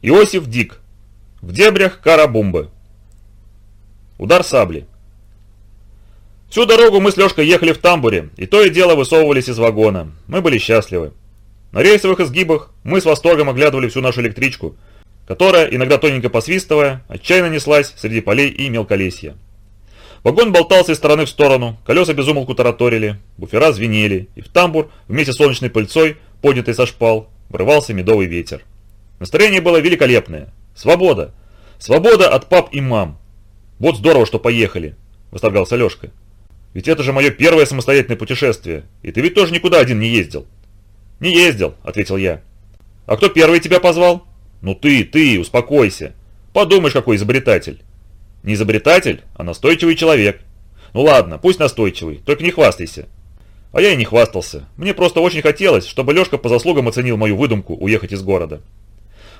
Иосиф Дик. В дебрях Карабумбы. Удар сабли. Всю дорогу мы с Лешкой ехали в тамбуре, и то и дело высовывались из вагона. Мы были счастливы. На рейсовых изгибах мы с восторгом оглядывали всю нашу электричку, которая, иногда тоненько посвистывая, отчаянно неслась среди полей и мелколесья. Вагон болтался из стороны в сторону, колеса безумолку тараторили, буфера звенели, и в тамбур вместе с солнечной пыльцой, поднятой со шпал, врывался медовый ветер. Настроение было великолепное. Свобода. Свобода от пап и мам. Вот здорово, что поехали, восторгался Лешка. Ведь это же мое первое самостоятельное путешествие, и ты ведь тоже никуда один не ездил. Не ездил, ответил я. А кто первый тебя позвал? Ну ты, ты, успокойся. Подумаешь, какой изобретатель. Не изобретатель, а настойчивый человек. Ну ладно, пусть настойчивый, только не хвастайся. А я и не хвастался. Мне просто очень хотелось, чтобы Лешка по заслугам оценил мою выдумку уехать из города.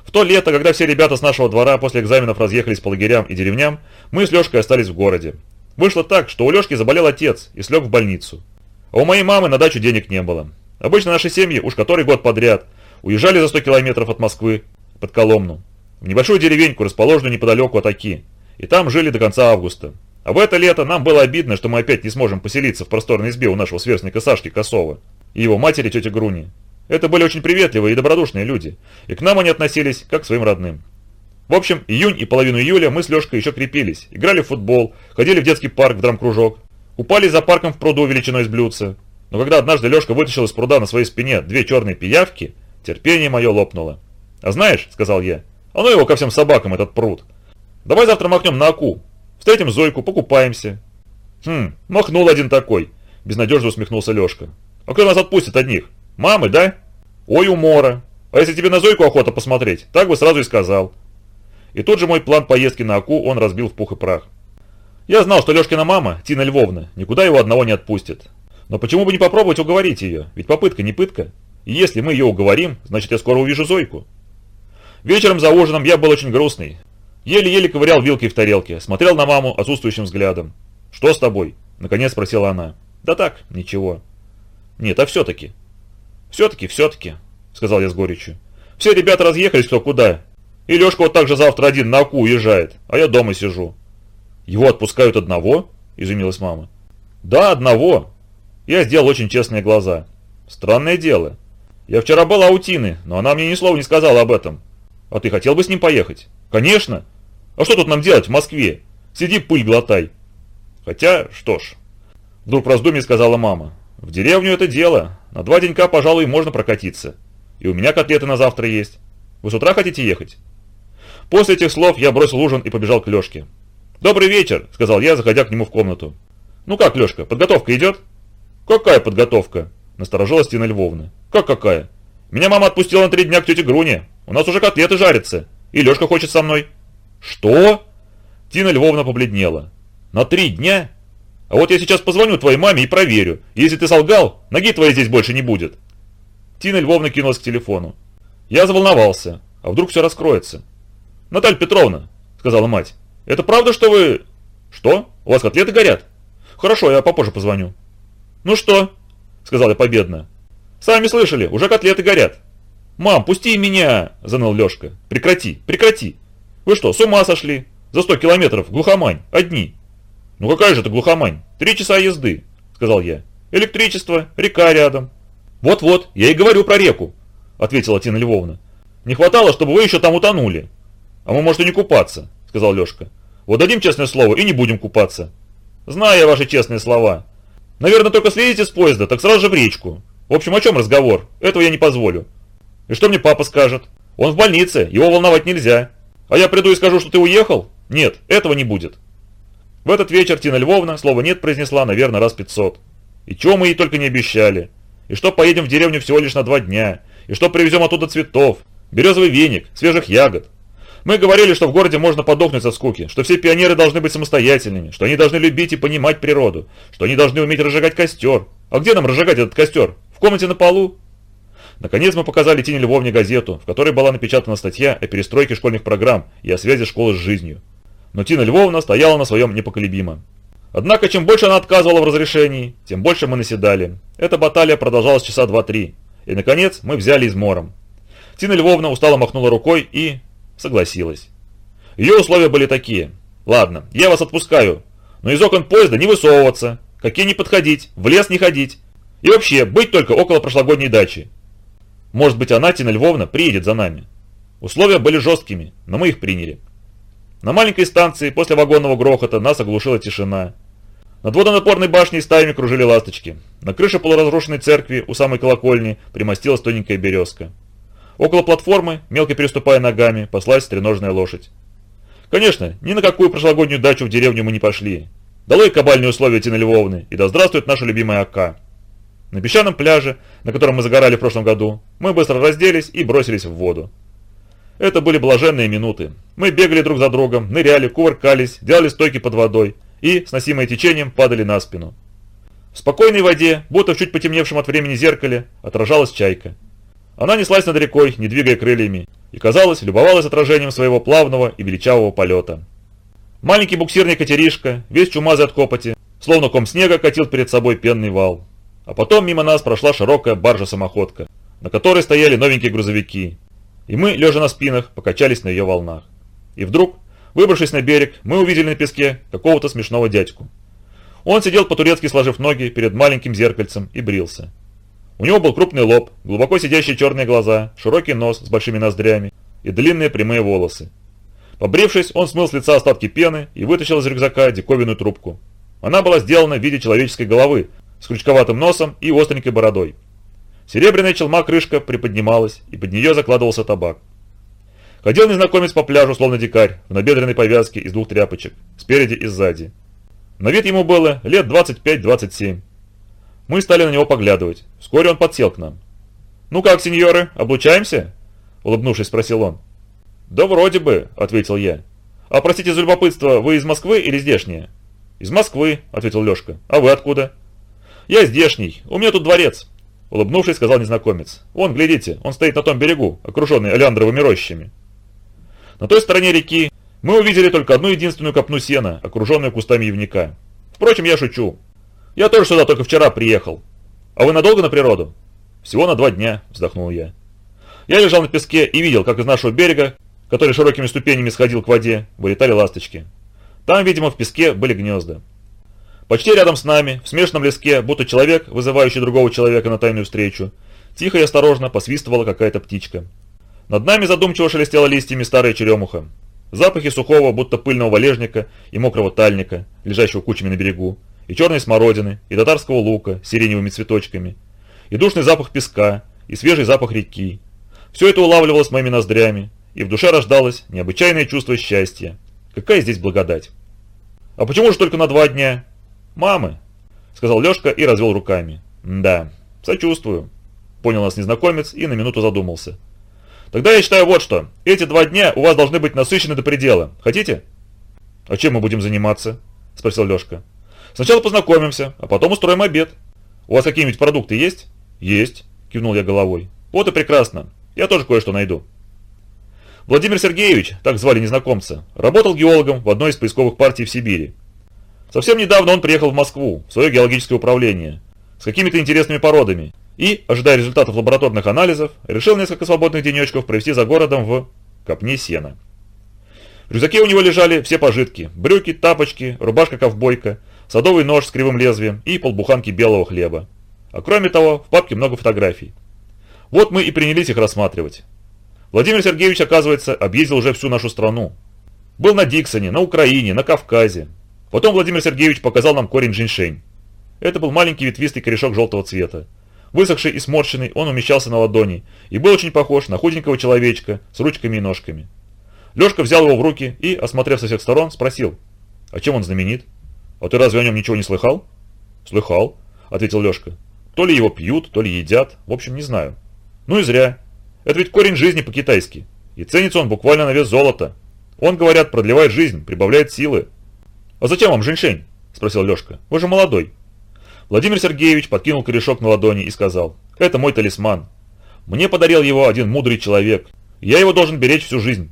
В то лето, когда все ребята с нашего двора после экзаменов разъехались по лагерям и деревням, мы с Лешкой остались в городе. Вышло так, что у Лешки заболел отец и слег в больницу. А у моей мамы на дачу денег не было. Обычно наши семьи, уж который год подряд, уезжали за 100 километров от Москвы под Коломну, в небольшую деревеньку, расположенную неподалеку от Оки, и там жили до конца августа. А в это лето нам было обидно, что мы опять не сможем поселиться в просторной избе у нашего сверстника Сашки Косова и его матери тети Груни. Это были очень приветливые и добродушные люди, и к нам они относились как к своим родным. В общем, июнь и половину июля мы с Лешкой еще крепились, играли в футбол, ходили в детский парк в драм-кружок, упали за парком в пруду величиной с блюдца. Но когда однажды Лешка вытащил из пруда на своей спине две черные пиявки, терпение мое лопнуло. «А знаешь», — сказал я, — «а ну его ко всем собакам этот пруд. Давай завтра махнем на Аку, встретим Зойку, покупаемся». «Хм, махнул один такой», — безнадежно усмехнулся Лешка. «А кто нас отпустит одних? Мамы, да? Ой, умора. А если тебе на Зойку охота посмотреть, так бы сразу и сказал. И тут же мой план поездки на Аку он разбил в пух и прах. Я знал, что Лешкина мама, Тина Львовна, никуда его одного не отпустит. Но почему бы не попробовать уговорить ее? Ведь попытка не пытка. И если мы ее уговорим, значит я скоро увижу Зойку. Вечером за ужином я был очень грустный. Еле-еле ковырял вилкой в тарелке, смотрел на маму отсутствующим взглядом. «Что с тобой?» – наконец спросила она. «Да так, ничего». «Нет, а все-таки?» «Все-таки, все-таки», — сказал я с горечью. «Все ребята разъехались кто куда. И Лешка вот так же завтра один на Аку уезжает, а я дома сижу». «Его отпускают одного?» – изумилась мама. «Да, одного». Я сделал очень честные глаза. «Странное дело. Я вчера была у Тины, но она мне ни слова не сказала об этом. А ты хотел бы с ним поехать?» «Конечно. А что тут нам делать в Москве? Сиди пыль глотай». «Хотя, что ж...» Вдруг в раздумье сказала мама. «В деревню это дело. На два денька, пожалуй, можно прокатиться. И у меня котлеты на завтра есть. Вы с утра хотите ехать?» После этих слов я бросил ужин и побежал к Лешке. «Добрый вечер», — сказал я, заходя к нему в комнату. «Ну как, Лешка, подготовка идет?» «Какая подготовка?» — насторожилась Тина Львовна. «Как какая? Меня мама отпустила на три дня к тете Груне. У нас уже котлеты жарятся. И Лешка хочет со мной». «Что?» Тина Львовна побледнела. «На три дня? А вот я сейчас позвоню твоей маме и проверю. Если ты солгал, ноги твоей здесь больше не будет. Тина Львовна кинулась к телефону. Я заволновался. А вдруг все раскроется? Наталья Петровна, сказала мать, это правда, что вы... Что? У вас котлеты горят? Хорошо, я попозже позвоню. Ну что? Сказал я победно. Сами слышали, уже котлеты горят. «Мам, пусти меня!» – заныл Лешка. «Прекрати, прекрати! Вы что, с ума сошли? За сто километров глухомань, одни!» «Ну какая же это глухомань? Три часа езды», — сказал я. «Электричество, река рядом». «Вот-вот, я и говорю про реку», — ответила Тина Львовна. «Не хватало, чтобы вы еще там утонули». «А мы, может, и не купаться», — сказал Лешка. «Вот дадим честное слово и не будем купаться». «Знаю я ваши честные слова. Наверное, только слезете с поезда, так сразу же в речку. В общем, о чем разговор? Этого я не позволю». «И что мне папа скажет? Он в больнице, его волновать нельзя. А я приду и скажу, что ты уехал? Нет, этого не будет». В этот вечер Тина Львовна слово «нет» произнесла, наверное, раз пятьсот. И чего мы ей только не обещали. И что поедем в деревню всего лишь на два дня. И что привезем оттуда цветов, березовый веник, свежих ягод. Мы говорили, что в городе можно подохнуть со скуки, что все пионеры должны быть самостоятельными, что они должны любить и понимать природу, что они должны уметь разжигать костер. А где нам разжигать этот костер? В комнате на полу? Наконец мы показали Тине Львовне газету, в которой была напечатана статья о перестройке школьных программ и о связи школы с жизнью но Тина Львовна стояла на своем непоколебимо. Однако, чем больше она отказывала в разрешении, тем больше мы наседали. Эта баталия продолжалась часа два-три. И, наконец, мы взяли измором. Тина Львовна устало махнула рукой и... согласилась. Ее условия были такие. Ладно, я вас отпускаю, но из окон поезда не высовываться, какие не подходить, в лес не ходить. И вообще, быть только около прошлогодней дачи. Может быть, она, Тина Львовна, приедет за нами. Условия были жесткими, но мы их приняли. На маленькой станции после вагонного грохота нас оглушила тишина. Над водонапорной башней стаями кружили ласточки. На крыше полуразрушенной церкви у самой колокольни примостилась тоненькая березка. Около платформы, мелко переступая ногами, послась стреножная лошадь. Конечно, ни на какую прошлогоднюю дачу в деревню мы не пошли. Долой кабальные условия Тины Львовны, и да здравствует наша любимая АК. На песчаном пляже, на котором мы загорали в прошлом году, мы быстро разделись и бросились в воду. Это были блаженные минуты. Мы бегали друг за другом, ныряли, кувыркались, делали стойки под водой и, сносимые течением, падали на спину. В спокойной воде, будто в чуть потемневшем от времени зеркале, отражалась чайка. Она неслась над рекой, не двигая крыльями, и, казалось, любовалась отражением своего плавного и величавого полета. Маленький буксирный катеришка, весь чумазый от копоти, словно ком снега катил перед собой пенный вал. А потом мимо нас прошла широкая баржа-самоходка, на которой стояли новенькие грузовики. И мы, лежа на спинах, покачались на ее волнах. И вдруг, выбравшись на берег, мы увидели на песке какого-то смешного дядьку. Он сидел по-турецки сложив ноги перед маленьким зеркальцем и брился. У него был крупный лоб, глубоко сидящие черные глаза, широкий нос с большими ноздрями и длинные прямые волосы. Побрившись, он смыл с лица остатки пены и вытащил из рюкзака диковинную трубку. Она была сделана в виде человеческой головы, с крючковатым носом и остренькой бородой. Серебряная челма-крышка приподнималась, и под нее закладывался табак. Ходил незнакомец по пляжу, словно дикарь, в набедренной повязке из двух тряпочек, спереди и сзади. На вид ему было лет 25-27. Мы стали на него поглядывать. Вскоре он подсел к нам. «Ну как, сеньоры, облучаемся?» Улыбнувшись, спросил он. «Да вроде бы», — ответил я. «А простите за любопытство, вы из Москвы или здешние?» «Из Москвы», — ответил Лешка. «А вы откуда?» «Я здешний. У меня тут дворец», — улыбнувшись, сказал незнакомец. «Вон, глядите, он стоит на том берегу, окруженный олеандровыми рощами». На той стороне реки мы увидели только одну единственную копну сена, окруженную кустами явника. Впрочем, я шучу. Я тоже сюда только вчера приехал. А вы надолго на природу? Всего на два дня, вздохнул я. Я лежал на песке и видел, как из нашего берега, который широкими ступенями сходил к воде, вылетали ласточки. Там, видимо, в песке были гнезда. Почти рядом с нами, в смешанном леске, будто человек, вызывающий другого человека на тайную встречу, тихо и осторожно посвистывала какая-то птичка. Над нами задумчиво шелестела листьями старая черемуха. Запахи сухого, будто пыльного валежника и мокрого тальника, лежащего кучами на берегу, и черной смородины, и татарского лука с сиреневыми цветочками, и душный запах песка, и свежий запах реки. Все это улавливалось моими ноздрями, и в душе рождалось необычайное чувство счастья. Какая здесь благодать! А почему же только на два дня? Мамы, сказал Лешка и развел руками. Да, сочувствую, понял нас незнакомец и на минуту задумался. Тогда я считаю вот что. Эти два дня у вас должны быть насыщены до предела. Хотите? А чем мы будем заниматься? Спросил Лешка. Сначала познакомимся, а потом устроим обед. У вас какие-нибудь продукты есть? Есть, кивнул я головой. Вот и прекрасно. Я тоже кое-что найду. Владимир Сергеевич, так звали незнакомца, работал геологом в одной из поисковых партий в Сибири. Совсем недавно он приехал в Москву, в свое геологическое управление, с какими-то интересными породами, и, ожидая результатов лабораторных анализов, решил несколько свободных денечков провести за городом в копне сена. В рюкзаке у него лежали все пожитки – брюки, тапочки, рубашка-ковбойка, садовый нож с кривым лезвием и полбуханки белого хлеба. А кроме того, в папке много фотографий. Вот мы и принялись их рассматривать. Владимир Сергеевич, оказывается, объездил уже всю нашу страну. Был на Диксоне, на Украине, на Кавказе. Потом Владимир Сергеевич показал нам корень женьшень. Это был маленький ветвистый корешок желтого цвета. Высохший и сморщенный, он умещался на ладони и был очень похож на худенького человечка с ручками и ножками. Лешка взял его в руки и, осмотрев со всех сторон, спросил, «А чем он знаменит? А ты разве о нем ничего не слыхал?» «Слыхал», — ответил Лешка. «То ли его пьют, то ли едят, в общем, не знаю». «Ну и зря. Это ведь корень жизни по-китайски. И ценится он буквально на вес золота. Он, говорят, продлевает жизнь, прибавляет силы». «А зачем вам женьшень?» – спросил Лешка. «Вы же молодой». Владимир Сергеевич подкинул корешок на ладони и сказал, «Это мой талисман. Мне подарил его один мудрый человек. Я его должен беречь всю жизнь».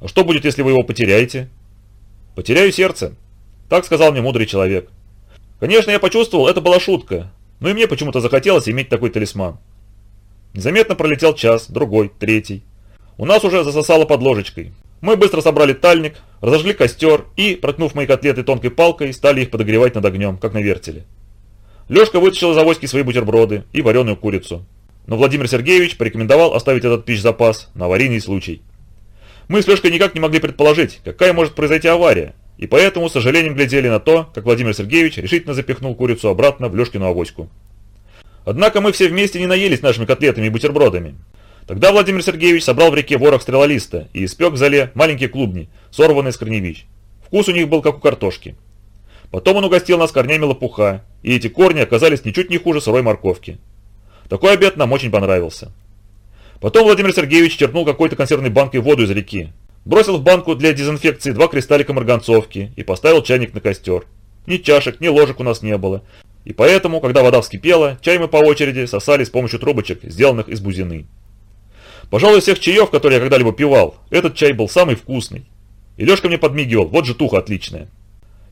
«А что будет, если вы его потеряете?» «Потеряю сердце», – так сказал мне мудрый человек. Конечно, я почувствовал, это была шутка, но и мне почему-то захотелось иметь такой талисман. Незаметно пролетел час, другой, третий. У нас уже засосало под ложечкой. Мы быстро собрали тальник, разожгли костер и, проткнув мои котлеты тонкой палкой, стали их подогревать над огнем, как на вертеле. Лешка вытащил из авоськи свои бутерброды и вареную курицу. Но Владимир Сергеевич порекомендовал оставить этот пищ-запас на аварийный случай. Мы с Лешкой никак не могли предположить, какая может произойти авария, и поэтому с сожалением глядели на то, как Владимир Сергеевич решительно запихнул курицу обратно в Лешкину авоську. Однако мы все вместе не наелись нашими котлетами и бутербродами. Тогда Владимир Сергеевич собрал в реке ворох стрелолиста и испек в зале маленькие клубни, сорванные с корневищ. Вкус у них был как у картошки. Потом он угостил нас корнями лопуха, и эти корни оказались ничуть не хуже сырой морковки. Такой обед нам очень понравился. Потом Владимир Сергеевич черпнул какой-то консервной банкой воду из реки, бросил в банку для дезинфекции два кристаллика марганцовки и поставил чайник на костер. Ни чашек, ни ложек у нас не было, и поэтому, когда вода вскипела, чай мы по очереди сосали с помощью трубочек, сделанных из бузины. Пожалуй, из всех чаев, которые я когда-либо пивал, этот чай был самый вкусный. И Лешка мне подмигивал, вот же туха отличная.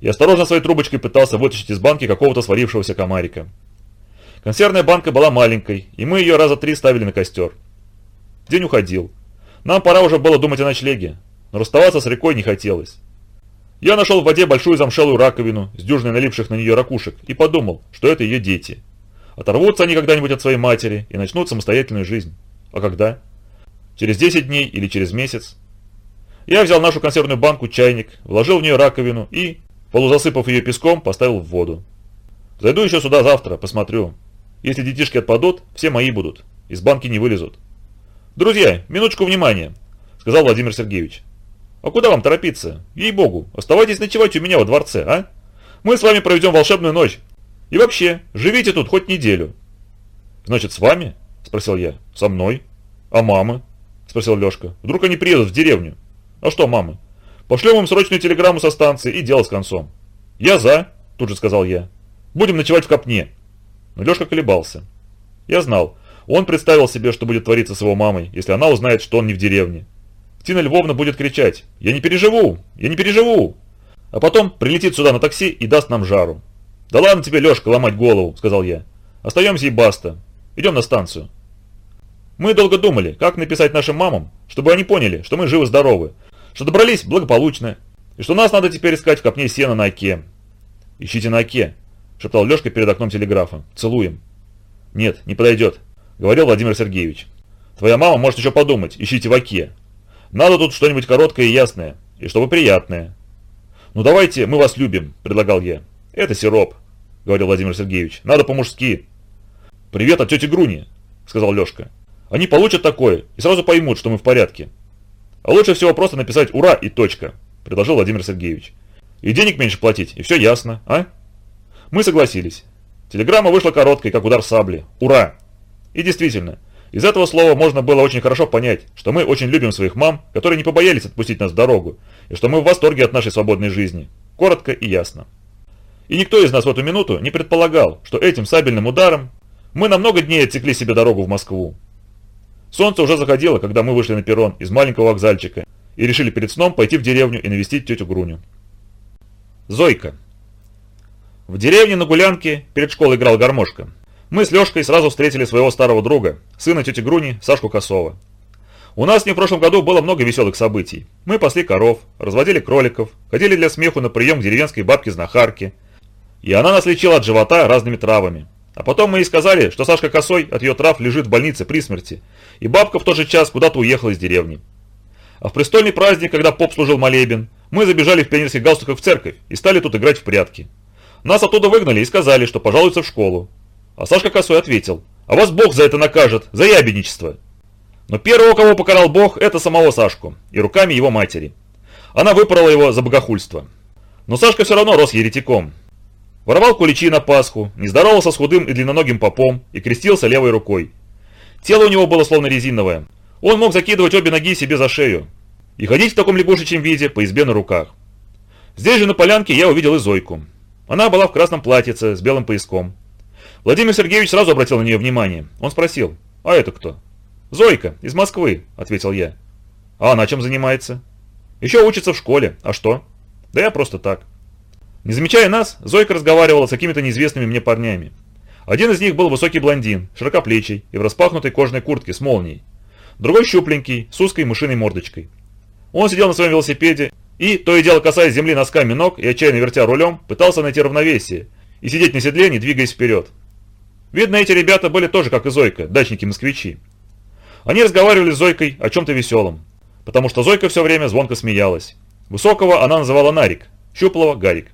Я осторожно своей трубочкой пытался вытащить из банки какого-то сварившегося комарика. Консервная банка была маленькой, и мы ее раза три ставили на костер. День уходил. Нам пора уже было думать о ночлеге, но расставаться с рекой не хотелось. Я нашел в воде большую замшелую раковину с дюжиной налипших на нее ракушек и подумал, что это ее дети. Оторвутся они когда-нибудь от своей матери и начнут самостоятельную жизнь. А когда? Через 10 дней или через месяц? Я взял нашу консервную банку, чайник, вложил в нее раковину и, полузасыпав ее песком, поставил в воду. Зайду еще сюда завтра, посмотрю. Если детишки отпадут, все мои будут. Из банки не вылезут. Друзья, минуточку внимания, сказал Владимир Сергеевич. А куда вам торопиться? Ей-богу, оставайтесь ночевать у меня во дворце, а? Мы с вами проведем волшебную ночь. И вообще, живите тут хоть неделю. Значит, с вами? Спросил я. Со мной. А мамы? Спросил Лешка. Вдруг они приедут в деревню? А что мамы? Пошлем им срочную телеграмму со станции и дело с концом. Я за, тут же сказал я. Будем ночевать в копне. Но Лешка колебался. Я знал. Он представил себе, что будет твориться с его мамой, если она узнает, что он не в деревне. Тина Львовна будет кричать «Я не переживу! Я не переживу!» А потом прилетит сюда на такси и даст нам жару. «Да ладно тебе, Лешка, ломать голову», — сказал я. «Остаемся и баста. Идем на станцию». Мы долго думали, как написать нашим мамам, чтобы они поняли, что мы живы-здоровы, что добрались благополучно, и что нас надо теперь искать в копне сена на оке. «Ищите на оке», — шептал Лешка перед окном телеграфа. «Целуем». «Нет, не подойдет», — говорил Владимир Сергеевич. «Твоя мама может еще подумать, ищите в оке, надо тут что-нибудь короткое и ясное, и чтобы приятное. «Ну давайте, мы вас любим», – предлагал я. «Это сироп», – говорил Владимир Сергеевич. «Надо по-мужски». «Привет от тети Груни», – сказал Лешка. «Они получат такое и сразу поймут, что мы в порядке». «А лучше всего просто написать «Ура» и точка», – предложил Владимир Сергеевич. «И денег меньше платить, и все ясно, а?» Мы согласились. Телеграмма вышла короткой, как удар сабли. «Ура!» И действительно, из этого слова можно было очень хорошо понять, что мы очень любим своих мам, которые не побоялись отпустить нас в дорогу, и что мы в восторге от нашей свободной жизни. Коротко и ясно. И никто из нас в эту минуту не предполагал, что этим сабельным ударом мы на много дней отсекли себе дорогу в Москву. Солнце уже заходило, когда мы вышли на перрон из маленького вокзальчика и решили перед сном пойти в деревню и навестить тетю Груню. Зойка. В деревне на гулянке перед школой играл гармошка. Мы с Лешкой сразу встретили своего старого друга, сына тети Груни, Сашку Косова. У нас не в прошлом году было много веселых событий. Мы пасли коров, разводили кроликов, ходили для смеху на прием к деревенской бабке-знахарке. И она нас лечила от живота разными травами. А потом мы ей сказали, что Сашка Косой от ее трав лежит в больнице при смерти, и бабка в тот же час куда-то уехала из деревни. А в престольный праздник, когда поп служил молебен, мы забежали в пионерских галстуках в церковь и стали тут играть в прятки. Нас оттуда выгнали и сказали, что пожалуются в школу. А Сашка Косой ответил, а вас Бог за это накажет, за ябедничество. Но первого, кого покарал Бог, это самого Сашку и руками его матери. Она выпорола его за богохульство. Но Сашка все равно рос еретиком. Воровал куличи на Пасху, не здоровался с худым и длинноногим попом и крестился левой рукой. Тело у него было словно резиновое. Он мог закидывать обе ноги себе за шею и ходить в таком лягушечьем виде по избе на руках. Здесь же на полянке я увидел и Зойку. Она была в красном платьице с белым пояском. Владимир Сергеевич сразу обратил на нее внимание. Он спросил, а это кто? «Зойка, из Москвы», — ответил я. «А она чем занимается?» «Еще учится в школе. А что?» «Да я просто так». Не замечая нас, Зойка разговаривала с какими-то неизвестными мне парнями. Один из них был высокий блондин, широкоплечий и в распахнутой кожаной куртке с молнией. другой щупленький, с узкой мышиной мордочкой. Он сидел на своем велосипеде и, то и дело касаясь земли носками ног и отчаянно вертя рулем, пытался найти равновесие и сидеть на седле, не двигаясь вперед. Видно, эти ребята были тоже, как и Зойка, дачники-москвичи. Они разговаривали с Зойкой о чем-то веселом, потому что Зойка все время звонко смеялась. Высокого она называла Нарик, щуплого – Гарик.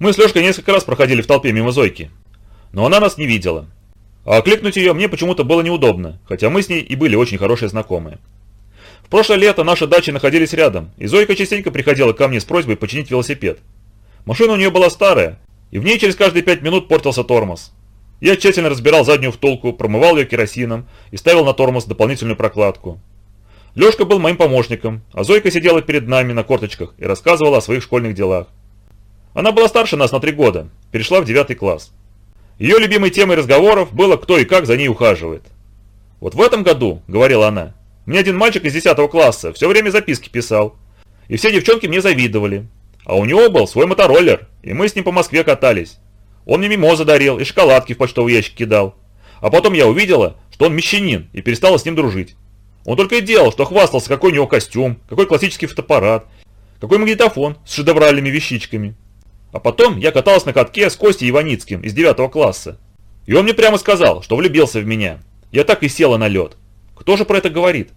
Мы с Лешкой несколько раз проходили в толпе мимо Зойки, но она нас не видела. А окликнуть ее мне почему-то было неудобно, хотя мы с ней и были очень хорошие знакомые. В прошлое лето наши дачи находились рядом, и Зойка частенько приходила ко мне с просьбой починить велосипед. Машина у нее была старая, и в ней через каждые пять минут портился тормоз. Я тщательно разбирал заднюю втулку, промывал ее керосином и ставил на тормоз дополнительную прокладку. Лешка был моим помощником, а Зойка сидела перед нами на корточках и рассказывала о своих школьных делах. Она была старше нас на три года, перешла в девятый класс. Ее любимой темой разговоров было, кто и как за ней ухаживает. «Вот в этом году», — говорила она, — «мне один мальчик из 10 класса все время записки писал, и все девчонки мне завидовали. А у него был свой мотороллер, и мы с ним по Москве катались. Он мне мимоза дарил и шоколадки в почтовый ящик кидал. А потом я увидела, что он мещанин, и перестала с ним дружить. Он только и делал, что хвастался, какой у него костюм, какой классический фотоаппарат, какой магнитофон с шедевральными вещичками. А потом я каталась на катке с Костей Иваницким из 9 класса. И он мне прямо сказал, что влюбился в меня. Я так и села на лед. Кто же про это говорит?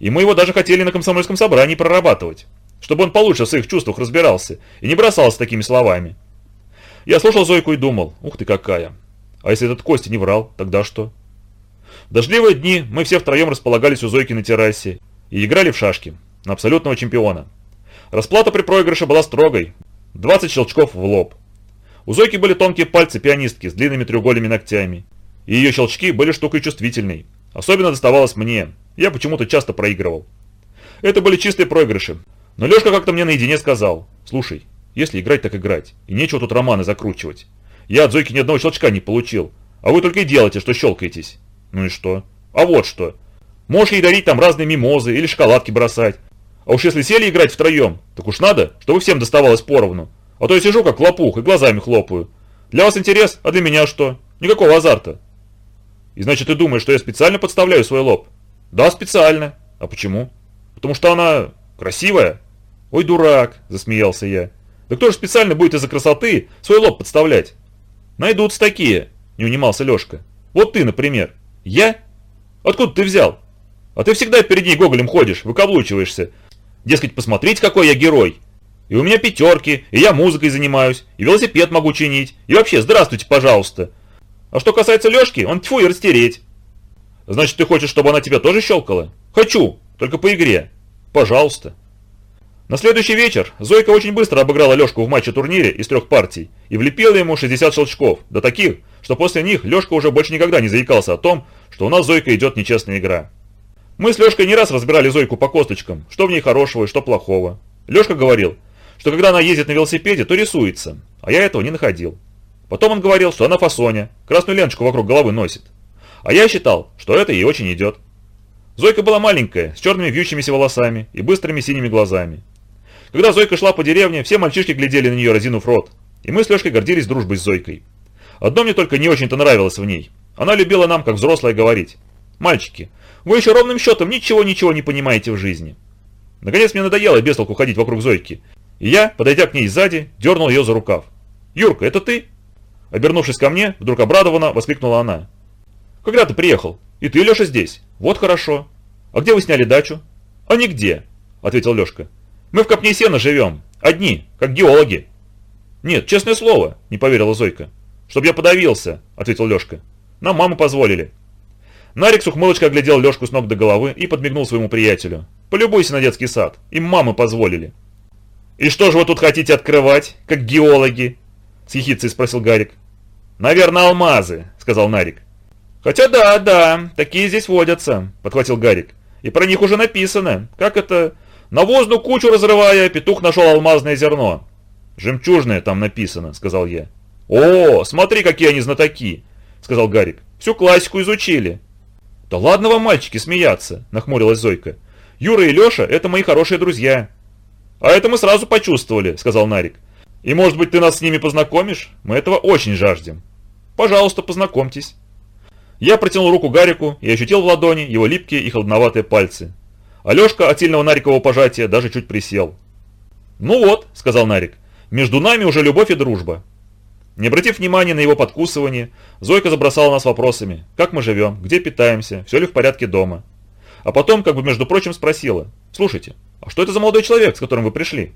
И мы его даже хотели на комсомольском собрании прорабатывать, чтобы он получше в своих чувствах разбирался и не бросался такими словами. Я слушал Зойку и думал, ух ты какая. А если этот Костя не врал, тогда что? В дождливые дни мы все втроем располагались у Зойки на террасе и играли в шашки на абсолютного чемпиона. Расплата при проигрыше была строгой, 20 щелчков в лоб. У Зойки были тонкие пальцы пианистки с длинными треугольными ногтями. И ее щелчки были штукой чувствительной. Особенно доставалось мне. Я почему-то часто проигрывал. Это были чистые проигрыши. Но Лешка как-то мне наедине сказал. Слушай, если играть, так играть. И нечего тут романы закручивать. Я от Зойки ни одного щелчка не получил. А вы только и делаете, что щелкаетесь. Ну и что? А вот что. Можешь ей дарить там разные мимозы или шоколадки бросать. А уж если сели играть втроем, так уж надо, чтобы всем доставалось поровну. А то я сижу как лопух и глазами хлопаю. Для вас интерес, а для меня что? Никакого азарта. И значит ты думаешь, что я специально подставляю свой лоб? Да, специально. А почему? Потому что она красивая. Ой, дурак, засмеялся я. Да кто же специально будет из-за красоты свой лоб подставлять? Найдутся такие, не унимался Лешка. Вот ты, например. Я? Откуда ты взял? А ты всегда перед ней гоголем ходишь, выкаблучиваешься, Дескать, посмотрите, какой я герой. И у меня пятерки, и я музыкой занимаюсь, и велосипед могу чинить, и вообще, здравствуйте, пожалуйста. А что касается Лешки, он тьфу и растереть. Значит, ты хочешь, чтобы она тебя тоже щелкала? Хочу, только по игре. Пожалуйста. На следующий вечер Зойка очень быстро обыграла Лешку в матче-турнире из трех партий и влепила ему 60 щелчков, до таких, что после них Лешка уже больше никогда не заикался о том, что у нас Зойка идет нечестная игра. Мы с Лешкой не раз разбирали Зойку по косточкам, что в ней хорошего и что плохого. Лешка говорил, что когда она ездит на велосипеде, то рисуется, а я этого не находил. Потом он говорил, что она фасоня, красную ленточку вокруг головы носит. А я считал, что это ей очень идет. Зойка была маленькая, с черными вьющимися волосами и быстрыми синими глазами. Когда Зойка шла по деревне, все мальчишки глядели на нее, разинув рот. И мы с Лешкой гордились дружбой с Зойкой. Одно мне только не очень-то нравилось в ней. Она любила нам, как взрослая, говорить. «Мальчики, вы еще ровным счетом ничего-ничего не понимаете в жизни. Наконец мне надоело без толку ходить вокруг Зойки. И я, подойдя к ней сзади, дернул ее за рукав. «Юрка, это ты?» Обернувшись ко мне, вдруг обрадованно воскликнула она. «Когда ты приехал? И ты, Леша, здесь? Вот хорошо. А где вы сняли дачу?» «А нигде», — ответил Лешка. «Мы в копне сена живем. Одни, как геологи». «Нет, честное слово», — не поверила Зойка. «Чтоб я подавился», — ответил Лешка. «Нам маму позволили». Нарик с ухмылочкой оглядел Лешку с ног до головы и подмигнул своему приятелю. «Полюбуйся на детский сад. Им мамы позволили». «И что же вы тут хотите открывать, как геологи?» С ехицей спросил Гарик. «Наверное, алмазы», — сказал Нарик. «Хотя да, да, такие здесь водятся», — подхватил Гарик. «И про них уже написано. Как это? Навозную кучу разрывая, петух нашел алмазное зерно». «Жемчужное там написано», — сказал я. «О, смотри, какие они знатоки», — сказал Гарик. «Всю классику изучили». «Да ладно вам, мальчики, смеяться!» – нахмурилась Зойка. «Юра и Леша – это мои хорошие друзья». «А это мы сразу почувствовали», – сказал Нарик. «И может быть ты нас с ними познакомишь? Мы этого очень жаждем». «Пожалуйста, познакомьтесь». Я протянул руку Гарику и ощутил в ладони его липкие и холодноватые пальцы. Алешка от сильного Нарикового пожатия даже чуть присел. «Ну вот», — сказал Нарик, — «между нами уже любовь и дружба». Не обратив внимания на его подкусывание, Зойка забросала нас вопросами, как мы живем, где питаемся, все ли в порядке дома. А потом, как бы между прочим, спросила, «Слушайте, а что это за молодой человек, с которым вы пришли?»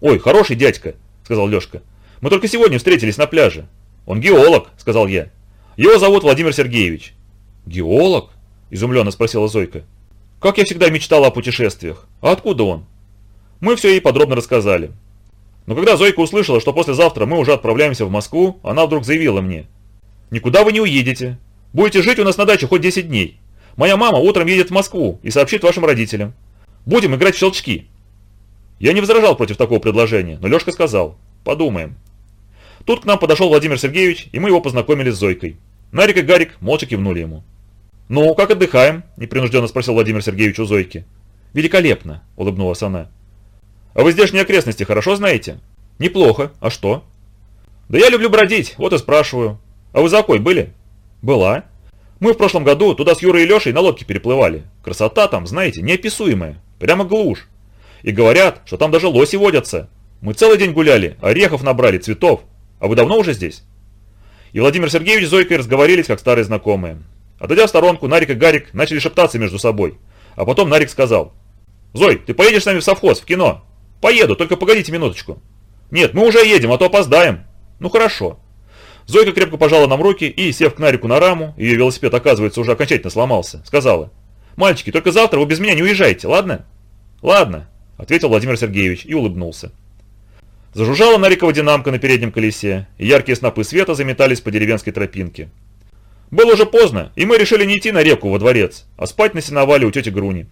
«Ой, хороший дядька», — сказал Лешка. «Мы только сегодня встретились на пляже». «Он геолог», — сказал я. «Его зовут Владимир Сергеевич». «Геолог?» – изумленно спросила Зойка. «Как я всегда мечтала о путешествиях. А откуда он?» Мы все ей подробно рассказали. Но когда Зойка услышала, что послезавтра мы уже отправляемся в Москву, она вдруг заявила мне. «Никуда вы не уедете. Будете жить у нас на даче хоть 10 дней. Моя мама утром едет в Москву и сообщит вашим родителям. Будем играть в щелчки». Я не возражал против такого предложения, но Лешка сказал. «Подумаем». Тут к нам подошел Владимир Сергеевич, и мы его познакомили с Зойкой. Нарик и Гарик молча кивнули ему. «Ну, как отдыхаем?» – непринужденно спросил Владимир Сергеевич у Зойки. «Великолепно!» – улыбнулась она. «А вы здешние окрестности хорошо знаете?» «Неплохо. А что?» «Да я люблю бродить, вот и спрашиваю. А вы за Окой были?» «Была. Мы в прошлом году туда с Юрой и Лешей на лодке переплывали. Красота там, знаете, неописуемая. Прямо глушь. И говорят, что там даже лоси водятся. Мы целый день гуляли, орехов набрали, цветов. А вы давно уже здесь?» И Владимир Сергеевич с Зойкой разговорились, как старые знакомые. Отойдя в сторонку, Нарик и Гарик начали шептаться между собой. А потом Нарик сказал. «Зой, ты поедешь с нами в совхоз, в кино?» «Поеду, только погодите минуточку». «Нет, мы уже едем, а то опоздаем». «Ну хорошо». Зойка крепко пожала нам руки и, сев к Нарику на раму, ее велосипед, оказывается, уже окончательно сломался, сказала. «Мальчики, только завтра вы без меня не уезжайте, ладно?» «Ладно», — ответил Владимир Сергеевич и улыбнулся. Зажужжала Нарикова динамка на переднем колесе, и яркие снопы света заметались по деревенской тропинке. Было уже поздно, и мы решили не идти на реку во дворец, а спать на сеновале у тети Груни.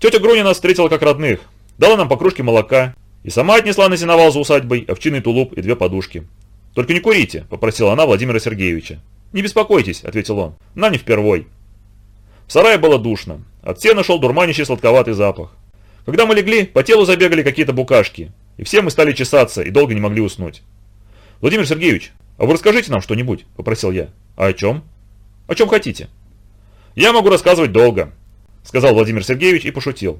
Тетя Груня нас встретила как родных, дала нам по кружке молока и сама отнесла на сеновал за усадьбой овчинный тулуп и две подушки. «Только не курите», – попросила она Владимира Сергеевича. «Не беспокойтесь», – ответил он, – «нам не впервой». В сарае было душно, от сена шел дурманящий сладковатый запах. Когда мы легли, по телу забегали какие-то букашки, и все мы стали чесаться и долго не могли уснуть. «Владимир Сергеевич, а вы расскажите нам что-нибудь?» – попросил я. «А о чем?» О чем хотите?» «Я могу рассказывать долго», — сказал Владимир Сергеевич и пошутил.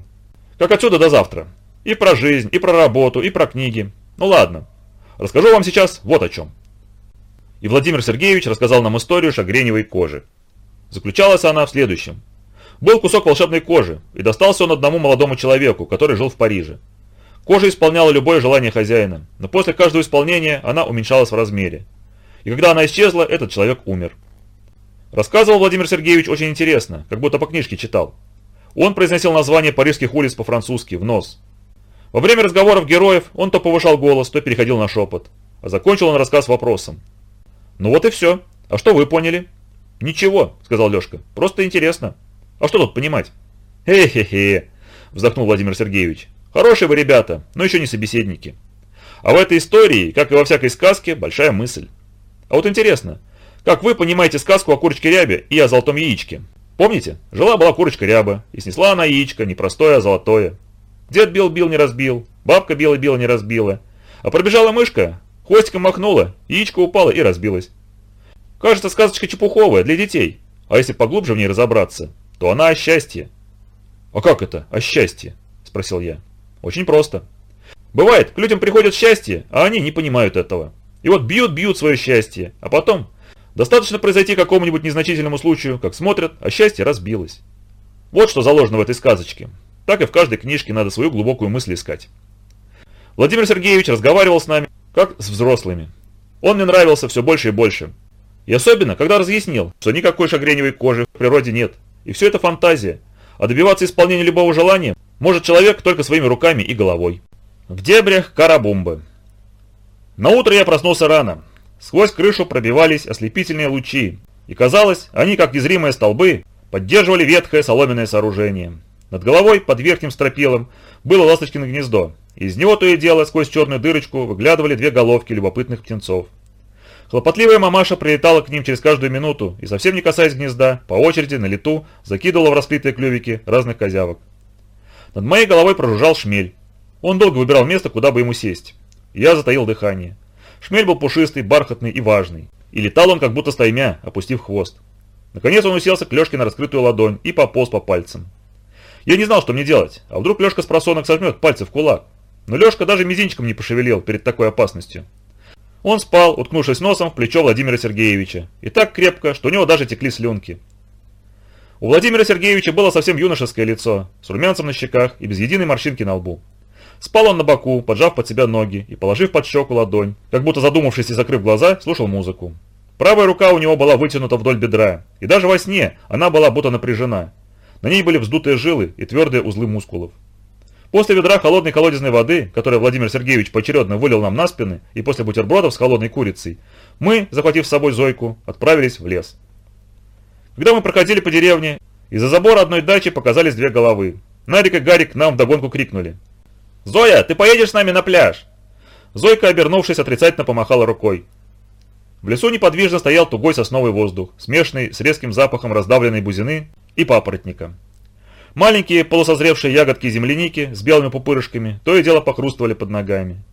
«Как отсюда до завтра. И про жизнь, и про работу, и про книги. Ну ладно. Расскажу вам сейчас вот о чем». И Владимир Сергеевич рассказал нам историю шагреневой кожи. Заключалась она в следующем. Был кусок волшебной кожи, и достался он одному молодому человеку, который жил в Париже. Кожа исполняла любое желание хозяина, но после каждого исполнения она уменьшалась в размере. И когда она исчезла, этот человек умер. Рассказывал Владимир Сергеевич очень интересно, как будто по книжке читал. Он произносил название парижских улиц по-французски, в нос. Во время разговоров героев он то повышал голос, то переходил на шепот. А закончил он рассказ вопросом. «Ну вот и все. А что вы поняли?» «Ничего», — сказал Лешка. «Просто интересно. А что тут понимать?» «Хе-хе-хе», — вздохнул Владимир Сергеевич. «Хорошие вы ребята, но еще не собеседники. А в этой истории, как и во всякой сказке, большая мысль. А вот интересно, как вы понимаете сказку о курочке рябе и о золотом яичке? Помните? Жила-была курочка ряба, и снесла она яичко, не простое, а золотое. Дед бил-бил, не разбил, бабка била-била, не разбила. А пробежала мышка, хвостиком махнула, яичко упало и разбилось. Кажется, сказочка чепуховая, для детей. А если поглубже в ней разобраться, то она о счастье. «А как это, о счастье?» – спросил я. «Очень просто. Бывает, к людям приходит счастье, а они не понимают этого. И вот бьют-бьют свое счастье, а потом Достаточно произойти какому-нибудь незначительному случаю, как смотрят, а счастье разбилось. Вот что заложено в этой сказочке. Так и в каждой книжке надо свою глубокую мысль искать. Владимир Сергеевич разговаривал с нами, как с взрослыми. Он мне нравился все больше и больше. И особенно, когда разъяснил, что никакой шагреневой кожи в природе нет. И все это фантазия. А добиваться исполнения любого желания может человек только своими руками и головой. В дебрях Карабумбы. На утро я проснулся рано. Сквозь крышу пробивались ослепительные лучи, и казалось, они, как незримые столбы, поддерживали ветхое соломенное сооружение. Над головой, под верхним стропилом, было ласточкино гнездо. Из него то и дело сквозь черную дырочку выглядывали две головки любопытных птенцов. Хлопотливая мамаша прилетала к ним через каждую минуту и, совсем не касаясь гнезда, по очереди на лету закидывала в раскрытые клювики разных козявок. Над моей головой прожужжал шмель. Он долго выбирал место, куда бы ему сесть. Я затаил дыхание. Шмель был пушистый, бархатный и важный. И летал он как будто стаймя, опустив хвост. Наконец он уселся к Лешке на раскрытую ладонь и пополз по пальцам. Я не знал, что мне делать, а вдруг Лешка с просонок сожмет пальцы в кулак. Но Лешка даже мизинчиком не пошевелил перед такой опасностью. Он спал, уткнувшись носом в плечо Владимира Сергеевича, и так крепко, что у него даже текли слюнки. У Владимира Сергеевича было совсем юношеское лицо, с румянцем на щеках и без единой морщинки на лбу. Спал он на боку, поджав под себя ноги и положив под щеку ладонь, как будто задумавшись и закрыв глаза, слушал музыку. Правая рука у него была вытянута вдоль бедра, и даже во сне она была будто напряжена. На ней были вздутые жилы и твердые узлы мускулов. После ведра холодной колодезной воды, которую Владимир Сергеевич поочередно вылил нам на спины, и после бутербродов с холодной курицей, мы, захватив с собой Зойку, отправились в лес. Когда мы проходили по деревне, из-за забора одной дачи показались две головы. Нарик и Гарик нам вдогонку крикнули. «Зоя, ты поедешь с нами на пляж?» Зойка, обернувшись, отрицательно помахала рукой. В лесу неподвижно стоял тугой сосновый воздух, смешанный с резким запахом раздавленной бузины и папоротника. Маленькие полусозревшие ягодки земляники с белыми пупырышками то и дело похрустывали под ногами.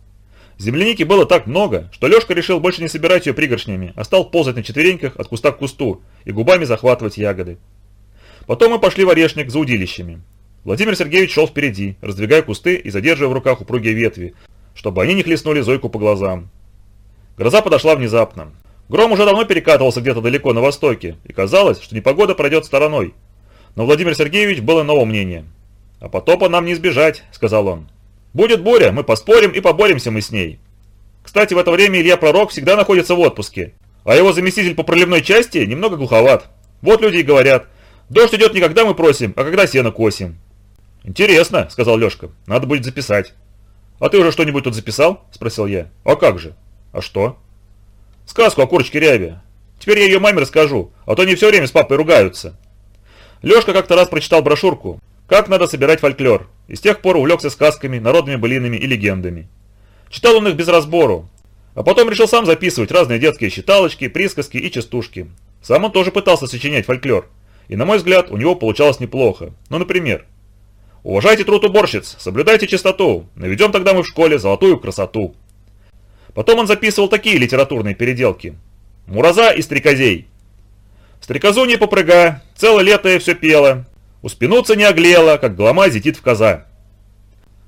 Земляники было так много, что Лешка решил больше не собирать ее пригоршнями, а стал ползать на четвереньках от куста к кусту и губами захватывать ягоды. Потом мы пошли в орешник за удилищами. Владимир Сергеевич шел впереди, раздвигая кусты и задерживая в руках упругие ветви, чтобы они не хлестнули Зойку по глазам. Гроза подошла внезапно. Гром уже давно перекатывался где-то далеко на востоке, и казалось, что непогода пройдет стороной. Но Владимир Сергеевич был иного мнения. «А потопа нам не избежать», — сказал он. «Будет буря, мы поспорим и поборемся мы с ней». Кстати, в это время Илья Пророк всегда находится в отпуске, а его заместитель по проливной части немного глуховат. Вот люди и говорят, дождь идет не когда мы просим, а когда сено косим. «Интересно», — сказал Лешка, — «надо будет записать». «А ты уже что-нибудь тут записал?» — спросил я. «А как же?» «А что?» «Сказку о курочке Рябе. Теперь я ее маме расскажу, а то они все время с папой ругаются». Лешка как-то раз прочитал брошюрку «Как надо собирать фольклор» и с тех пор увлекся сказками, народными былинами и легендами. Читал он их без разбору, а потом решил сам записывать разные детские считалочки, присказки и частушки. Сам он тоже пытался сочинять фольклор, и на мой взгляд у него получалось неплохо. Ну, например, «Уважайте труд уборщиц, соблюдайте чистоту, наведем тогда мы в школе золотую красоту». Потом он записывал такие литературные переделки. «Мураза и стрекозей». Стрекозу не попрыга, целое лето я все пела, успинуться не оглела, как глома зетит в коза.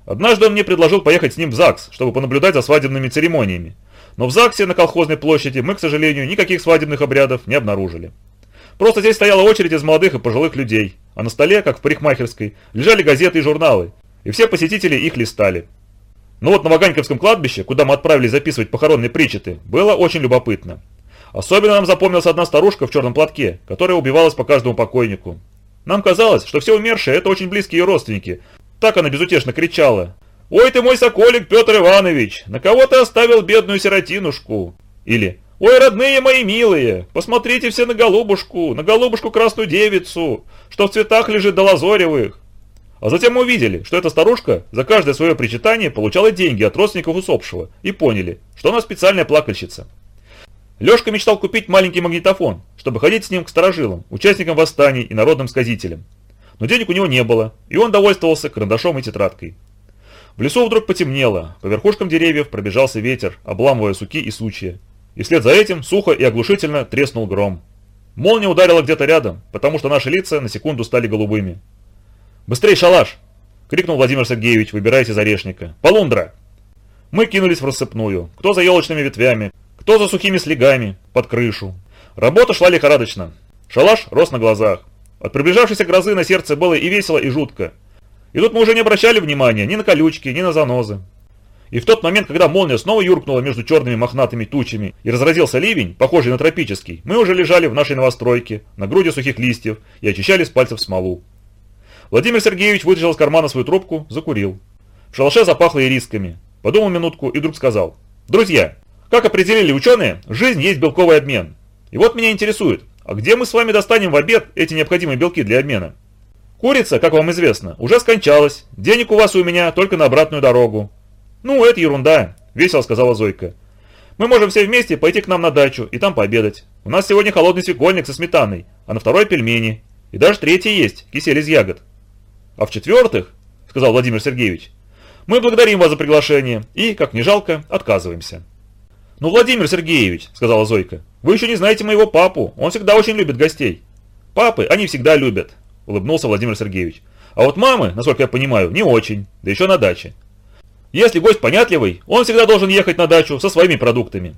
Однажды он мне предложил поехать с ним в ЗАГС, чтобы понаблюдать за свадебными церемониями. Но в ЗАГСе на колхозной площади мы, к сожалению, никаких свадебных обрядов не обнаружили. Просто здесь стояла очередь из молодых и пожилых людей, а на столе, как в парикмахерской, лежали газеты и журналы, и все посетители их листали. Но вот на Ваганьковском кладбище, куда мы отправились записывать похоронные причеты, было очень любопытно. Особенно нам запомнилась одна старушка в черном платке, которая убивалась по каждому покойнику. Нам казалось, что все умершие – это очень близкие ее родственники. Так она безутешно кричала. «Ой ты мой соколик, Петр Иванович, на кого ты оставил бедную сиротинушку?» Или «Ой, родные мои милые, посмотрите все на голубушку, на голубушку красную девицу, что в цветах лежит до лазоревых». А затем мы увидели, что эта старушка за каждое свое причитание получала деньги от родственников усопшего и поняли, что она специальная плакальщица. Лешка мечтал купить маленький магнитофон, чтобы ходить с ним к старожилам, участникам восстаний и народным сказителям. Но денег у него не было, и он довольствовался карандашом и тетрадкой. В лесу вдруг потемнело, по верхушкам деревьев пробежался ветер, обламывая суки и сучья. И вслед за этим сухо и оглушительно треснул гром. Молния ударила где-то рядом, потому что наши лица на секунду стали голубыми. «Быстрей, шалаш!» — крикнул Владимир Сергеевич, выбираясь из орешника. «Полундра!» Мы кинулись в рассыпную, кто за елочными ветвями, кто за сухими слегами, под крышу. Работа шла лихорадочно. Шалаш рос на глазах. От приближавшейся грозы на сердце было и весело, и жутко. И тут мы уже не обращали внимания ни на колючки, ни на занозы. И в тот момент, когда молния снова юркнула между черными мохнатыми тучами и разразился ливень, похожий на тропический, мы уже лежали в нашей новостройке, на груди сухих листьев и очищали с пальцев смолу. Владимир Сергеевич вытащил из кармана свою трубку, закурил. В шалаше запахло ирисками. Подумал минутку и вдруг сказал. «Друзья, как определили ученые, жизнь есть белковый обмен. И вот меня интересует, а где мы с вами достанем в обед эти необходимые белки для обмена? Курица, как вам известно, уже скончалась, денег у вас и у меня только на обратную дорогу. Ну, это ерунда, весело сказала Зойка. Мы можем все вместе пойти к нам на дачу и там пообедать. У нас сегодня холодный свекольник со сметаной, а на второй пельмени. И даже третий есть, кисель из ягод. А в-четвертых, сказал Владимир Сергеевич, мы благодарим вас за приглашение и, как не жалко, отказываемся. «Ну, Владимир Сергеевич», — сказала Зойка, — «вы еще не знаете моего папу, он всегда очень любит гостей». Папы они всегда любят, улыбнулся Владимир Сергеевич. А вот мамы, насколько я понимаю, не очень, да еще на даче. Если гость понятливый, он всегда должен ехать на дачу со своими продуктами.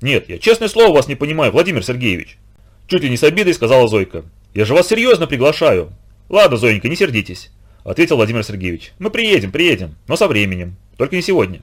Нет, я честное слово вас не понимаю, Владимир Сергеевич. Чуть ли не с обидой сказала Зойка. Я же вас серьезно приглашаю. Ладно, Зоенька, не сердитесь, ответил Владимир Сергеевич. Мы приедем, приедем, но со временем, только не сегодня.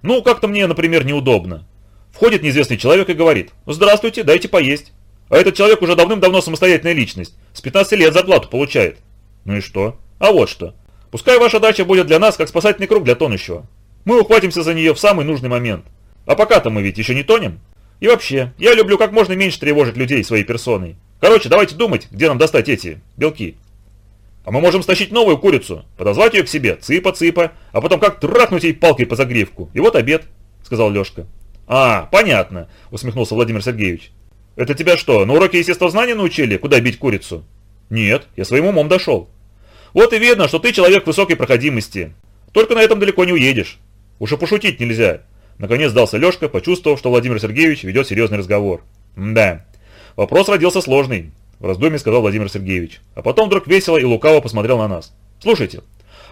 Ну, как-то мне, например, неудобно. Входит неизвестный человек и говорит, здравствуйте, дайте поесть. А этот человек уже давным-давно самостоятельная личность, с 15 лет зарплату получает. Ну и что? А вот что. Пускай ваша дача будет для нас как спасательный круг для тонущего. Мы ухватимся за нее в самый нужный момент. А пока-то мы ведь еще не тонем. И вообще, я люблю как можно меньше тревожить людей своей персоной. Короче, давайте думать, где нам достать эти белки. А мы можем стащить новую курицу, подозвать ее к себе, цыпа-цыпа, а потом как трахнуть ей палкой по загривку. И вот обед, сказал Лешка. А, понятно, усмехнулся Владимир Сергеевич. Это тебя что, на уроке естествознания научили, куда бить курицу? Нет, я своим умом дошел. Вот и видно, что ты человек высокой проходимости. Только на этом далеко не уедешь. Уж и пошутить нельзя. Наконец сдался Лешка, почувствовав, что Владимир Сергеевич ведет серьезный разговор. Да, вопрос родился сложный, в раздумье сказал Владимир Сергеевич. А потом вдруг весело и лукаво посмотрел на нас. Слушайте,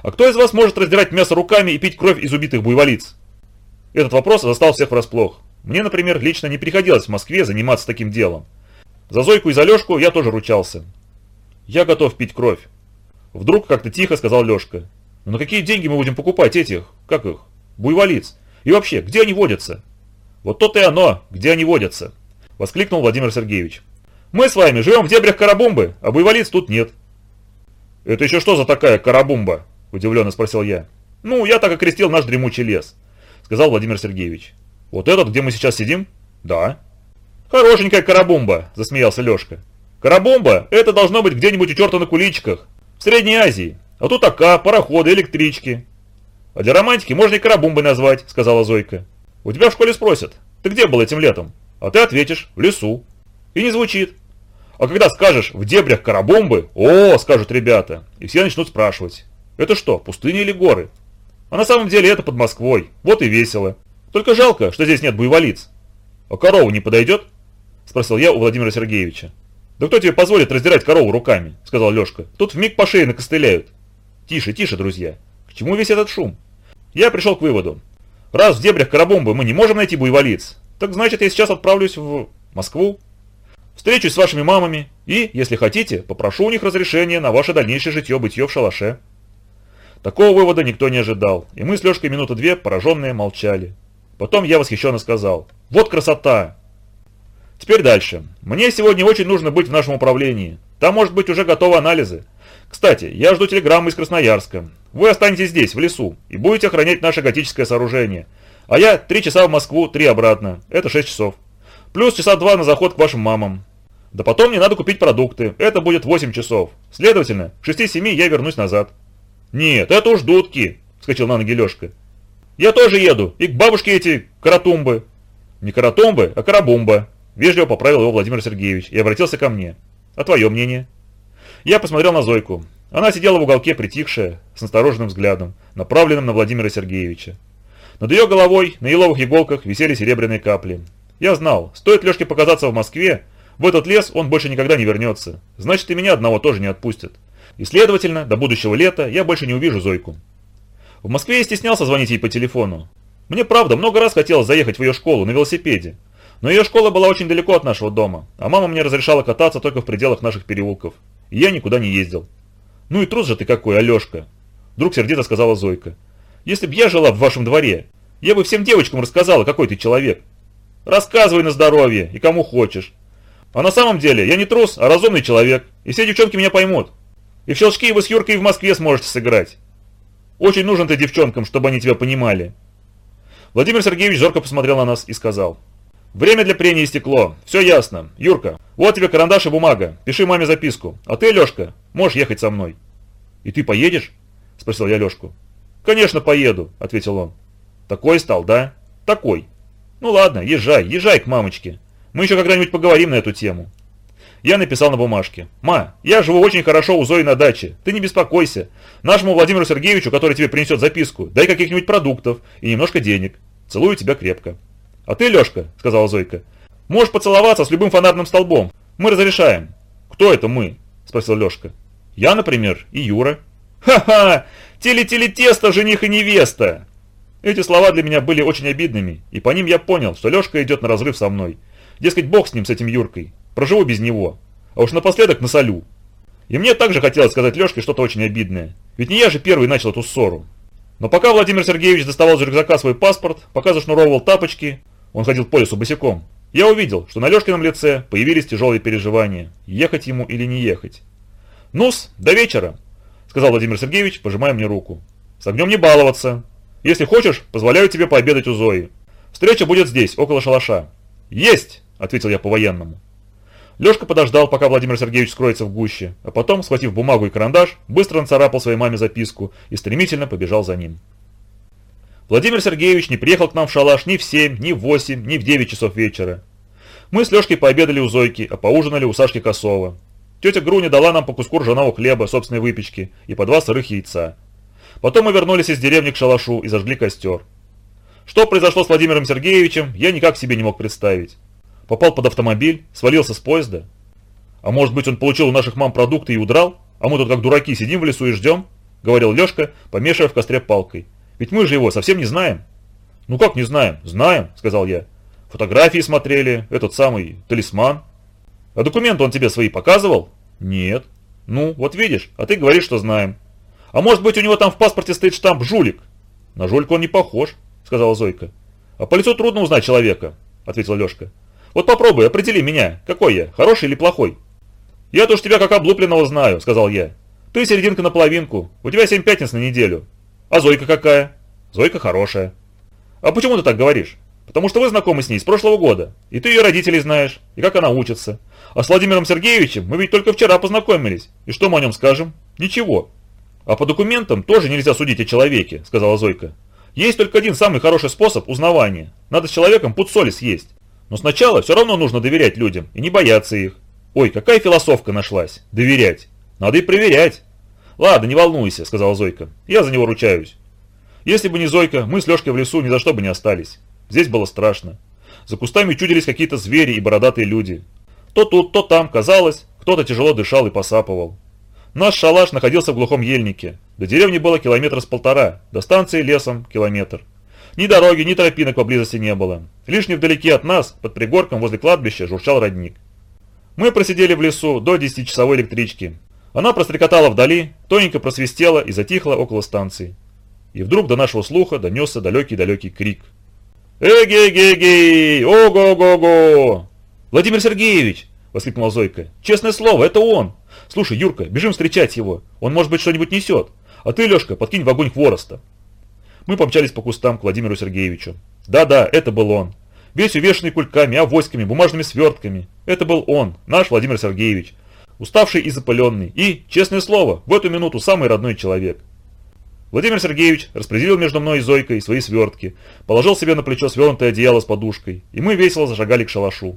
а кто из вас может раздирать мясо руками и пить кровь из убитых буйволиц? Этот вопрос застал всех врасплох. Мне, например, лично не приходилось в Москве заниматься таким делом. За Зойку и за Лешку я тоже ручался. Я готов пить кровь. Вдруг как-то тихо сказал Лешка. «Ну на какие деньги мы будем покупать этих, как их, буйволиц? И вообще, где они водятся?» «Вот то-то и оно, где они водятся!» Воскликнул Владимир Сергеевич. «Мы с вами живем в дебрях Карабумбы, а буйволиц тут нет». «Это еще что за такая Карабумба?» Удивленно спросил я. «Ну, я так окрестил наш дремучий лес», сказал Владимир Сергеевич. «Вот этот, где мы сейчас сидим?» «Да». «Хорошенькая Карабумба», засмеялся Лешка. «Карабумба – это должно быть где-нибудь у черта на куличках, в Средней Азии. А тут АК, пароходы, электрички. А для романтики можно и карабумбой назвать, сказала Зойка. У тебя в школе спросят, ты где был этим летом? А ты ответишь, в лесу. И не звучит. А когда скажешь «в дебрях карабомбы», «О!» скажут ребята, и все начнут спрашивать. Это что, пустыня или горы? А на самом деле это под Москвой, вот и весело. Только жалко, что здесь нет буйволиц. А корова не подойдет? Спросил я у Владимира Сергеевича. «Да кто тебе позволит раздирать корову руками?» – сказал Лешка. «Тут вмиг по шее накостыляют». «Тише, тише, друзья. К чему весь этот шум?» Я пришел к выводу. Раз в дебрях Карабомбы мы не можем найти буйволиц, так значит я сейчас отправлюсь в Москву. Встречусь с вашими мамами и, если хотите, попрошу у них разрешения на ваше дальнейшее житье-бытие в шалаше. Такого вывода никто не ожидал, и мы с Лешкой минуты две пораженные молчали. Потом я восхищенно сказал «Вот красота! Теперь дальше. Мне сегодня очень нужно быть в нашем управлении. Там, может быть, уже готовы анализы. Кстати, я жду телеграммы из Красноярска. Вы останетесь здесь, в лесу, и будете охранять наше готическое сооружение. А я три часа в Москву, три обратно. Это шесть часов. Плюс часа два на заход к вашим мамам. Да потом мне надо купить продукты. Это будет 8 часов. Следовательно, к 6-7 я вернусь назад. Нет, это уж дудки, вскочил на ноги Лешка. Я тоже еду. И к бабушке эти каратумбы. Не каратумбы, а карабумба. Вежливо поправил его Владимир Сергеевич и обратился ко мне. «А твое мнение?» Я посмотрел на Зойку. Она сидела в уголке, притихшая, с настороженным взглядом, направленным на Владимира Сергеевича. Над ее головой на еловых иголках висели серебряные капли. Я знал, стоит Лешке показаться в Москве, в этот лес он больше никогда не вернется. Значит, и меня одного тоже не отпустят. И, следовательно, до будущего лета я больше не увижу Зойку. В Москве я стеснялся звонить ей по телефону. Мне, правда, много раз хотелось заехать в ее школу на велосипеде, но ее школа была очень далеко от нашего дома, а мама мне разрешала кататься только в пределах наших переулков. Я никуда не ездил. «Ну и трус же ты какой, Алешка!» Вдруг сердито сказала Зойка. «Если б я жила в вашем дворе, я бы всем девочкам рассказала, какой ты человек. Рассказывай на здоровье и кому хочешь. А на самом деле я не трус, а разумный человек, и все девчонки меня поймут. И в щелчки вы с Юркой в Москве сможете сыграть. Очень нужен ты девчонкам, чтобы они тебя понимали». Владимир Сергеевич зорко посмотрел на нас и сказал – Время для прения истекло. Все ясно. Юрка, вот тебе карандаш и бумага. Пиши маме записку. А ты, Лешка, можешь ехать со мной. И ты поедешь? Спросил я Лешку. Конечно, поеду, ответил он. Такой стал, да? Такой. Ну ладно, езжай, езжай к мамочке. Мы еще когда-нибудь поговорим на эту тему. Я написал на бумажке. «Ма, я живу очень хорошо у Зои на даче. Ты не беспокойся. Нашему Владимиру Сергеевичу, который тебе принесет записку, дай каких-нибудь продуктов и немножко денег. Целую тебя крепко». «А ты, Лешка», — сказала Зойка, — «можешь поцеловаться с любым фонарным столбом. Мы разрешаем». «Кто это мы?» спросил Лешка. Я, например, и Юра. Ха-ха! Теле-теле-тесто, жених и невеста! Эти слова для меня были очень обидными, и по ним я понял, что Лешка идет на разрыв со мной. Дескать, бог с ним, с этим Юркой. Проживу без него. А уж напоследок насолю. И мне также хотелось сказать Лешке что-то очень обидное. Ведь не я же первый начал эту ссору. Но пока Владимир Сергеевич доставал из рюкзака свой паспорт, пока зашнуровывал тапочки, он ходил по лесу босиком, я увидел, что на Лешкином лице появились тяжелые переживания, ехать ему или не ехать. «Ну-с, до вечера», — сказал Владимир Сергеевич, пожимая мне руку. «С огнем не баловаться. Если хочешь, позволяю тебе пообедать у Зои. Встреча будет здесь, около шалаша». «Есть!» — ответил я по-военному. Лешка подождал, пока Владимир Сергеевич скроется в гуще, а потом, схватив бумагу и карандаш, быстро нацарапал своей маме записку и стремительно побежал за ним. Владимир Сергеевич не приехал к нам в шалаш ни в 7, ни в 8, ни в 9 часов вечера. Мы с Лешкой пообедали у Зойки, а поужинали у Сашки Косова. Тетя Груня дала нам по куску ржаного хлеба, собственной выпечки и по два сырых яйца. Потом мы вернулись из деревни к шалашу и зажгли костер. Что произошло с Владимиром Сергеевичем, я никак себе не мог представить. Попал под автомобиль, свалился с поезда. А может быть он получил у наших мам продукты и удрал? А мы тут как дураки сидим в лесу и ждем? Говорил Лешка, помешивая в костре палкой. Ведь мы же его совсем не знаем. Ну как не знаем? Знаем, сказал я. Фотографии смотрели, этот самый талисман. А документы он тебе свои показывал? Нет. Ну, вот видишь, а ты говоришь, что знаем. А может быть у него там в паспорте стоит штамп «Жулик»? На жулька он не похож, сказала Зойка. А по лицу трудно узнать человека, ответил Лешка. Вот попробуй, определи меня, какой я, хороший или плохой. Я-то уж тебя как облупленного знаю, сказал я. Ты серединка на половинку, у тебя семь пятниц на неделю. А Зойка какая? Зойка хорошая. А почему ты так говоришь? Потому что вы знакомы с ней с прошлого года, и ты ее родителей знаешь, и как она учится. А с Владимиром Сергеевичем мы ведь только вчера познакомились, и что мы о нем скажем? Ничего. А по документам тоже нельзя судить о человеке, сказала Зойка. Есть только один самый хороший способ узнавания. Надо с человеком пуд соли съесть. Но сначала все равно нужно доверять людям и не бояться их. Ой, какая философка нашлась. Доверять. Надо и проверять. Ладно, не волнуйся, сказала Зойка. Я за него ручаюсь. Если бы не Зойка, мы с Лешкой в лесу ни за что бы не остались. Здесь было страшно. За кустами чудились какие-то звери и бородатые люди. То тут, то там, казалось, кто-то тяжело дышал и посапывал. Наш шалаш находился в глухом ельнике. До деревни было километра с полтора, до станции лесом километр. Ни дороги, ни тропинок поблизости не было. Лишь невдалеке от нас, под пригорком возле кладбища, журчал родник. Мы просидели в лесу до 10-часовой электрички. Она прострекотала вдали, тоненько просвистела и затихла около станции. И вдруг до нашего слуха донесся далекий-далекий крик. «Эге-ге-гей! Ого-го-го!» «Владимир Сергеевич!» – воскликнула Зойка. «Честное слово, это он! Слушай, Юрка, бежим встречать его. Он, может быть, что-нибудь несет. А ты, Лешка, подкинь в огонь хвороста». Мы помчались по кустам к Владимиру Сергеевичу. Да-да, это был он. Весь увешанный кульками, авоськами, бумажными свертками. Это был он, наш Владимир Сергеевич. Уставший и запаленный. И, честное слово, в эту минуту самый родной человек. Владимир Сергеевич распределил между мной и Зойкой свои свертки, положил себе на плечо свернутое одеяло с подушкой, и мы весело зажигали к шалашу.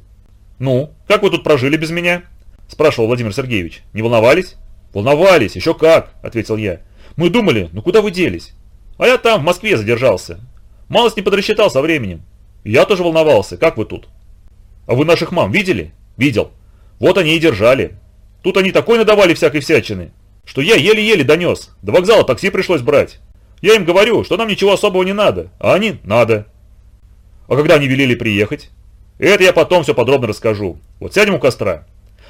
«Ну, как вы тут прожили без меня?» – спрашивал Владимир Сергеевич. «Не волновались?» «Волновались, еще как!» – ответил я. «Мы думали, ну куда вы делись?» А я там, в Москве, задержался. Малость не подрасчитал со временем. Я тоже волновался, как вы тут? А вы наших мам видели? Видел. Вот они и держали. Тут они такой надавали всякой всячины, что я еле-еле донес. До вокзала такси пришлось брать. Я им говорю, что нам ничего особого не надо, а они надо. А когда они велели приехать? Это я потом все подробно расскажу. Вот сядем у костра.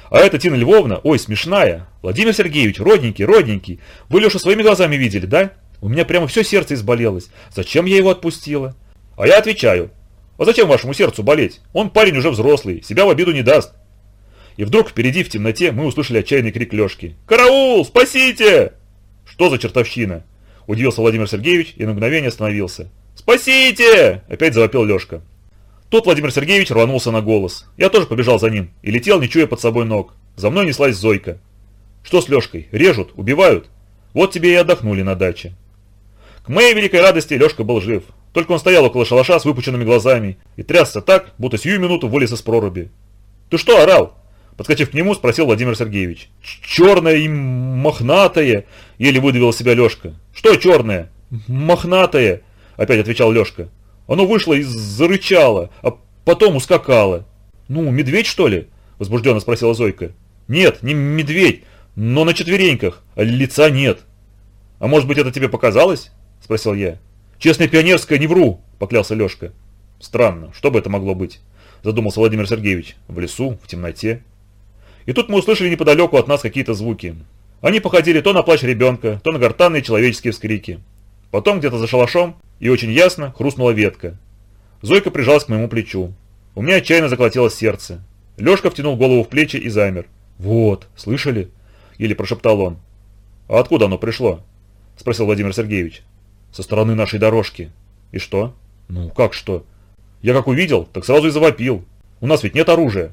А эта Тина Львовна, ой, смешная. Владимир Сергеевич, родненький, родненький. Вы Леша своими глазами видели, да? У меня прямо все сердце изболелось. Зачем я его отпустила? А я отвечаю. А зачем вашему сердцу болеть? Он парень уже взрослый, себя в обиду не даст. И вдруг впереди в темноте мы услышали отчаянный крик Лешки. «Караул! Спасите!» «Что за чертовщина?» Удивился Владимир Сергеевич и на мгновение остановился. «Спасите!» Опять завопил Лешка. Тут Владимир Сергеевич рванулся на голос. Я тоже побежал за ним и летел, не чуя под собой ног. За мной неслась Зойка. «Что с Лешкой? Режут? Убивают?» «Вот тебе и отдохнули на даче». К моей великой радости Лешка был жив. Только он стоял около шалаша с выпученными глазами и трясся так, будто сию минуту вылез из проруби. «Ты что орал?» Подскочив к нему, спросил Владимир Сергеевич. «Черное и мохнатое!» – еле выдавил себя Лешка. «Что черное?» «Мохнатое!» – опять отвечал Лешка. «Оно вышло и зарычало, а потом ускакало». «Ну, медведь, что ли?» – возбужденно спросила Зойка. «Нет, не медведь, но на четвереньках, а лица нет. А может быть это тебе показалось? Спросил я. Честная пионерская, не вру, поклялся Лешка. Странно, что бы это могло быть? Задумался Владимир Сергеевич. В лесу, в темноте. И тут мы услышали неподалеку от нас какие-то звуки. Они походили то на плач ребенка, то на гортанные человеческие вскрики. Потом где-то за шалашом, и очень ясно, хрустнула ветка. Зойка прижалась к моему плечу. У меня отчаянно заколотилось сердце. Лешка втянул голову в плечи и замер. «Вот, слышали?» – еле прошептал он. «А откуда оно пришло?» – спросил Владимир Сергеевич. «Со стороны нашей дорожки». «И что?» «Ну, как что?» «Я как увидел, так сразу и завопил. У нас ведь нет оружия».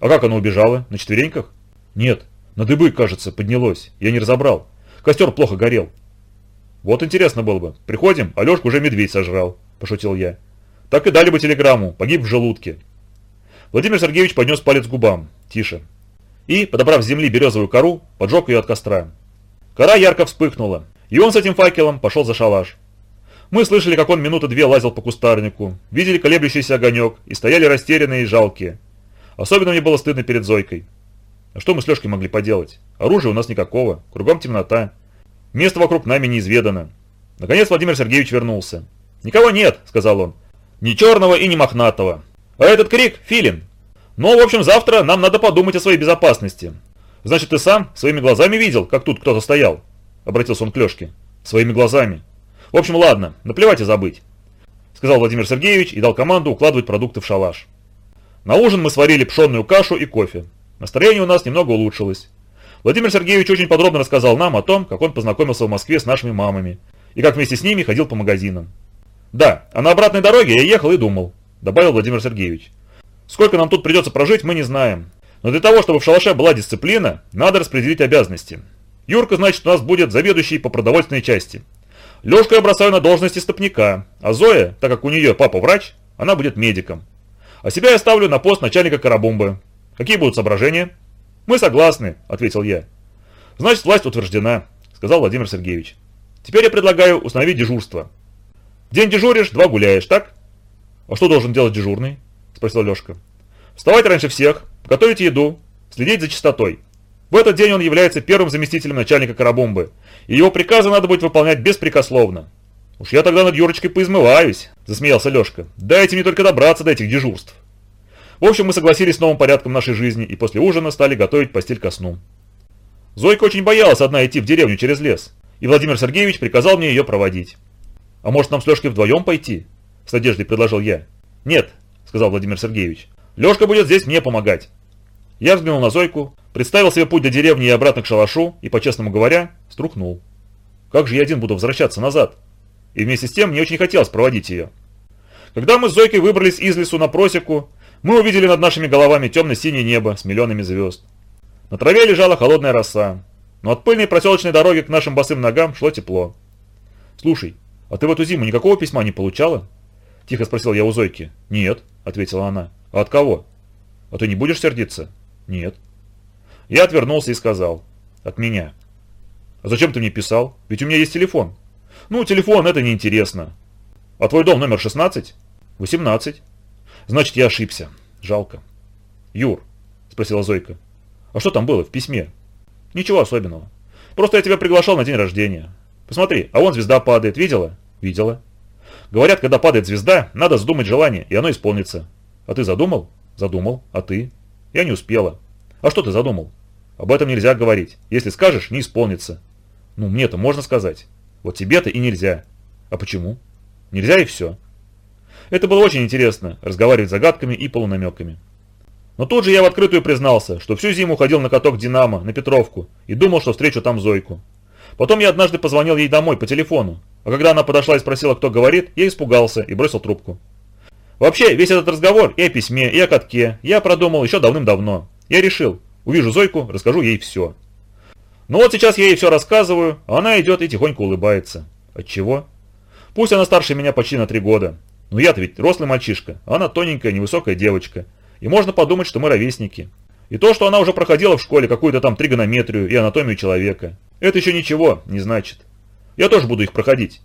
«А как оно убежало? На четвереньках?» «Нет, на дыбы, кажется, поднялось. Я не разобрал. Костер плохо горел». «Вот интересно было бы. Приходим, а Лешку уже медведь сожрал», – пошутил я. «Так и дали бы телеграмму. Погиб в желудке». Владимир Сергеевич поднес палец к губам. Тише. И, подобрав с земли березовую кору, поджег ее от костра. Кора ярко вспыхнула, и он с этим факелом пошел за шалаш. Мы слышали, как он минуты две лазил по кустарнику, видели колеблющийся огонек и стояли растерянные и жалкие. Особенно мне было стыдно перед Зойкой. А что мы с Лешкой могли поделать? Оружия у нас никакого, кругом темнота. Место вокруг нами неизведано. Наконец Владимир Сергеевич вернулся. «Никого нет», — сказал он. «Ни черного и ни мохнатого. А этот крик – филин. Но, в общем, завтра нам надо подумать о своей безопасности. Значит, ты сам своими глазами видел, как тут кто-то стоял?» Обратился он к Лешке. «Своими глазами. В общем, ладно, наплевать и забыть», сказал Владимир Сергеевич и дал команду укладывать продукты в шалаш. На ужин мы сварили пшенную кашу и кофе. Настроение у нас немного улучшилось. Владимир Сергеевич очень подробно рассказал нам о том, как он познакомился в Москве с нашими мамами и как вместе с ними ходил по магазинам. Да, а на обратной дороге я ехал и думал, добавил Владимир Сергеевич. Сколько нам тут придется прожить, мы не знаем. Но для того, чтобы в шалаше была дисциплина, надо распределить обязанности. Юрка, значит, у нас будет заведующий по продовольственной части. Лешку я бросаю на должность истопника, а Зоя, так как у нее папа врач, она будет медиком. А себя я ставлю на пост начальника карабумбы. Какие будут соображения? Мы согласны, ответил я. Значит, власть утверждена, сказал Владимир Сергеевич. Теперь я предлагаю установить дежурство. День дежуришь, два гуляешь, так? «А что должен делать дежурный?» – спросил Лешка. «Вставать раньше всех, готовить еду, следить за чистотой. В этот день он является первым заместителем начальника карабомбы, и его приказы надо будет выполнять беспрекословно». «Уж я тогда над Юрочкой поизмываюсь», – засмеялся Лешка. «Дайте мне только добраться до этих дежурств». В общем, мы согласились с новым порядком нашей жизни и после ужина стали готовить постель ко сну. Зойка очень боялась одна идти в деревню через лес, и Владимир Сергеевич приказал мне ее проводить. «А может нам с Лешкой вдвоем пойти?» С надеждой предложил я. «Нет», сказал Владимир Сергеевич. «Лешка будет здесь мне помогать». Я взглянул на Зойку, представил себе путь до деревни и обратно к шалашу и, по-честному говоря, струхнул. Как же я один буду возвращаться назад? И вместе с тем мне очень хотелось проводить ее. Когда мы с Зойкой выбрались из лесу на просеку, мы увидели над нашими головами темно-синее небо с миллионами звезд. На траве лежала холодная роса, но от пыльной проселочной дороги к нашим босым ногам шло тепло. «Слушай, а ты в эту зиму никакого письма не получала?» Тихо спросил я у Зойки. «Нет», — ответила она. «А от кого?» «А ты не будешь сердиться?» «Нет». Я отвернулся и сказал. «От меня». «А зачем ты мне писал? Ведь у меня есть телефон». «Ну, телефон, это неинтересно». «А твой дом номер 16?» «18». «Значит, я ошибся. Жалко». «Юр», — спросила Зойка. «А что там было в письме?» «Ничего особенного. Просто я тебя приглашал на день рождения. Посмотри, а вон звезда падает, видела?» «Видела». Говорят, когда падает звезда, надо задумать желание, и оно исполнится. А ты задумал? Задумал. А ты? Я не успела. А что ты задумал? Об этом нельзя говорить. Если скажешь, не исполнится. Ну, мне-то можно сказать. Вот тебе-то и нельзя. А почему? Нельзя и все. Это было очень интересно, разговаривать загадками и полунамеками. Но тут же я в открытую признался, что всю зиму ходил на каток «Динамо» на Петровку и думал, что встречу там Зойку. Потом я однажды позвонил ей домой по телефону, а когда она подошла и спросила, кто говорит, я испугался и бросил трубку. Вообще, весь этот разговор и о письме, и о катке я продумал еще давным-давно. Я решил, увижу Зойку, расскажу ей все. Но вот сейчас я ей все рассказываю, а она идет и тихонько улыбается. Отчего? Пусть она старше меня почти на три года. Но я-то ведь рослый мальчишка, а она тоненькая, невысокая девочка. И можно подумать, что мы ровесники. И то, что она уже проходила в школе какую-то там тригонометрию и анатомию человека, это еще ничего не значит. Я тоже буду их проходить.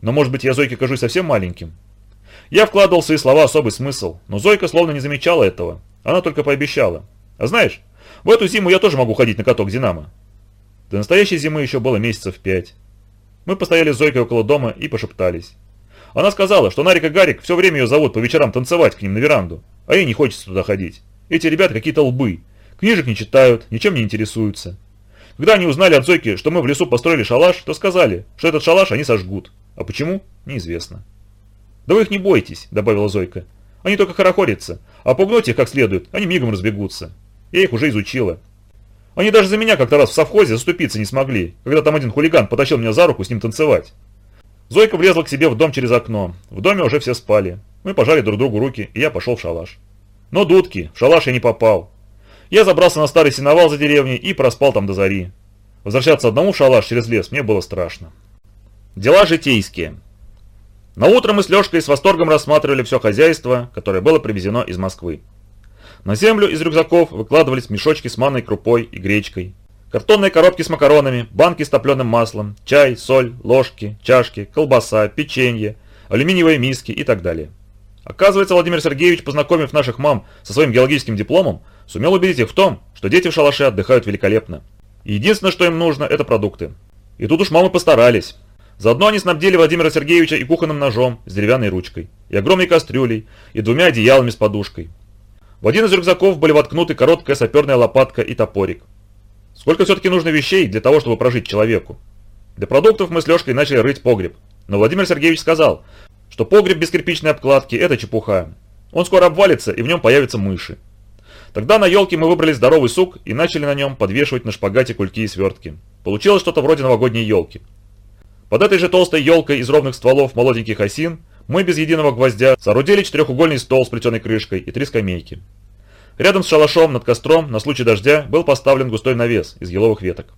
Но может быть я Зойке кажусь совсем маленьким? Я вкладывал в свои слова особый смысл, но Зойка словно не замечала этого. Она только пообещала. А знаешь, В эту зиму я тоже могу ходить на каток «Динамо». До настоящей зимы еще было месяцев пять. Мы постояли с Зойкой около дома и пошептались. Она сказала, что Нарик и Гарик все время ее зовут по вечерам танцевать к ним на веранду, а ей не хочется туда ходить. Эти ребята какие-то лбы, книжек не читают, ничем не интересуются. Когда они узнали от Зойки, что мы в лесу построили шалаш, то сказали, что этот шалаш они сожгут. А почему, неизвестно. «Да вы их не бойтесь», — добавила Зойка. «Они только хорохорятся, а пугнуть их как следует, они мигом разбегутся. Я их уже изучила. Они даже за меня как-то раз в совхозе заступиться не смогли, когда там один хулиган потащил меня за руку с ним танцевать. Зойка влезла к себе в дом через окно. В доме уже все спали. Мы пожали друг другу руки, и я пошел в шалаш. Но дудки, в шалаш я не попал. Я забрался на старый сеновал за деревней и проспал там до зари. Возвращаться одному в шалаш через лес мне было страшно. Дела житейские. На утро мы с Лешкой с восторгом рассматривали все хозяйство, которое было привезено из Москвы. На землю из рюкзаков выкладывались мешочки с манной крупой и гречкой, картонные коробки с макаронами, банки с топленым маслом, чай, соль, ложки, чашки, колбаса, печенье, алюминиевые миски и так далее. Оказывается, Владимир Сергеевич, познакомив наших мам со своим геологическим дипломом, сумел убедить их в том, что дети в шалаше отдыхают великолепно. И единственное, что им нужно, это продукты. И тут уж мамы постарались. Заодно они снабдили Владимира Сергеевича и кухонным ножом с деревянной ручкой, и огромной кастрюлей, и двумя одеялами с подушкой. В один из рюкзаков были воткнуты короткая саперная лопатка и топорик. Сколько все-таки нужно вещей для того, чтобы прожить человеку? Для продуктов мы с Лешкой начали рыть погреб. Но Владимир Сергеевич сказал, что погреб без кирпичной обкладки – это чепуха. Он скоро обвалится, и в нем появятся мыши. Тогда на елке мы выбрали здоровый сук и начали на нем подвешивать на шпагате кульки и свертки. Получилось что-то вроде новогодней елки. Под этой же толстой елкой из ровных стволов молоденьких осин мы без единого гвоздя соорудили четырехугольный стол с плетеной крышкой и три скамейки. Рядом с шалашом над костром на случай дождя был поставлен густой навес из еловых веток.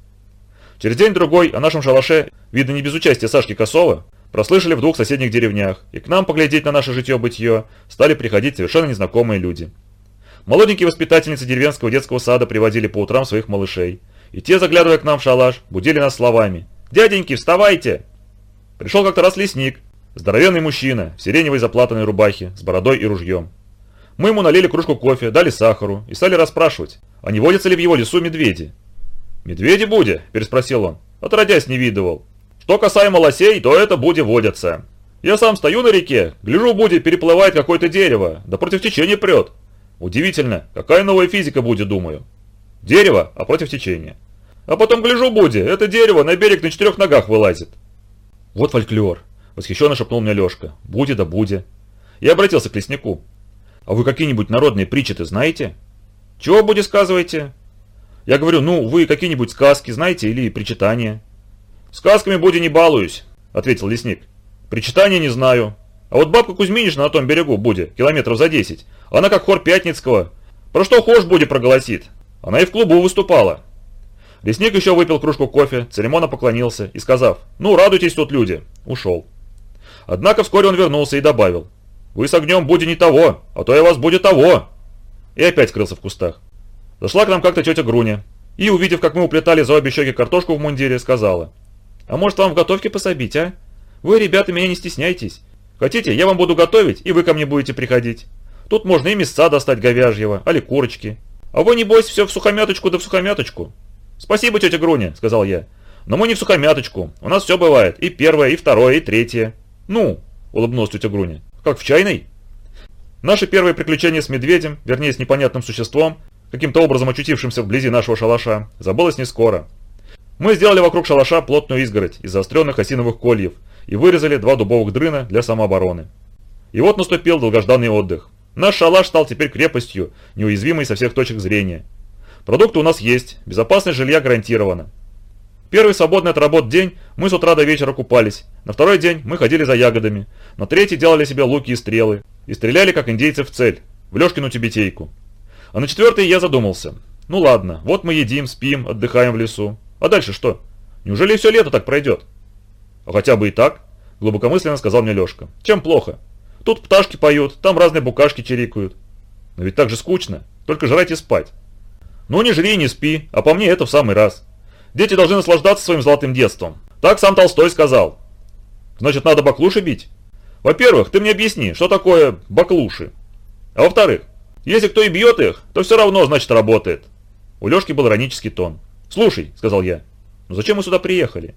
Через день-другой о нашем шалаше, видно не без участия Сашки Косова, прослышали в двух соседних деревнях, и к нам поглядеть на наше житье-бытие стали приходить совершенно незнакомые люди. Молоденькие воспитательницы деревенского детского сада приводили по утрам своих малышей, и те, заглядывая к нам в шалаш, будили нас словами «Дяденьки, вставайте!» Пришел как-то раз лесник, Здоровенный мужчина, в сиреневой заплатанной рубахе, с бородой и ружьем. Мы ему налили кружку кофе, дали сахару и стали расспрашивать, а не водятся ли в его лесу медведи. «Медведи Буди?» – переспросил он. «Отродясь не видывал. Что касаемо лосей, то это Буди водятся. Я сам стою на реке, гляжу, Буди переплывает какое-то дерево, да против течения прет. Удивительно, какая новая физика Буди, думаю. Дерево, а против течения. А потом гляжу, Буди, это дерево на берег на четырех ногах вылазит. Вот фольклор. Восхищенно шепнул мне Лешка. Буди да буди. Я обратился к леснику. А вы какие-нибудь народные притчи-то знаете? Чего Буди сказываете? Я говорю, ну, вы какие-нибудь сказки знаете или причитания? Сказками Буди не балуюсь, ответил лесник. Причитания не знаю. А вот бабка Кузьминишна на том берегу, Буди, километров за 10, она как хор Пятницкого. Про что хошь Буди проголосит. Она и в клубу выступала. Лесник еще выпил кружку кофе, церемонно поклонился и, сказав «Ну, радуйтесь тут, люди», ушел. Однако вскоре он вернулся и добавил. «Вы с огнем будете не того, а то я вас будет того!» И опять скрылся в кустах. Зашла к нам как-то тетя Груня. И, увидев, как мы уплетали за обе щеки картошку в мундире, сказала. «А может, вам в готовке пособить, а? Вы, ребята, меня не стесняйтесь. Хотите, я вам буду готовить, и вы ко мне будете приходить. Тут можно и мясца достать говяжьего, али курочки. А вы, небось, все в сухомяточку да в сухомяточку». «Спасибо, тетя Груня», — сказал я. «Но мы не в сухомяточку. У нас все бывает. И первое, и второе, и третье». «Ну?» – улыбнулась тетя Груня. «Как в чайной?» Наше первое приключение с медведем, вернее с непонятным существом, каким-то образом очутившимся вблизи нашего шалаша, забылось не скоро. Мы сделали вокруг шалаша плотную изгородь из заостренных осиновых кольев и вырезали два дубовых дрына для самообороны. И вот наступил долгожданный отдых. Наш шалаш стал теперь крепостью, неуязвимой со всех точек зрения. Продукты у нас есть, безопасность жилья гарантирована. Первый свободный от работ день мы с утра до вечера купались, на второй день мы ходили за ягодами, на третий делали себе луки и стрелы, и стреляли как индейцы в цель, в Лешкину тюбетейку. А на четвертый я задумался. Ну ладно, вот мы едим, спим, отдыхаем в лесу. А дальше что? Неужели все лето так пройдет? А хотя бы и так, глубокомысленно сказал мне Лешка. Чем плохо? Тут пташки поют, там разные букашки чирикают. Но ведь так же скучно, только жрать и спать. Ну не жри и не спи, а по мне это в самый раз. Дети должны наслаждаться своим золотым детством. Так сам Толстой сказал. Значит, надо баклуши бить? Во-первых, ты мне объясни, что такое баклуши. А во-вторых, если кто и бьет их, то все равно, значит, работает. У Лешки был иронический тон. «Слушай», — сказал я, — «ну зачем мы сюда приехали?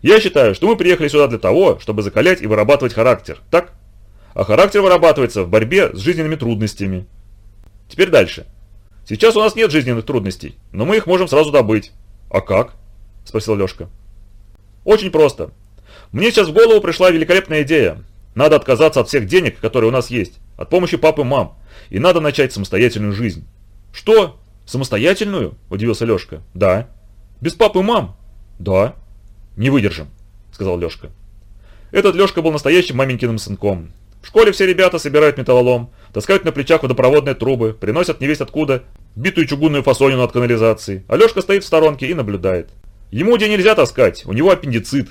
Я считаю, что мы приехали сюда для того, чтобы закалять и вырабатывать характер, так? А характер вырабатывается в борьбе с жизненными трудностями. Теперь дальше. Сейчас у нас нет жизненных трудностей, но мы их можем сразу добыть. А как? Спросил Лешка. Очень просто. Мне сейчас в голову пришла великолепная идея. Надо отказаться от всех денег, которые у нас есть, от помощи папы и мам, и надо начать самостоятельную жизнь. Что? Самостоятельную? Удивился Лешка. Да. Без папы и мам? Да. Не выдержим, сказал Лешка. Этот Лешка был настоящим маменькиным сынком. В школе все ребята собирают металлолом, таскают на плечах водопроводные трубы, приносят невесть откуда битую чугунную фасонину от канализации. Алешка стоит в сторонке и наблюдает. Ему где нельзя таскать, у него аппендицит.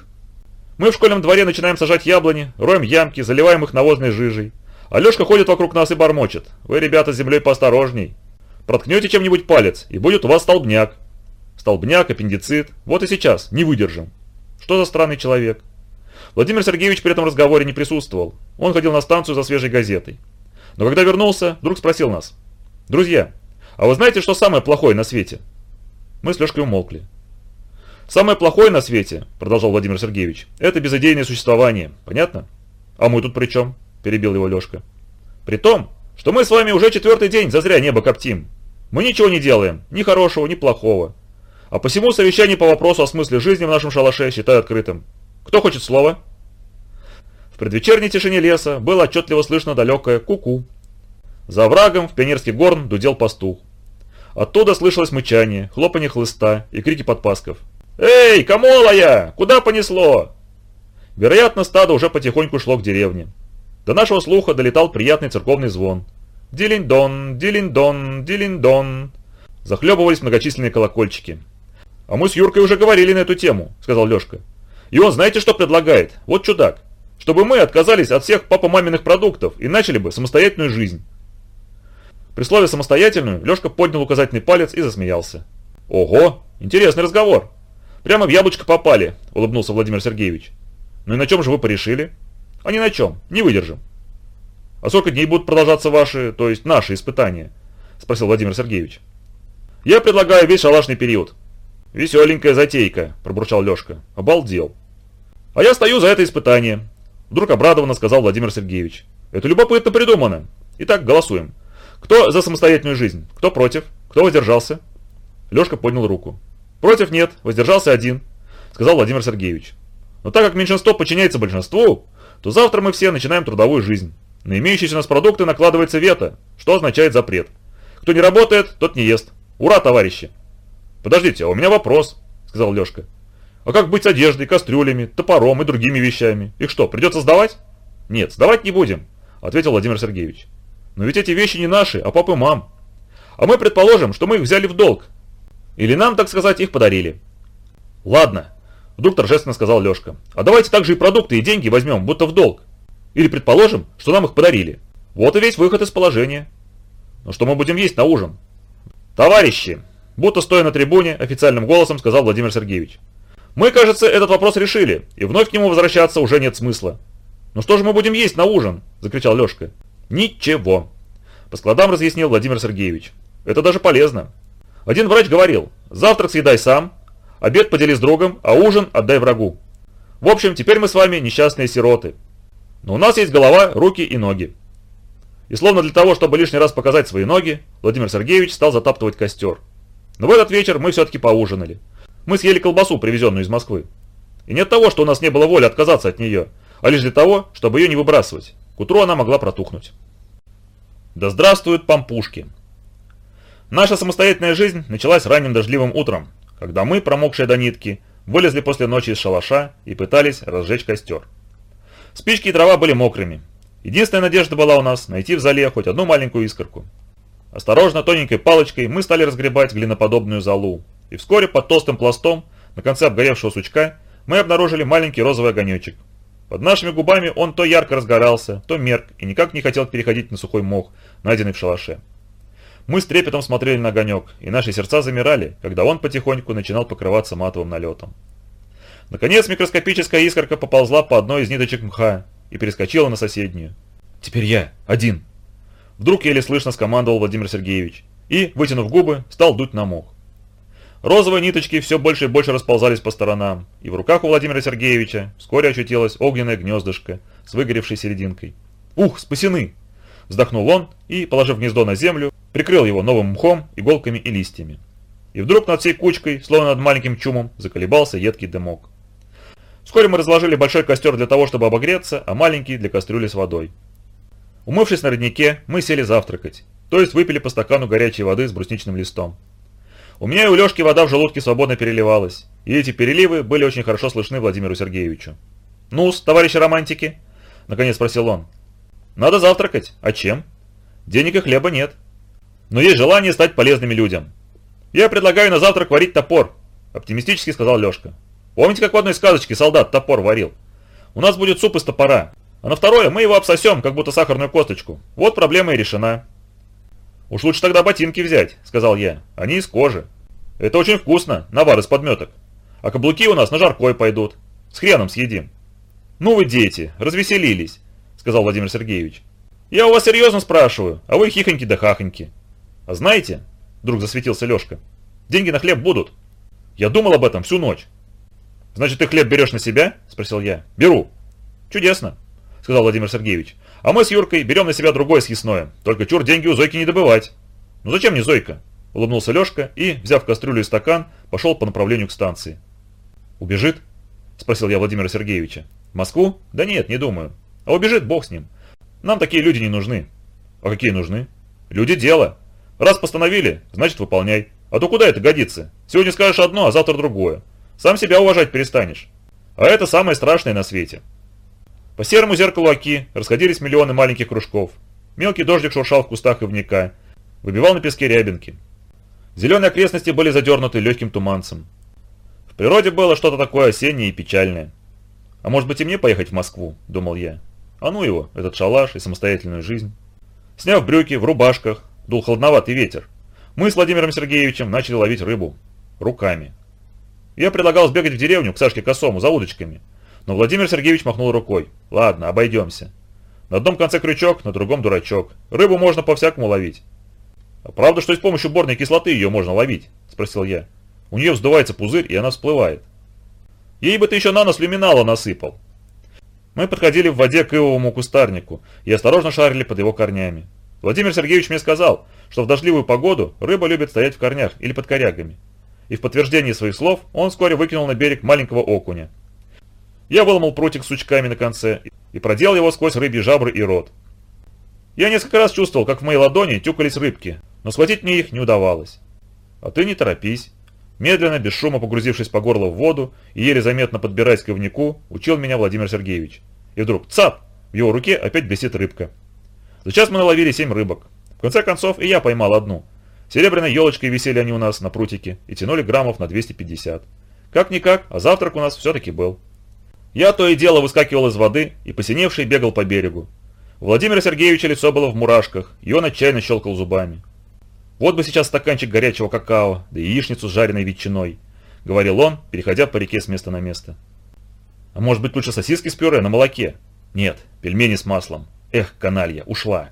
Мы в школьном дворе начинаем сажать яблони, роем ямки, заливаем их навозной жижей. Алешка ходит вокруг нас и бормочет. Вы, ребята, с землей поосторожней. Проткнете чем-нибудь палец, и будет у вас столбняк. Столбняк, аппендицит. Вот и сейчас, не выдержим. Что за странный человек? Владимир Сергеевич при этом разговоре не присутствовал. Он ходил на станцию за свежей газетой. Но когда вернулся, вдруг спросил нас. «Друзья, а вы знаете, что самое плохое на свете?» Мы с Лешкой умолкли. «Самое плохое на свете, — продолжал Владимир Сергеевич, — это безыдейное существование. Понятно?» «А мы тут при чем?» — перебил его Лешка. «При том, что мы с вами уже четвертый день зазря небо коптим. Мы ничего не делаем, ни хорошего, ни плохого. А посему совещание по вопросу о смысле жизни в нашем шалаше считаю открытым. Кто хочет слова?» В предвечерней тишине леса было отчетливо слышно далекое «ку-ку». За врагом в пионерский горн дудел пастух. Оттуда слышалось мычание, хлопанье хлыста и крики подпасков. «Эй, комолая! Куда понесло?» Вероятно, стадо уже потихоньку шло к деревне. До нашего слуха долетал приятный церковный звон. «Дилинь-дон, дилинь-дон, дилинь-дон!» Захлебывались многочисленные колокольчики. «А мы с Юркой уже говорили на эту тему», — сказал Лешка. «И он знаете, что предлагает? Вот чудак чтобы мы отказались от всех папа-маминых продуктов и начали бы самостоятельную жизнь. При слове «самостоятельную» Лешка поднял указательный палец и засмеялся. «Ого, интересный разговор. Прямо в яблочко попали», – улыбнулся Владимир Сергеевич. «Ну и на чем же вы порешили?» «А ни на чем, не выдержим». «А сколько дней будут продолжаться ваши, то есть наши испытания?» – спросил Владимир Сергеевич. «Я предлагаю весь шалашный период». «Веселенькая затейка», – пробурчал Лешка. «Обалдел». «А я стою за это испытание. Вдруг обрадованно сказал Владимир Сергеевич. Это любопытно придумано. Итак, голосуем. Кто за самостоятельную жизнь? Кто против? Кто воздержался? Лешка поднял руку. Против нет, воздержался один, сказал Владимир Сергеевич. Но так как меньшинство подчиняется большинству, то завтра мы все начинаем трудовую жизнь. На имеющиеся у нас продукты накладывается вето, что означает запрет. Кто не работает, тот не ест. Ура, товарищи! Подождите, а у меня вопрос, сказал Лешка. А как быть с одеждой, кастрюлями, топором и другими вещами? Их что, придется сдавать? Нет, сдавать не будем, ответил Владимир Сергеевич. Но ведь эти вещи не наши, а папы мам. А мы предположим, что мы их взяли в долг. Или нам, так сказать, их подарили. Ладно, вдруг торжественно сказал Лешка. А давайте также и продукты и деньги возьмем, будто в долг. Или предположим, что нам их подарили. Вот и весь выход из положения. Но что мы будем есть на ужин? Товарищи, будто стоя на трибуне, официальным голосом сказал Владимир Сергеевич. Мы, кажется, этот вопрос решили, и вновь к нему возвращаться уже нет смысла. «Ну что же мы будем есть на ужин?» – закричал Лешка. «Ничего», – по складам разъяснил Владимир Сергеевич. «Это даже полезно. Один врач говорил, завтрак съедай сам, обед подели с другом, а ужин отдай врагу. В общем, теперь мы с вами несчастные сироты. Но у нас есть голова, руки и ноги». И словно для того, чтобы лишний раз показать свои ноги, Владимир Сергеевич стал затаптывать костер. Но в этот вечер мы все-таки поужинали. Мы съели колбасу, привезенную из Москвы. И не от того, что у нас не было воли отказаться от нее, а лишь для того, чтобы ее не выбрасывать. К утру она могла протухнуть. Да здравствуют пампушки! Наша самостоятельная жизнь началась ранним дождливым утром, когда мы, промокшие до нитки, вылезли после ночи из шалаша и пытались разжечь костер. Спички и трава были мокрыми. Единственная надежда была у нас найти в зале хоть одну маленькую искорку. Осторожно, тоненькой палочкой мы стали разгребать глиноподобную залу, и вскоре под толстым пластом, на конце обгоревшего сучка, мы обнаружили маленький розовый огонечек. Под нашими губами он то ярко разгорался, то мерк и никак не хотел переходить на сухой мох, найденный в шалаше. Мы с трепетом смотрели на огонек, и наши сердца замирали, когда он потихоньку начинал покрываться матовым налетом. Наконец микроскопическая искорка поползла по одной из ниточек мха и перескочила на соседнюю. «Теперь я, один!» Вдруг еле слышно скомандовал Владимир Сергеевич и, вытянув губы, стал дуть на мох. Розовые ниточки все больше и больше расползались по сторонам, и в руках у Владимира Сергеевича вскоре очутилось огненное гнездышко с выгоревшей серединкой. «Ух, спасены!» Вздохнул он и, положив гнездо на землю, прикрыл его новым мхом, иголками и листьями. И вдруг над всей кучкой, словно над маленьким чумом, заколебался едкий дымок. Вскоре мы разложили большой костер для того, чтобы обогреться, а маленький для кастрюли с водой. Умывшись на роднике, мы сели завтракать, то есть выпили по стакану горячей воды с брусничным листом. У меня и у Лешки вода в желудке свободно переливалась, и эти переливы были очень хорошо слышны Владимиру Сергеевичу. ну товарищи романтики?» – наконец спросил он. «Надо завтракать. А чем?» «Денег и хлеба нет. Но есть желание стать полезными людям. Я предлагаю на завтрак варить топор», – оптимистически сказал Лешка. «Помните, как в одной сказочке солдат топор варил? У нас будет суп из топора, а на второе мы его обсосем, как будто сахарную косточку. Вот проблема и решена». «Уж лучше тогда ботинки взять», — сказал я. «Они из кожи. Это очень вкусно, навар из подметок. А каблуки у нас на жаркой пойдут. С хреном съедим». «Ну вы дети, развеселились», — сказал Владимир Сергеевич. «Я у вас серьезно спрашиваю, а вы хихоньки да хахоньки». «А знаете», — вдруг засветился Лешка, — «деньги на хлеб будут». «Я думал об этом всю ночь». «Значит, ты хлеб берешь на себя?» – спросил я. «Беру». «Чудесно», – сказал Владимир Сергеевич. А мы с Юркой берем на себя другое съестное. Только чур деньги у Зойки не добывать. Ну зачем мне Зойка? Улыбнулся Лешка и, взяв кастрюлю и стакан, пошел по направлению к станции. «Убежит?» – спросил я Владимира Сергеевича. «В Москву? Да нет, не думаю. А убежит, бог с ним. Нам такие люди не нужны». «А какие нужны?» «Люди дело. Раз постановили, значит выполняй. А то куда это годится? Сегодня скажешь одно, а завтра другое. Сам себя уважать перестанешь. А это самое страшное на свете». По серому зеркалу оки расходились миллионы маленьких кружков. Мелкий дождик шуршал в кустах ивника, выбивал на песке рябинки. Зеленые окрестности были задернуты легким туманцем. В природе было что-то такое осеннее и печальное. А может быть и мне поехать в Москву, думал я. А ну его, этот шалаш и самостоятельную жизнь. Сняв брюки, в рубашках, дул холодноватый ветер. Мы с Владимиром Сергеевичем начали ловить рыбу. Руками. Я предлагал сбегать в деревню к Сашке Косому за удочками – но Владимир Сергеевич махнул рукой. «Ладно, обойдемся. На одном конце крючок, на другом дурачок. Рыбу можно по-всякому ловить». «А правда, что и с помощью борной кислоты ее можно ловить?» – спросил я. «У нее вздувается пузырь, и она всплывает». «Ей бы ты еще на нос люминала насыпал». Мы подходили в воде к ивовому кустарнику и осторожно шарили под его корнями. Владимир Сергеевич мне сказал, что в дождливую погоду рыба любит стоять в корнях или под корягами. И в подтверждении своих слов он вскоре выкинул на берег маленького окуня, я выломал прутик с сучками на конце и проделал его сквозь рыбьи жабры и рот. Я несколько раз чувствовал, как в моей ладони тюкались рыбки, но схватить мне их не удавалось. А ты не торопись. Медленно, без шума погрузившись по горло в воду и еле заметно подбираясь к ивнику, учил меня Владимир Сергеевич. И вдруг цап! В его руке опять блестит рыбка. Сейчас мы наловили семь рыбок. В конце концов и я поймал одну. Серебряной елочкой висели они у нас на прутике и тянули граммов на 250. Как-никак, а завтрак у нас все-таки был. Я то и дело выскакивал из воды и посиневший бегал по берегу. У Владимира Сергеевича лицо было в мурашках, и он отчаянно щелкал зубами. «Вот бы сейчас стаканчик горячего какао, да яичницу с жареной ветчиной», — говорил он, переходя по реке с места на место. «А может быть лучше сосиски с пюре на молоке?» «Нет, пельмени с маслом. Эх, каналья, ушла».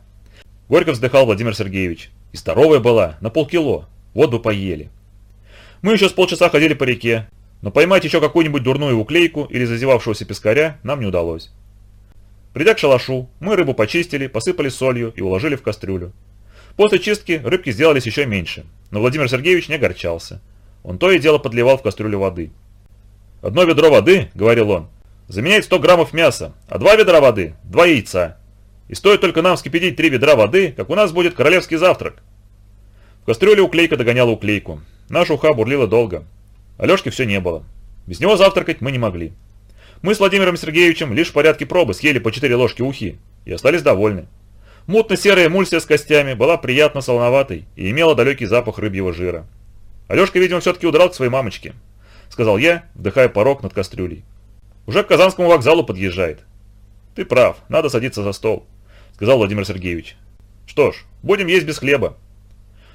Горько вздыхал Владимир Сергеевич. «И здоровая была, на полкило. Вот бы поели». Мы еще с полчаса ходили по реке, но поймать еще какую-нибудь дурную уклейку или зазевавшегося пескаря нам не удалось. Придя к шалашу, мы рыбу почистили, посыпали солью и уложили в кастрюлю. После чистки рыбки сделались еще меньше, но Владимир Сергеевич не огорчался. Он то и дело подливал в кастрюлю воды. «Одно ведро воды, — говорил он, — заменяет 100 граммов мяса, а два ведра воды – два яйца. И стоит только нам вскипятить три ведра воды, как у нас будет королевский завтрак». В кастрюле уклейка догоняла уклейку. Наша уха бурлила долго. Алешки все не было. Без него завтракать мы не могли. Мы с Владимиром Сергеевичем лишь в порядке пробы съели по 4 ложки ухи и остались довольны. Мутно-серая эмульсия с костями была приятно солоноватой и имела далекий запах рыбьего жира. Алешка, видимо, все-таки удрал к своей мамочке, сказал я, вдыхая порог над кастрюлей. Уже к Казанскому вокзалу подъезжает. Ты прав, надо садиться за стол, сказал Владимир Сергеевич. Что ж, будем есть без хлеба.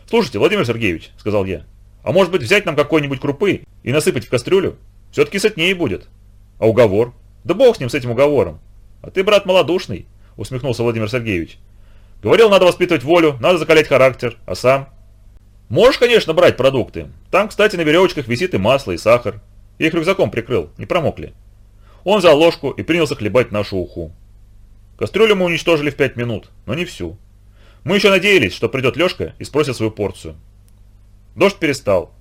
Слушайте, Владимир Сергеевич, сказал я, а может быть взять нам какой-нибудь крупы и насыпать в кастрюлю? Все-таки сытнее будет. А уговор? Да бог с ним, с этим уговором. А ты, брат, малодушный, усмехнулся Владимир Сергеевич. Говорил, надо воспитывать волю, надо закалять характер, а сам? Можешь, конечно, брать продукты. Там, кстати, на веревочках висит и масло, и сахар. Я их рюкзаком прикрыл, не промокли. Он взял ложку и принялся хлебать нашу уху. Кастрюлю мы уничтожили в пять минут, но не всю. Мы еще надеялись, что придет Лешка и спросит свою порцию. Дождь перестал.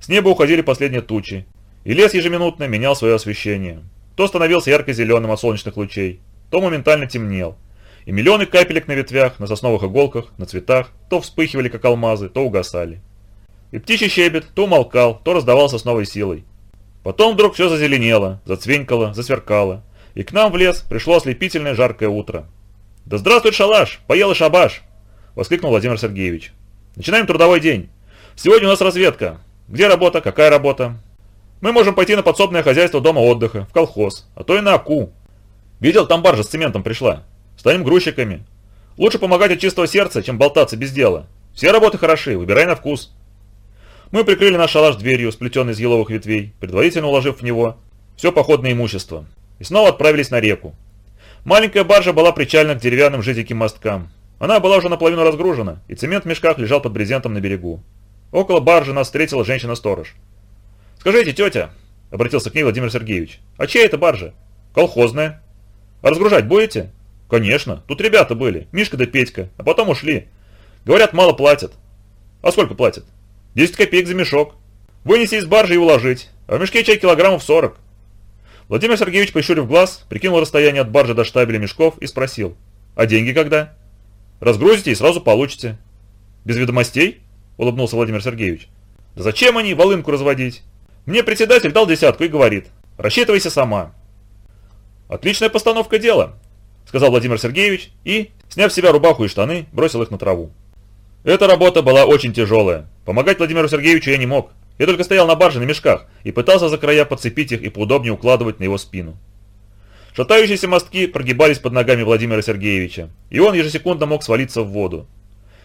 С неба уходили последние тучи, и лес ежеминутно менял свое освещение. То становился ярко-зеленым от солнечных лучей, то моментально темнел. И миллионы капелек на ветвях, на сосновых иголках, на цветах то вспыхивали, как алмазы, то угасали. И птичий щебет то умолкал, то раздавался с новой силой. Потом вдруг все зазеленело, зацвенькало, засверкало, и к нам в лес пришло ослепительное жаркое утро. «Да здравствует шалаш! Поел и шабаш!» – воскликнул Владимир Сергеевич. «Начинаем трудовой день. Сегодня у нас разведка. Где работа, какая работа? Мы можем пойти на подсобное хозяйство дома отдыха, в колхоз, а то и на АКУ. Видел, там баржа с цементом пришла. Станем грузчиками. Лучше помогать от чистого сердца, чем болтаться без дела. Все работы хороши, выбирай на вкус». Мы прикрыли наш шалаш дверью, сплетенной из еловых ветвей, предварительно уложив в него все походное имущество, и снова отправились на реку. Маленькая баржа была причальна к деревянным жиденьким мосткам. Она была уже наполовину разгружена, и цемент в мешках лежал под брезентом на берегу. Около баржи нас встретила женщина-сторож. «Скажите, тетя», — обратился к ней Владимир Сергеевич, — «а чья это баржа?» «Колхозная». «А разгружать будете?» «Конечно, тут ребята были, Мишка да Петька, а потом ушли. Говорят, мало платят». «А сколько платят?» «10 копеек за мешок. Вынеси из баржи и уложить, а в мешке чай килограммов 40». Владимир Сергеевич, прищурив глаз, прикинул расстояние от баржи до штабеля мешков и спросил, «А деньги когда?» «Разгрузите и сразу получите». «Без ведомостей?» – улыбнулся Владимир Сергеевич. «Да зачем они волынку разводить? Мне председатель дал десятку и говорит, рассчитывайся сама». «Отличная постановка дела», – сказал Владимир Сергеевич и, сняв с себя рубаху и штаны, бросил их на траву. Эта работа была очень тяжелая. Помогать Владимиру Сергеевичу я не мог. Я только стоял на барже на мешках и пытался за края подцепить их и поудобнее укладывать на его спину. Шатающиеся мостки прогибались под ногами Владимира Сергеевича, и он ежесекундно мог свалиться в воду.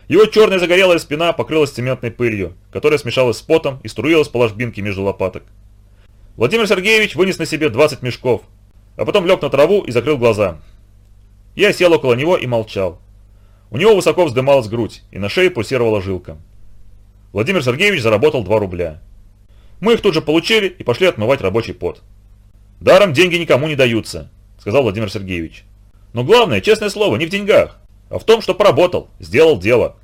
Его черная загорелая спина покрылась цементной пылью, которая смешалась с потом и струилась по ложбинке между лопаток. Владимир Сергеевич вынес на себе 20 мешков, а потом лег на траву и закрыл глаза. Я сел около него и молчал. У него высоко вздымалась грудь, и на шее пульсировала жилка. Владимир Сергеевич заработал 2 рубля. Мы их тут же получили и пошли отмывать рабочий пот. «Даром деньги никому не даются», – сказал Владимир Сергеевич. «Но главное, честное слово, не в деньгах, а в том, что поработал, сделал дело».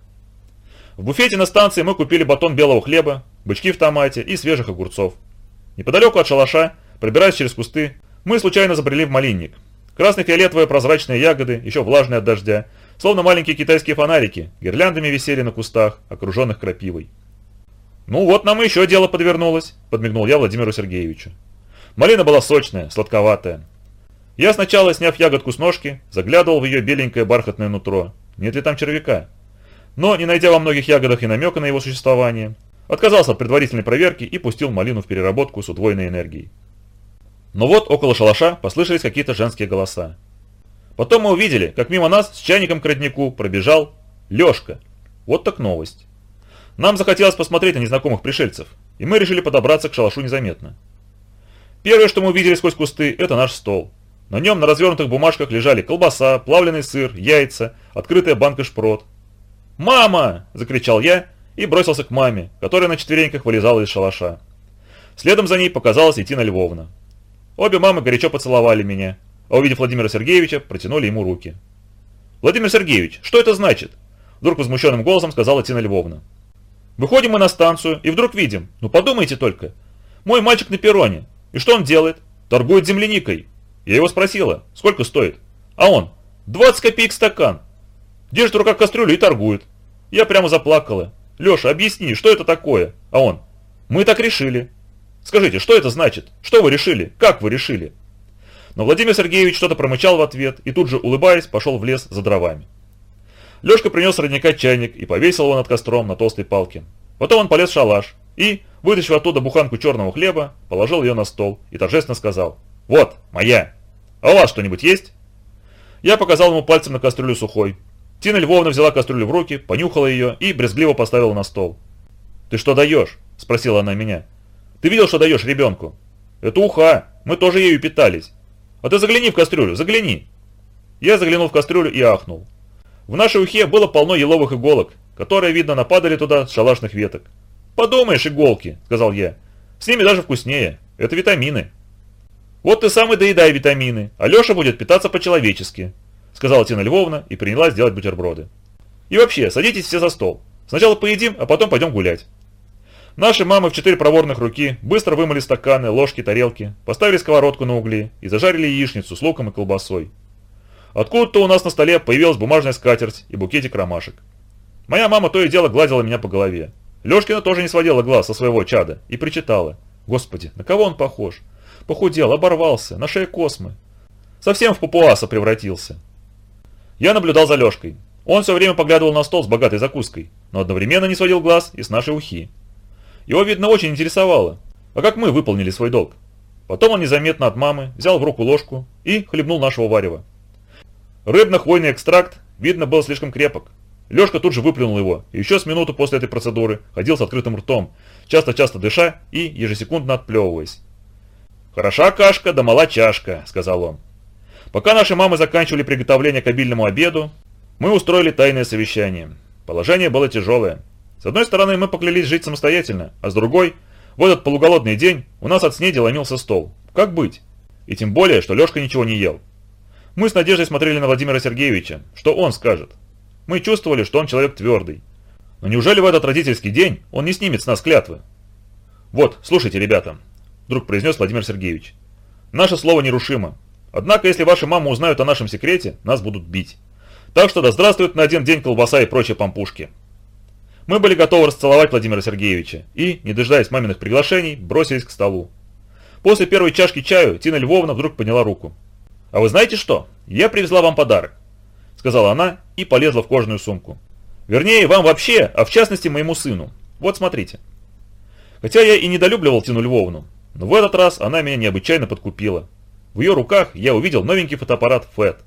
В буфете на станции мы купили батон белого хлеба, бычки в томате и свежих огурцов. Неподалеку от шалаша, пробираясь через кусты, мы случайно забрели в малинник. Красно-фиолетовые прозрачные ягоды, еще влажные от дождя, Словно маленькие китайские фонарики, гирляндами висели на кустах, окруженных крапивой. «Ну вот нам еще дело подвернулось», – подмигнул я Владимиру Сергеевичу. Малина была сочная, сладковатая. Я сначала, сняв ягодку с ножки, заглядывал в ее беленькое бархатное нутро, нет ли там червяка. Но, не найдя во многих ягодах и намека на его существование, отказался от предварительной проверки и пустил малину в переработку с удвоенной энергией. Но вот около шалаша послышались какие-то женские голоса. Потом мы увидели, как мимо нас с чайником к роднику пробежал Лешка. Вот так новость. Нам захотелось посмотреть на незнакомых пришельцев, и мы решили подобраться к шалашу незаметно. Первое, что мы увидели сквозь кусты, это наш стол. На нем на развернутых бумажках лежали колбаса, плавленый сыр, яйца, открытая банка шпрот. «Мама!» – закричал я и бросился к маме, которая на четвереньках вылезала из шалаша. Следом за ней показалась и Тина Львовна. Обе мамы горячо поцеловали меня, а увидев Владимира Сергеевича, протянули ему руки. «Владимир Сергеевич, что это значит?» Вдруг возмущенным голосом сказала Тина Львовна. «Выходим мы на станцию и вдруг видим, ну подумайте только, мой мальчик на перроне, и что он делает? Торгует земляникой. Я его спросила, сколько стоит? А он, 20 копеек стакан. Держит в руках кастрюлю и торгует. Я прямо заплакала. Леша, объясни, что это такое? А он, мы так решили. Скажите, что это значит? Что вы решили? Как вы решили? Но Владимир Сергеевич что-то промычал в ответ и тут же, улыбаясь, пошел в лес за дровами. Лешка принес родника чайник и повесил его над костром на толстой палке. Потом он полез в шалаш и, вытащив оттуда буханку черного хлеба, положил ее на стол и торжественно сказал «Вот, моя! А у вас что-нибудь есть?» Я показал ему пальцем на кастрюлю сухой. Тина Львовна взяла кастрюлю в руки, понюхала ее и брезгливо поставила на стол. «Ты что даешь?» – спросила она меня. «Ты видел, что даешь ребенку?» «Это уха, мы тоже ею питались. А ты загляни в кастрюлю, загляни!» Я заглянул в кастрюлю и ахнул. В нашей ухе было полно еловых иголок, которые, видно, нападали туда с шалашных веток. «Подумаешь, иголки», — сказал я. «С ними даже вкуснее. Это витамины». «Вот ты сам и доедай витамины, а будет питаться по-человечески», — сказала Тина Львовна и принялась делать бутерброды. «И вообще, садитесь все за стол. Сначала поедим, а потом пойдем гулять». Наши мамы в четыре проворных руки быстро вымыли стаканы, ложки, тарелки, поставили сковородку на угли и зажарили яичницу с луком и колбасой. Откуда-то у нас на столе появилась бумажная скатерть и букетик ромашек. Моя мама то и дело гладила меня по голове. Лешкина тоже не сводила глаз со своего чада и причитала. Господи, на кого он похож? Похудел, оборвался, на шее космы. Совсем в папуаса превратился. Я наблюдал за Лешкой. Он все время поглядывал на стол с богатой закуской, но одновременно не сводил глаз и с нашей ухи. Его, видно, очень интересовало, а как мы выполнили свой долг. Потом он незаметно от мамы взял в руку ложку и хлебнул нашего варева. Рыбно-хвойный экстракт, видно, был слишком крепок. Лешка тут же выплюнул его, и еще с минуту после этой процедуры ходил с открытым ртом, часто-часто дыша и ежесекундно отплевываясь. «Хороша кашка, да мала чашка», — сказал он. Пока наши мамы заканчивали приготовление к обильному обеду, мы устроили тайное совещание. Положение было тяжелое. С одной стороны, мы поклялись жить самостоятельно, а с другой, в этот полуголодный день у нас от снеди ломился стол. Как быть? И тем более, что Лешка ничего не ел. Мы с Надеждой смотрели на Владимира Сергеевича. Что он скажет? Мы чувствовали, что он человек твердый. Но неужели в этот родительский день он не снимет с нас клятвы? «Вот, слушайте, ребята», – вдруг произнес Владимир Сергеевич. «Наше слово нерушимо. Однако, если ваши мамы узнают о нашем секрете, нас будут бить. Так что да здравствует на один день колбаса и прочие пампушки». Мы были готовы расцеловать Владимира Сергеевича и, не дожидаясь маминых приглашений, бросились к столу. После первой чашки чаю Тина Львовна вдруг подняла руку. «А вы знаете что? Я привезла вам подарок», — сказала она и полезла в кожаную сумку. «Вернее, вам вообще, а в частности моему сыну. Вот смотрите». Хотя я и недолюбливал Тину Львовну, но в этот раз она меня необычайно подкупила. В ее руках я увидел новенький фотоаппарат FET.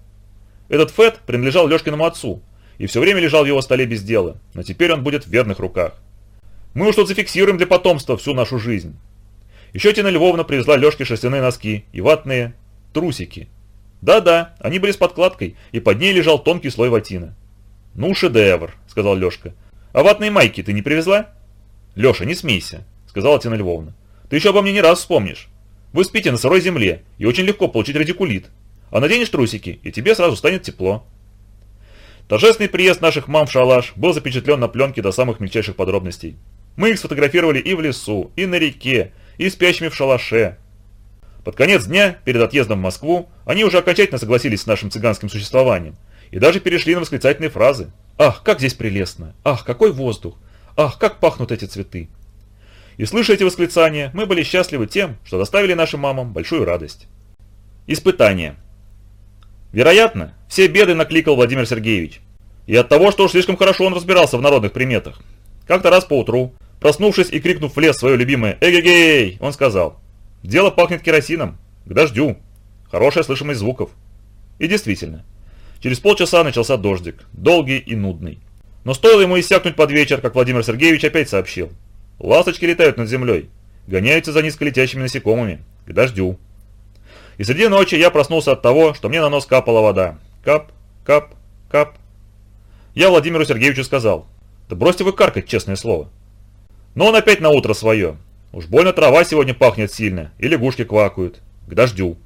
Этот FET принадлежал Лешкиному отцу, и все время лежал в его столе без дела, но теперь он будет в верных руках. Мы уж тут зафиксируем для потомства всю нашу жизнь. Еще Тина Львовна привезла Лешке шерстяные носки и ватные трусики. Да-да, они были с подкладкой, и под ней лежал тонкий слой ватина. «Ну, шедевр», — сказал Лешка. «А ватные майки ты не привезла?» «Леша, не смейся», — сказала Тина Львовна. «Ты еще обо мне не раз вспомнишь. Вы спите на сырой земле, и очень легко получить радикулит. А наденешь трусики, и тебе сразу станет тепло». Торжественный приезд наших мам в шалаш был запечатлен на пленке до самых мельчайших подробностей. Мы их сфотографировали и в лесу, и на реке, и спящими в шалаше. Под конец дня, перед отъездом в Москву, они уже окончательно согласились с нашим цыганским существованием и даже перешли на восклицательные фразы. «Ах, как здесь прелестно! Ах, какой воздух! Ах, как пахнут эти цветы!» И слыша эти восклицания, мы были счастливы тем, что доставили нашим мамам большую радость. Испытание. Вероятно, все беды накликал Владимир Сергеевич. И от того, что уж слишком хорошо он разбирался в народных приметах. Как-то раз поутру, проснувшись и крикнув в лес свое любимое «Эгегей!», он сказал «Дело пахнет керосином, к дождю, хорошая слышимость звуков». И действительно, через полчаса начался дождик, долгий и нудный. Но стоило ему иссякнуть под вечер, как Владимир Сергеевич опять сообщил. Ласточки летают над землей, гоняются за низколетящими насекомыми, к дождю. И среди ночи я проснулся от того, что мне на нос капала вода. Кап, кап, кап. Я Владимиру Сергеевичу сказал, да бросьте вы каркать, честное слово. Но он опять на утро свое. Уж больно трава сегодня пахнет сильно, и лягушки квакают. К дождю.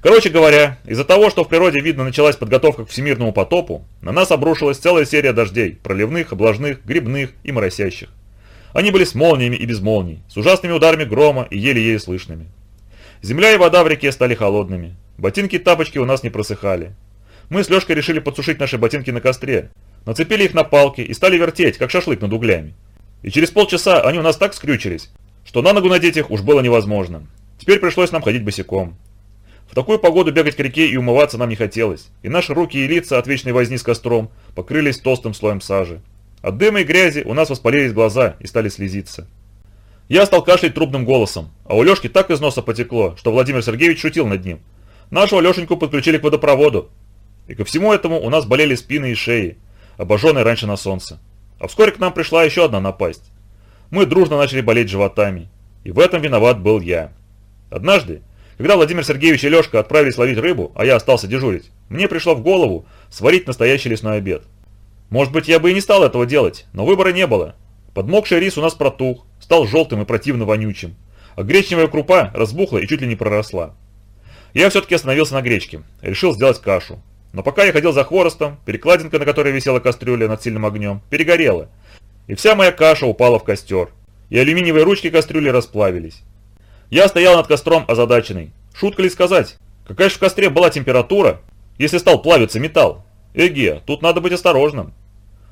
Короче говоря, из-за того, что в природе, видно, началась подготовка к всемирному потопу, на нас обрушилась целая серия дождей, проливных, облажных, грибных и моросящих. Они были с молниями и без молний, с ужасными ударами грома и еле-еле слышными. Земля и вода в реке стали холодными. Ботинки и тапочки у нас не просыхали. Мы с Лешкой решили подсушить наши ботинки на костре. Нацепили их на палки и стали вертеть, как шашлык над углями. И через полчаса они у нас так скрючились, что на ногу надеть их уж было невозможно. Теперь пришлось нам ходить босиком. В такую погоду бегать к реке и умываться нам не хотелось, и наши руки и лица от вечной возни с костром покрылись толстым слоем сажи. От дыма и грязи у нас воспалились глаза и стали слезиться. Я стал кашлять трубным голосом, а у Лешки так из носа потекло, что Владимир Сергеевич шутил над ним. Нашего Лешеньку подключили к водопроводу. И ко всему этому у нас болели спины и шеи, обожженные раньше на солнце. А вскоре к нам пришла еще одна напасть. Мы дружно начали болеть животами. И в этом виноват был я. Однажды, когда Владимир Сергеевич и Лешка отправились ловить рыбу, а я остался дежурить, мне пришло в голову сварить настоящий лесной обед. Может быть, я бы и не стал этого делать, но выбора не было. Подмокший рис у нас протух, стал желтым и противно вонючим, а гречневая крупа разбухла и чуть ли не проросла. Я все-таки остановился на гречке, решил сделать кашу. Но пока я ходил за хворостом, перекладинка, на которой висела кастрюля над сильным огнем, перегорела, и вся моя каша упала в костер, и алюминиевые ручки кастрюли расплавились. Я стоял над костром озадаченный. Шутка ли сказать? Какая же в костре была температура, если стал плавиться металл? Эге, тут надо быть осторожным.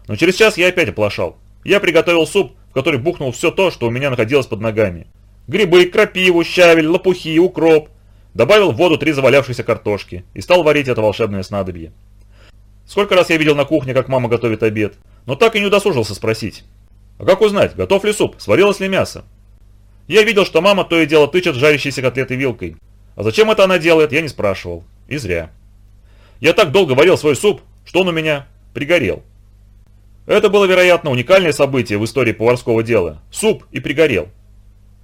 Но через час я опять оплошал. Я приготовил суп, в который бухнул все то, что у меня находилось под ногами. Грибы, крапиву, щавель, лопухи, укроп. Добавил в воду три завалявшиеся картошки и стал варить это волшебное снадобье. Сколько раз я видел на кухне, как мама готовит обед, но так и не удосужился спросить. А как узнать, готов ли суп, сварилось ли мясо? Я видел, что мама то и дело тычет жарящиеся котлеты вилкой. А зачем это она делает, я не спрашивал. И зря. Я так долго варил свой суп, что он у меня пригорел. Это было, вероятно, уникальное событие в истории поварского дела. Суп и пригорел.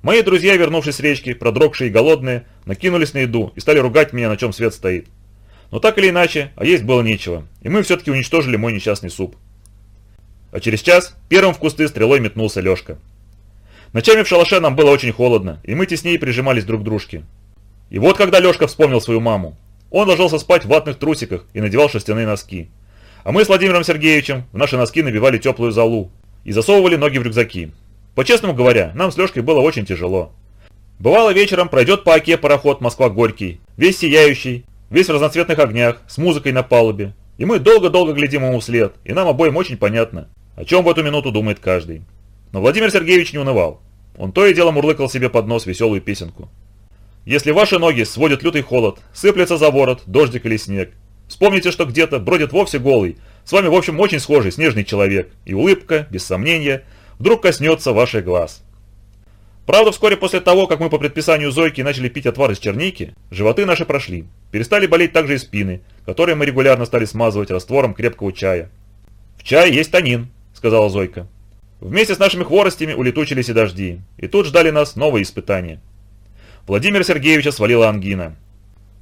Мои друзья, вернувшись с речки, продрогшие и голодные, накинулись на еду и стали ругать меня, на чем свет стоит. Но так или иначе, а есть было нечего, и мы все-таки уничтожили мой несчастный суп. А через час первым в кусты стрелой метнулся Лешка. Ночами в шалаше нам было очень холодно, и мы теснее прижимались друг к дружке. И вот когда Лешка вспомнил свою маму. Он ложился спать в ватных трусиках и надевал шерстяные носки. А мы с Владимиром Сергеевичем в наши носки набивали теплую залу и засовывали ноги в рюкзаки. По-честному говоря, нам с Лешкой было очень тяжело. Бывало вечером пройдет по оке пароход Москва-Горький, весь сияющий, весь в разноцветных огнях, с музыкой на палубе. И мы долго-долго глядим ему вслед, и нам обоим очень понятно, о чем в эту минуту думает каждый. Но Владимир Сергеевич не унывал. Он то и дело мурлыкал себе под нос веселую песенку. Если ваши ноги сводят лютый холод, сыплется за ворот, дождик или снег, вспомните, что где-то бродит вовсе голый, с вами в общем очень схожий снежный человек, и улыбка, без сомнения, вдруг коснется ваших глаз. Правда, вскоре после того, как мы по предписанию Зойки начали пить отвар из черники, животы наши прошли. Перестали болеть также и спины, которые мы регулярно стали смазывать раствором крепкого чая. «В чае есть танин», — сказала Зойка. Вместе с нашими хворостями улетучились и дожди, и тут ждали нас новые испытания. Владимира Сергеевича свалила ангина.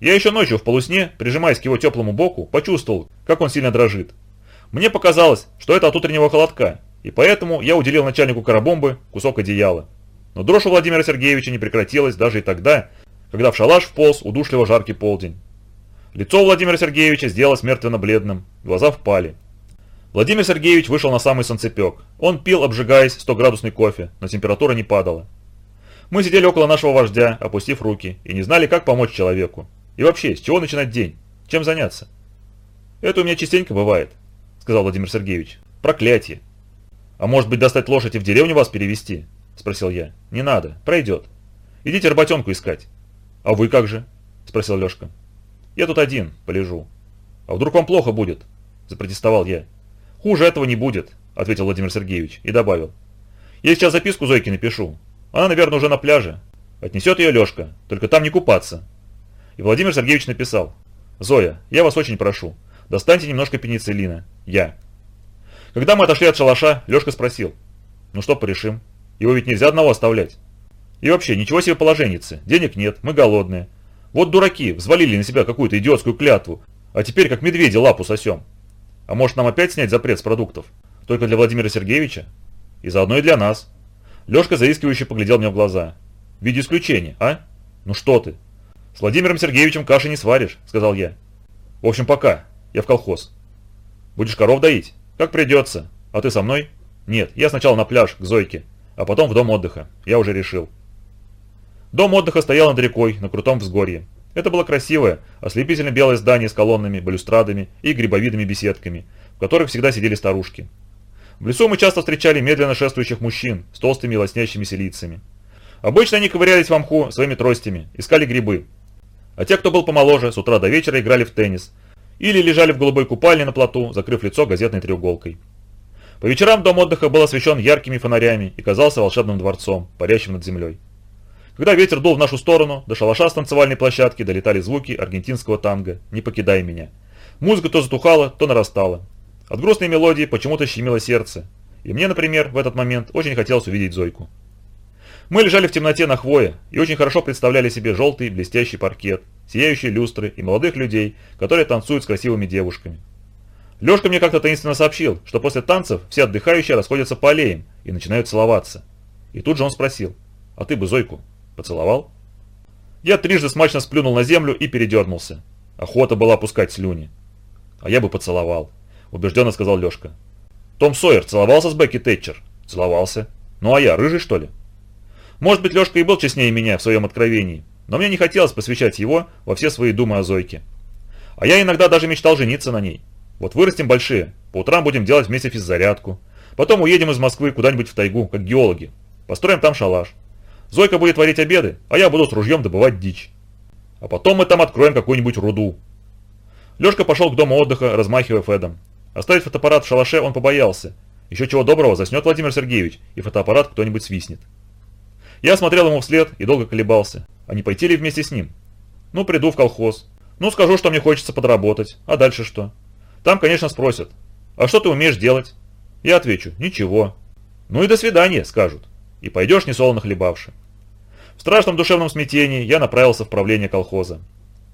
Я еще ночью в полусне, прижимаясь к его теплому боку, почувствовал, как он сильно дрожит. Мне показалось, что это от утреннего холодка, и поэтому я уделил начальнику карабомбы кусок одеяла. Но дрожь у Владимира Сергеевича не прекратилась даже и тогда, когда в шалаш вполз удушливо жаркий полдень. Лицо Владимира Сергеевича сделалось мертвенно-бледным, глаза впали. Владимир Сергеевич вышел на самый солнцепек. Он пил, обжигаясь, 100-градусный кофе, но температура не падала. Мы сидели около нашего вождя, опустив руки, и не знали, как помочь человеку. И вообще, с чего начинать день? Чем заняться? Это у меня частенько бывает, сказал Владимир Сергеевич. Проклятие. А может быть достать лошадь и в деревню вас перевести? Спросил я. Не надо, пройдет. Идите работенку искать. А вы как же? Спросил Лешка. Я тут один, полежу. А вдруг вам плохо будет? Запротестовал я. Хуже этого не будет, ответил Владимир Сергеевич и добавил. Я сейчас записку Зойке напишу. Она, наверное, уже на пляже. Отнесет ее Лешка, только там не купаться. И Владимир Сергеевич написал. «Зоя, я вас очень прошу, достаньте немножко пенициллина. Я». Когда мы отошли от шалаша, Лешка спросил. «Ну что порешим? Его ведь нельзя одного оставлять. И вообще, ничего себе положенницы. Денег нет, мы голодные. Вот дураки, взвалили на себя какую-то идиотскую клятву, а теперь как медведи лапу сосем. А может нам опять снять запрет с продуктов? Только для Владимира Сергеевича? И заодно и для нас. Лешка заискивающе поглядел мне в глаза. «В виде исключения, а? Ну что ты? С Владимиром Сергеевичем каши не сваришь», — сказал я. «В общем, пока. Я в колхоз. Будешь коров доить? Как придется. А ты со мной?» «Нет, я сначала на пляж, к Зойке, а потом в дом отдыха. Я уже решил». Дом отдыха стоял над рекой, на крутом взгорье. Это было красивое, ослепительно белое здание с колоннами, балюстрадами и грибовидными беседками, в которых всегда сидели старушки. В лесу мы часто встречали медленно шествующих мужчин с толстыми лоснящимися лицами. Обычно они ковырялись в мху своими тростями, искали грибы. А те, кто был помоложе, с утра до вечера играли в теннис или лежали в голубой купальне на плоту, закрыв лицо газетной треуголкой. По вечерам дом отдыха был освещен яркими фонарями и казался волшебным дворцом, парящим над землей. Когда ветер дул в нашу сторону, до шалаша с танцевальной площадки долетали звуки аргентинского танго «Не покидай меня». Музыка то затухала, то нарастала. От грустной мелодии почему-то щемило сердце. И мне, например, в этот момент очень хотелось увидеть Зойку. Мы лежали в темноте на хвое и очень хорошо представляли себе желтый блестящий паркет, сияющие люстры и молодых людей, которые танцуют с красивыми девушками. Лешка мне как-то таинственно сообщил, что после танцев все отдыхающие расходятся по аллеям и начинают целоваться. И тут же он спросил, а ты бы Зойку поцеловал? Я трижды смачно сплюнул на землю и передернулся. Охота была пускать слюни. А я бы поцеловал, убежденно сказал Лешка. Том Сойер целовался с Бекки Тэтчер? Целовался. Ну а я, рыжий что ли? Может быть, Лешка и был честнее меня в своем откровении, но мне не хотелось посвящать его во все свои думы о Зойке. А я иногда даже мечтал жениться на ней. Вот вырастем большие, по утрам будем делать вместе физзарядку. Потом уедем из Москвы куда-нибудь в тайгу, как геологи. Построим там шалаш. Зойка будет варить обеды, а я буду с ружьем добывать дичь. А потом мы там откроем какую-нибудь руду. Лешка пошел к дому отдыха, размахивая Федом. Оставить фотоаппарат в шалаше он побоялся. Еще чего доброго, заснет Владимир Сергеевич, и фотоаппарат кто-нибудь свистнет. Я смотрел ему вслед и долго колебался, а не пойти ли вместе с ним. Ну, приду в колхоз. Ну, скажу, что мне хочется подработать. А дальше что? Там, конечно, спросят. А что ты умеешь делать? Я отвечу, ничего. Ну и до свидания, скажут. И пойдешь несолоно хлебавши. В страшном душевном смятении я направился в правление колхоза.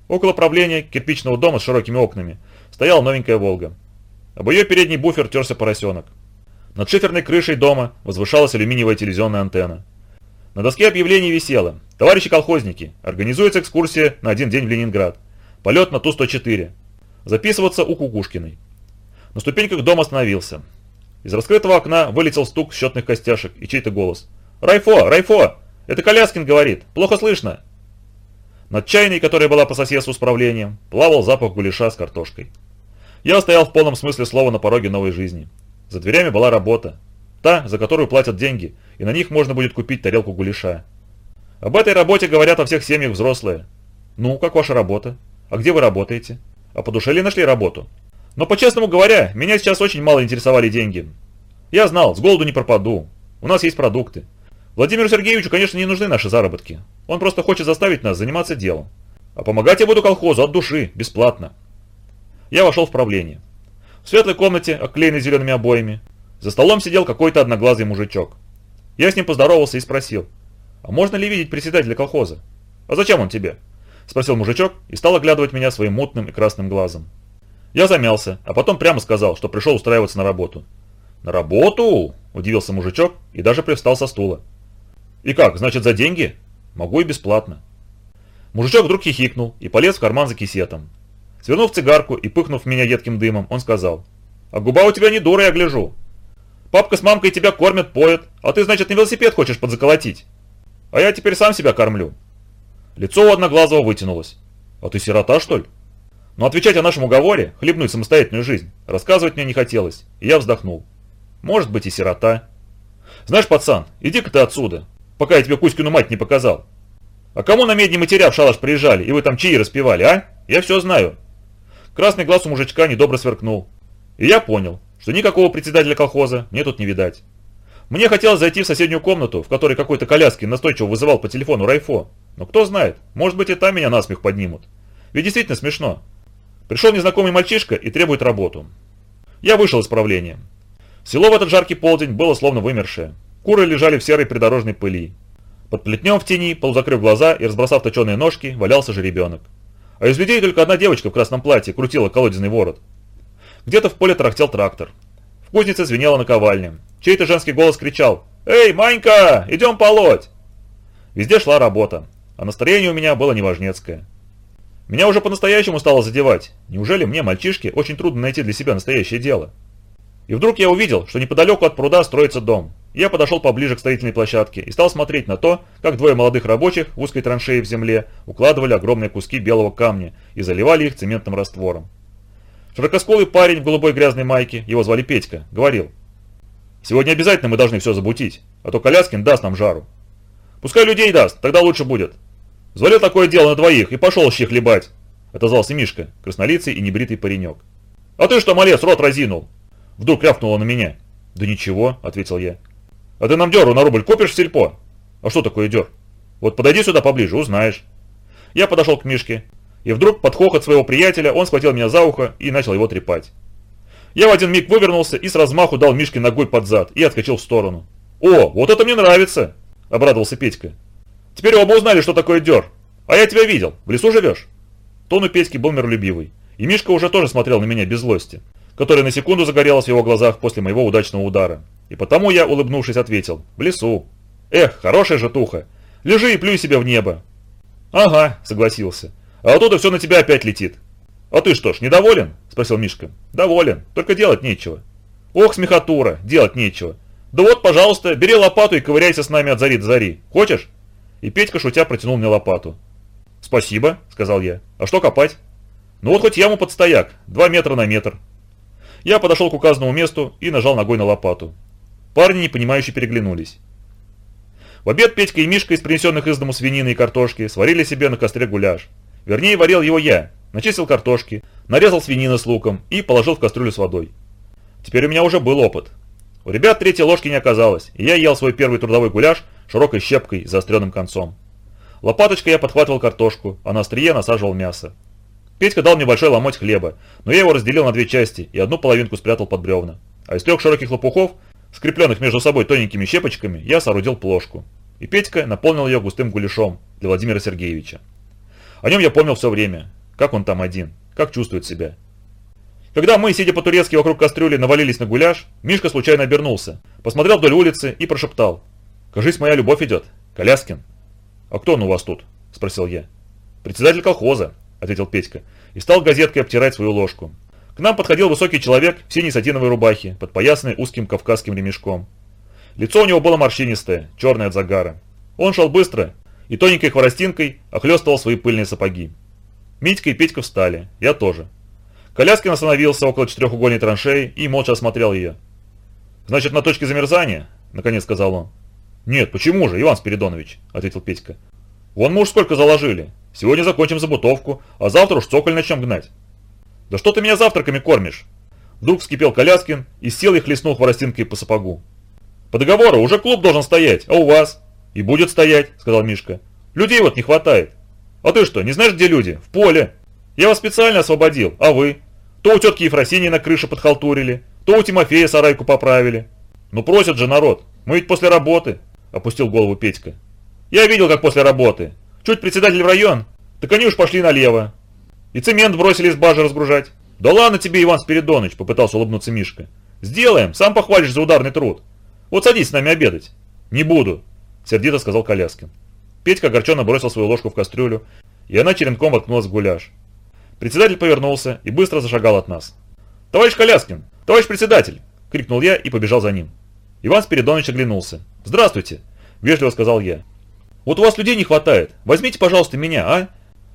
Около правления кирпичного дома с широкими окнами стояла новенькая «Волга». Об ее передний буфер терся поросенок. Над шиферной крышей дома возвышалась алюминиевая телевизионная антенна. На доске объявлений висело «Товарищи колхозники, организуется экскурсия на один день в Ленинград. Полет на Ту-104. Записываться у Кукушкиной». На ступеньках дом остановился. Из раскрытого окна вылетел стук счетных костяшек и чей-то голос. «Райфо! Райфо! Это Коляскин говорит! Плохо слышно!» Над чайной, которая была по соседству с правлением, плавал запах гуляша с картошкой. Я стоял в полном смысле слова на пороге новой жизни. За дверями была работа. Та, за которую платят деньги, и на них можно будет купить тарелку гуляша. Об этой работе говорят во всех семьях взрослые. Ну, как ваша работа? А где вы работаете? А по душе ли нашли работу? Но по-честному говоря, меня сейчас очень мало интересовали деньги. Я знал, с голоду не пропаду. У нас есть продукты. Владимиру Сергеевичу, конечно, не нужны наши заработки. Он просто хочет заставить нас заниматься делом. А помогать я буду колхозу от души, бесплатно. Я вошел в правление. В светлой комнате, оклеенной зелеными обоями, за столом сидел какой-то одноглазый мужичок. Я с ним поздоровался и спросил, «А можно ли видеть председателя колхоза?» «А зачем он тебе?» Спросил мужичок и стал оглядывать меня своим мутным и красным глазом. Я замялся, а потом прямо сказал, что пришел устраиваться на работу. «На работу?» – удивился мужичок и даже привстал со стула. «И как, значит за деньги?» «Могу и бесплатно». Мужичок вдруг хихикнул и полез в карман за кисетом. Свернув цигарку и пыхнув меня едким дымом, он сказал, «А губа у тебя не дура, я гляжу. Папка с мамкой тебя кормят, поят, а ты, значит, на велосипед хочешь подзаколотить. А я теперь сам себя кормлю». Лицо у Одноглазого вытянулось. «А ты сирота, что ли?» Но отвечать о нашем уговоре, хлебнуть самостоятельную жизнь, рассказывать мне не хотелось, и я вздохнул. Может быть и сирота. Знаешь, пацан, иди-ка ты отсюда, пока я тебе Кузькину мать не показал. А кому на медне матеря в шалаш приезжали, и вы там чаи распевали, а? Я все знаю. Красный глаз у мужичка недобро сверкнул. И я понял, что никакого председателя колхоза мне тут не видать. Мне хотелось зайти в соседнюю комнату, в которой какой-то коляски настойчиво вызывал по телефону Райфо. Но кто знает, может быть и там меня насмех поднимут. Ведь действительно смешно. Пришел незнакомый мальчишка и требует работу. Я вышел из правления. Село в этот жаркий полдень было словно вымершее. Куры лежали в серой придорожной пыли. Под плетнем в тени, полузакрыв глаза и разбросав точеные ножки, валялся же ребенок. А из людей только одна девочка в красном платье крутила колодезный ворот. Где-то в поле тарахтел трактор. В кузнице звенела наковальня. Чей-то женский голос кричал «Эй, Манька, идем полоть!» Везде шла работа, а настроение у меня было неважнецкое. Меня уже по-настоящему стало задевать. Неужели мне, мальчишке, очень трудно найти для себя настоящее дело? И вдруг я увидел, что неподалеку от пруда строится дом. Я подошел поближе к строительной площадке и стал смотреть на то, как двое молодых рабочих в узкой траншеи в земле укладывали огромные куски белого камня и заливали их цементным раствором. Широкосколый парень в голубой грязной майке, его звали Петька, говорил. «Сегодня обязательно мы должны все забутить, а то Коляскин даст нам жару». «Пускай людей даст, тогда лучше будет». «Звалил такое дело на двоих и пошел щи хлебать», — отозвался Мишка, краснолицый и небритый паренек. «А ты что, малец, рот разинул?» Вдруг рявкнуло на меня. «Да ничего», — ответил я. А ты нам деру на рубль купишь в сельпо? А что такое дер? Вот подойди сюда поближе, узнаешь. Я подошел к Мишке, и вдруг под хохот своего приятеля он схватил меня за ухо и начал его трепать. Я в один миг вывернулся и с размаху дал Мишке ногой под зад и отскочил в сторону. «О, вот это мне нравится!» – обрадовался Петька. «Теперь оба узнали, что такое дер. А я тебя видел. В лесу живешь?» Тон у Петьки был миролюбивый, и Мишка уже тоже смотрел на меня без злости. которое на секунду загорелось в его глазах после моего удачного удара. И потому я, улыбнувшись, ответил, в лесу. Эх, хорошая же туха. Лежи и плюй себе в небо. Ага, согласился. А оттуда все на тебя опять летит. А ты что ж, недоволен? Спросил Мишка. Доволен, только делать нечего. Ох, смехатура, делать нечего. Да вот, пожалуйста, бери лопату и ковыряйся с нами от зари до зари. Хочешь? И Петька, шутя, протянул мне лопату. «Спасибо», — сказал я. «А что копать?» «Ну вот хоть яму под стояк, два метра на метр». Я подошел к указанному месту и нажал ногой на лопату. Парни, непонимающе, переглянулись. В обед Петька и Мишка из принесенных из дому свинины и картошки сварили себе на костре гуляш. Вернее, варил его я. Начистил картошки, нарезал свинины с луком и положил в кастрюлю с водой. Теперь у меня уже был опыт. У ребят третьей ложки не оказалось, и я ел свой первый трудовой гуляш широкой щепкой с заостренным концом. Лопаточкой я подхватывал картошку, а на острие насаживал мясо. Петька дал мне большой ломоть хлеба, но я его разделил на две части и одну половинку спрятал под бревна. А из трех широких лопухов, скрепленных между собой тоненькими щепочками, я соорудил плошку. И Петька наполнил ее густым гуляшом для Владимира Сергеевича. О нем я помнил все время. Как он там один, как чувствует себя. Когда мы, сидя по-турецки вокруг кастрюли, навалились на гуляш, Мишка случайно обернулся, посмотрел вдоль улицы и прошептал. «Кажись, моя любовь идет. Коляскин». «А кто он у вас тут?» – спросил я. «Председатель колхоза», – ответил Петька, и стал газеткой обтирать свою ложку. К нам подходил высокий человек в синей сатиновой рубахе, подпоясанной узким кавказским ремешком. Лицо у него было морщинистое, черное от загара. Он шел быстро и тоненькой хворостинкой охлестывал свои пыльные сапоги. Митька и Петька встали, я тоже. Коляскин остановился около четырехугольной траншеи и молча осмотрел ее. «Значит, на точке замерзания?» – наконец сказал он. «Нет, почему же, Иван Спиридонович?» – ответил Петька. «Вон мы уж сколько заложили. Сегодня закончим забутовку, а завтра уж цоколь начнем гнать». «Да что ты меня завтраками кормишь?» Вдруг вскипел Коляскин и сел и хлестнул хворостинкой по сапогу. «По договору уже клуб должен стоять, а у вас?» «И будет стоять», – сказал Мишка. «Людей вот не хватает». «А ты что, не знаешь, где люди? В поле. Я вас специально освободил, а вы? То у тетки Ефросинии на крыше подхалтурили, то у Тимофея сарайку поправили. Ну просят же народ, мы ведь после работы». – опустил голову Петька. «Я видел, как после работы. Чуть председатель в район, так они уж пошли налево. И цемент бросили с бажи разгружать. Да ладно тебе, Иван Спиридоныч», – попытался улыбнуться Мишка. «Сделаем, сам похвалишь за ударный труд. Вот садись с нами обедать». «Не буду», – сердито сказал Коляскин. Петька огорченно бросил свою ложку в кастрюлю, и она черенком воткнулась в гуляш. Председатель повернулся и быстро зашагал от нас. «Товарищ Коляскин! Товарищ председатель!» – крикнул я и побежал за ним. Иван Спиридонович оглянулся. «Здравствуйте», – вежливо сказал я. «Вот у вас людей не хватает. Возьмите, пожалуйста, меня, а?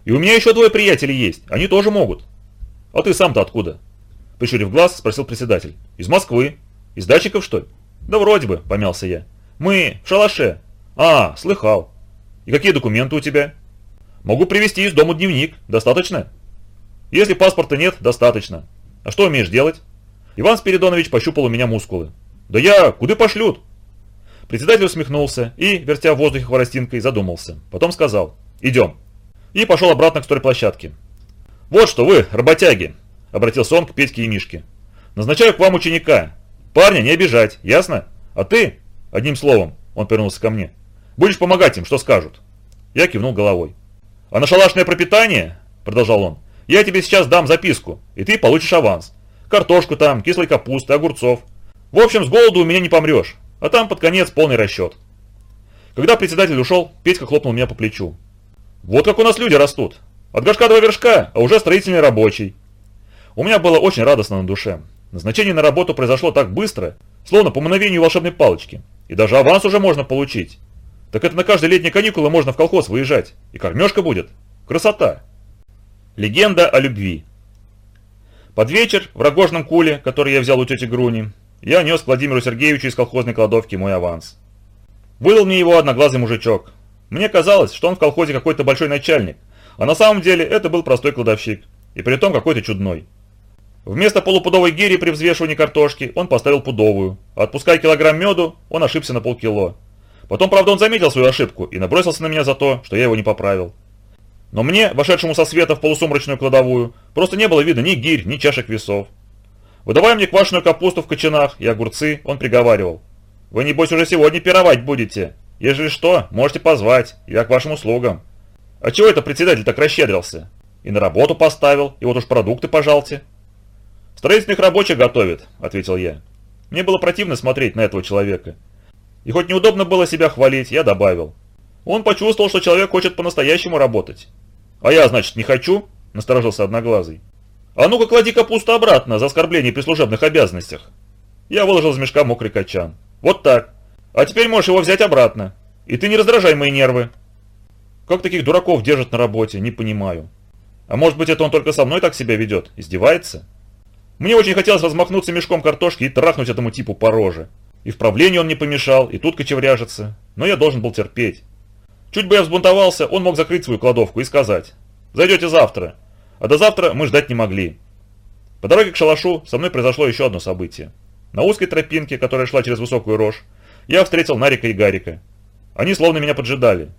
И у меня еще двое приятелей есть. Они тоже могут». «А ты сам-то откуда?» Прищурив глаз, спросил председатель. «Из Москвы. Из датчиков, что ли?» «Да вроде бы», – помялся я. «Мы в шалаше». «А, слыхал. И какие документы у тебя?» «Могу привезти из дома дневник. Достаточно?» «Если паспорта нет, достаточно. А что умеешь делать?» Иван Спиридонович пощупал у меня мускулы. «Да я... Куда пошлют?» Председатель усмехнулся и, вертя в воздухе хворостинкой, задумался. Потом сказал «Идем». И пошел обратно к стройплощадке. «Вот что вы, работяги!» – обратился он к Петьке и Мишке. «Назначаю к вам ученика. Парня не обижать, ясно? А ты, одним словом, он повернулся ко мне, будешь помогать им, что скажут». Я кивнул головой. «А на шалашное пропитание?» – продолжал он. «Я тебе сейчас дам записку, и ты получишь аванс. Картошку там, кислой капусты, огурцов. В общем, с голоду у меня не помрешь, а там под конец полный расчет. Когда председатель ушел, Петька хлопнул меня по плечу. Вот как у нас люди растут. От горшка до вершка, а уже строительный рабочий. У меня было очень радостно на душе. Назначение на работу произошло так быстро, словно по мановению волшебной палочки. И даже аванс уже можно получить. Так это на каждые летние каникулы можно в колхоз выезжать. И кормежка будет. Красота. Легенда о любви. Под вечер в рогожном куле, который я взял у тети Груни, я нес Владимиру Сергеевичу из колхозной кладовки мой аванс. Выдал мне его одноглазый мужичок. Мне казалось, что он в колхозе какой-то большой начальник, а на самом деле это был простой кладовщик, и при том какой-то чудной. Вместо полупудовой гири при взвешивании картошки он поставил пудовую, а отпуская килограмм меду, он ошибся на полкило. Потом, правда, он заметил свою ошибку и набросился на меня за то, что я его не поправил. Но мне, вошедшему со света в полусумрачную кладовую, просто не было видно ни гирь, ни чашек весов. Выдавая мне квашеную капусту в кочанах и огурцы, он приговаривал. «Вы, небось, уже сегодня пировать будете. Ежели что, можете позвать, я к вашим услугам». «А чего это председатель так расщедрился? И на работу поставил, и вот уж продукты пожалте». «Строительных рабочих готовит», — ответил я. Мне было противно смотреть на этого человека. И хоть неудобно было себя хвалить, я добавил. Он почувствовал, что человек хочет по-настоящему работать. «А я, значит, не хочу?» – насторожился Одноглазый. «А ну-ка клади капусту обратно за оскорбление при служебных обязанностях». Я выложил из мешка мокрый качан. «Вот так. А теперь можешь его взять обратно. И ты не раздражай мои нервы». Как таких дураков держат на работе, не понимаю. А может быть это он только со мной так себя ведет? Издевается? Мне очень хотелось размахнуться мешком картошки и трахнуть этому типу по роже. И в правлении он не помешал, и тут кочевряжется. Но я должен был терпеть. Чуть бы я взбунтовался, он мог закрыть свою кладовку и сказать. «Зайдете завтра». А до завтра мы ждать не могли. По дороге к шалашу со мной произошло еще одно событие. На узкой тропинке, которая шла через высокую рожь, я встретил Нарика и Гарика. Они словно меня поджидали.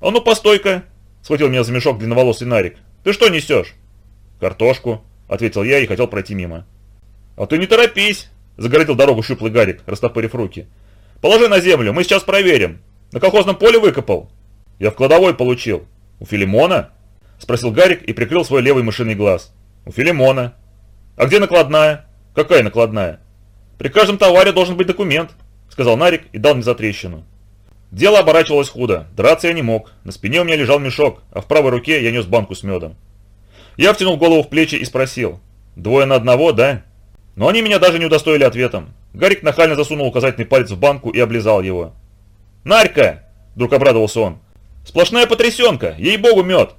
«А ну, постой-ка!» – схватил меня за мешок длинноволосый Нарик. «Ты что несешь?» «Картошку», – ответил я и хотел пройти мимо. «А ты не торопись!» – загородил дорогу щуплый Гарик, растопырив руки. «Положи на землю, мы сейчас проверим. На колхозном поле выкопал?» «Я в кладовой получил». «У Филимона?» – спросил Гарик и прикрыл свой левый мышиный глаз. «У Филимона». «А где накладная?» «Какая накладная?» «При каждом товаре должен быть документ», – сказал Нарик и дал мне затрещину. Дело оборачивалось худо, драться я не мог, на спине у меня лежал мешок, а в правой руке я нес банку с медом. Я втянул голову в плечи и спросил, «Двое на одного, да?» Но они меня даже не удостоили ответом. Гарик нахально засунул указательный палец в банку и облизал его. «Нарька!» – вдруг обрадовался он. «Сплошная потрясенка, ей-богу мед!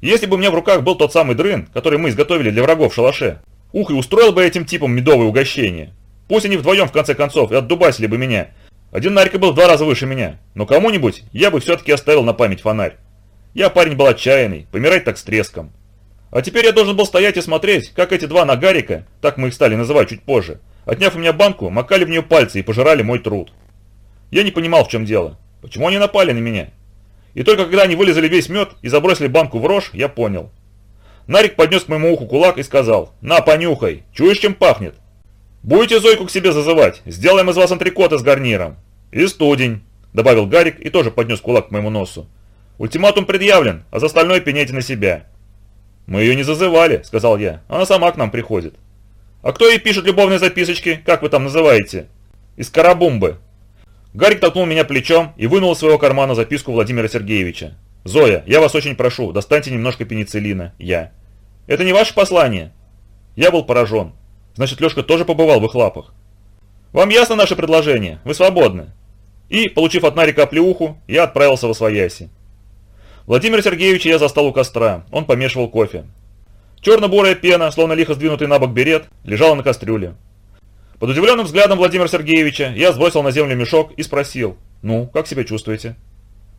Если бы у меня в руках был тот самый дрын, который мы изготовили для врагов в шалаше, ух, и устроил бы этим типам медовое угощение. Пусть они вдвоем в конце концов и отдубасили бы меня. Один Нарька был в два раза выше меня, но кому-нибудь я бы все-таки оставил на память фонарь. Я парень был отчаянный, помирать так с треском. А теперь я должен был стоять и смотреть, как эти два нагарика, так мы их стали называть чуть позже, отняв у меня банку, макали в нее пальцы и пожирали мой труд. Я не понимал, в чем дело. Почему они напали на меня? И только когда они вылезали весь мед и забросили банку в рожь, я понял. Нарик поднес к моему уху кулак и сказал, «На, понюхай, чуешь, чем пахнет?» «Будете Зойку к себе зазывать, сделаем из вас антрикоты с гарниром». «И студень», — добавил Гарик и тоже поднес кулак к моему носу. «Ультиматум предъявлен, а за остальное пеняйте на себя». «Мы ее не зазывали», — сказал я. «Она сама к нам приходит». «А кто ей пишет любовные записочки, как вы там называете?» «Из карабумбы». Гарик толкнул меня плечом и вынул из своего кармана записку Владимира Сергеевича. «Зоя, я вас очень прошу, достаньте немножко пенициллина. Я». «Это не ваше послание?» Я был поражен. Значит, Лешка тоже побывал в их лапах. «Вам ясно наше предложение? Вы свободны». И, получив от Нарика оплеуху, я отправился в Освояси. Владимир Сергеевич я застал у костра, он помешивал кофе. Черно-бурая пена, словно лихо сдвинутый на бок берет, лежала на кастрюле. Под удивленным взглядом Владимира Сергеевича я сбросил на землю мешок и спросил, «Ну, как себя чувствуете?»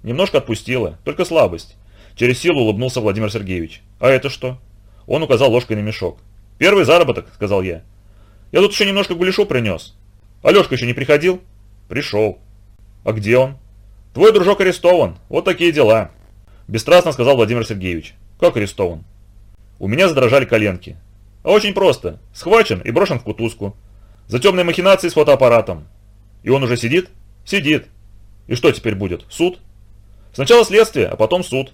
Немножко отпустило, только слабость. Через силу улыбнулся Владимир Сергеевич. «А это что?» Он указал ложкой на мешок. «Первый заработок», — сказал я. «Я тут еще немножко гуляшу принес». «Алешка еще не приходил?» «Пришел». «А где он?» «Твой дружок арестован. Вот такие дела». Бесстрастно сказал Владимир Сергеевич. Как арестован? У меня задрожали коленки. А очень просто. Схвачен и брошен в кутузку. За темные махинации с фотоаппаратом. И он уже сидит? Сидит. И что теперь будет? Суд? Сначала следствие, а потом суд.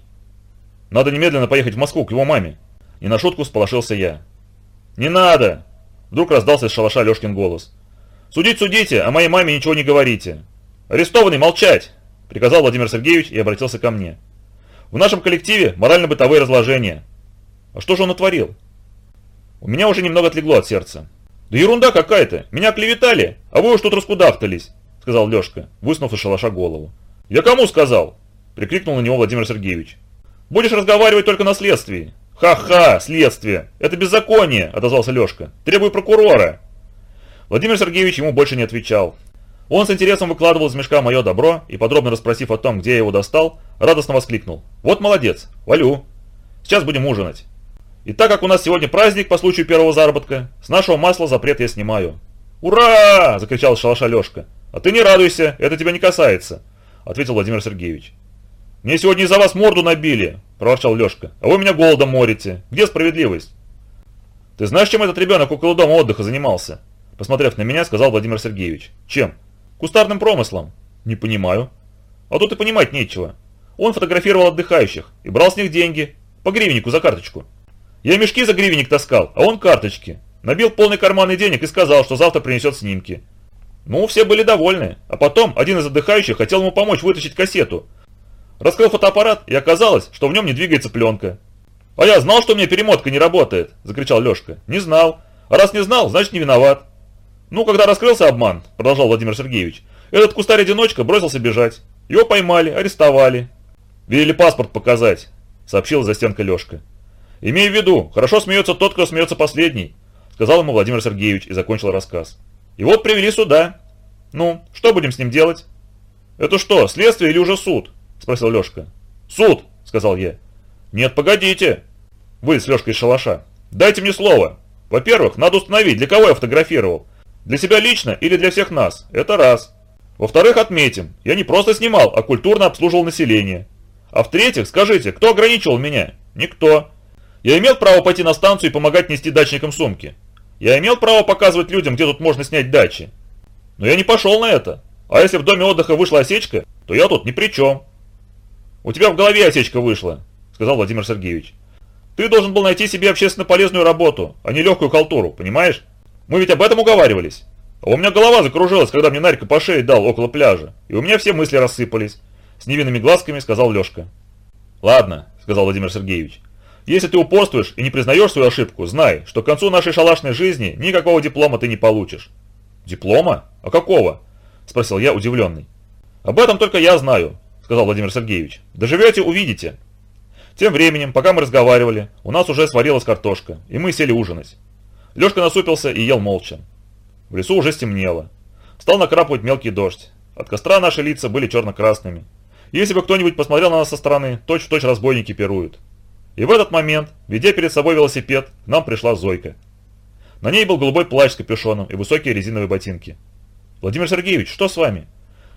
Надо немедленно поехать в Москву к его маме. И на шутку сполошился я. «Не надо!» Вдруг раздался из шалаша Лешкин голос. «Судить судите, а моей маме ничего не говорите. Арестованный молчать!» Приказал Владимир Сергеевич и обратился ко мне. В нашем коллективе морально-бытовые разложения. А что же он натворил? У меня уже немного отлегло от сердца. Да ерунда какая-то, меня клеветали, а вы уж тут раскудахтались, сказал Лешка, высунув из шалаша голову. Я кому сказал? Прикрикнул на него Владимир Сергеевич. Будешь разговаривать только на следствии. Ха-ха, следствие, это беззаконие, отозвался Лешка. Требую прокурора. Владимир Сергеевич ему больше не отвечал. Он с интересом выкладывал из мешка мое добро и, подробно расспросив о том, где я его достал, радостно воскликнул. «Вот молодец! Валю! Сейчас будем ужинать!» И так как у нас сегодня праздник по случаю первого заработка, с нашего масла запрет я снимаю. «Ура!» – закричал из шалаша Лешка. «А ты не радуйся, это тебя не касается», – ответил Владимир Сергеевич. «Мне сегодня из-за вас морду набили», – проворчал Лешка. «А вы меня голодом морите. Где справедливость?» «Ты знаешь, чем этот ребенок около дома отдыха занимался?» Посмотрев на меня, сказал Владимир Сергеевич. «Чем?» Кустарным промыслом? Не понимаю. А тут и понимать нечего. Он фотографировал отдыхающих и брал с них деньги. По гривеннику за карточку. Я мешки за гривенник таскал, а он карточки. Набил полный карман денег и сказал, что завтра принесет снимки. Ну, все были довольны, а потом один из отдыхающих хотел ему помочь вытащить кассету. Раскрыл фотоаппарат, и оказалось, что в нем не двигается пленка. «А я знал, что у меня перемотка не работает!» – закричал Лешка. «Не знал. А раз не знал, значит не виноват». «Ну, когда раскрылся обман», – продолжал Владимир Сергеевич, – «этот кустарь-одиночка бросился бежать. Его поймали, арестовали. Велели паспорт показать», – сообщил за стенкой Лешка. «Имей в виду, хорошо смеется тот, кто смеется последний», – сказал ему Владимир Сергеевич и закончил рассказ. «И вот привели сюда. Ну, что будем с ним делать?» «Это что, следствие или уже суд?» – спросил Лешка. «Суд», – сказал я. «Нет, погодите!» Вылез Лешка из шалаша. «Дайте мне слово. Во-первых, надо установить, для кого я фотографировал. Для себя лично или для всех нас. Это раз. Во-вторых, отметим, я не просто снимал, а культурно обслуживал население. А в-третьих, скажите, кто ограничивал меня? Никто. Я имел право пойти на станцию и помогать нести дачникам сумки. Я имел право показывать людям, где тут можно снять дачи. Но я не пошел на это. А если в доме отдыха вышла осечка, то я тут ни при чем. У тебя в голове осечка вышла, сказал Владимир Сергеевич. Ты должен был найти себе общественно полезную работу, а не легкую халтуру, понимаешь? Мы ведь об этом уговаривались. А у меня голова закружилась, когда мне Нарька по шее дал около пляжа, и у меня все мысли рассыпались. С невинными глазками сказал Лешка. Ладно, сказал Владимир Сергеевич. Если ты упорствуешь и не признаешь свою ошибку, знай, что к концу нашей шалашной жизни никакого диплома ты не получишь. Диплома? А какого? Спросил я, удивленный. Об этом только я знаю, сказал Владимир Сергеевич. Доживете, увидите. Тем временем, пока мы разговаривали, у нас уже сварилась картошка, и мы сели ужинать. Лешка насупился и ел молча. В лесу уже стемнело. Стал накрапывать мелкий дождь. От костра наши лица были черно-красными. Если бы кто-нибудь посмотрел на нас со стороны, точь-в-точь -точь разбойники пируют. И в этот момент, ведя перед собой велосипед, к нам пришла Зойка. На ней был голубой плащ с капюшоном и высокие резиновые ботинки. «Владимир Сергеевич, что с вами?»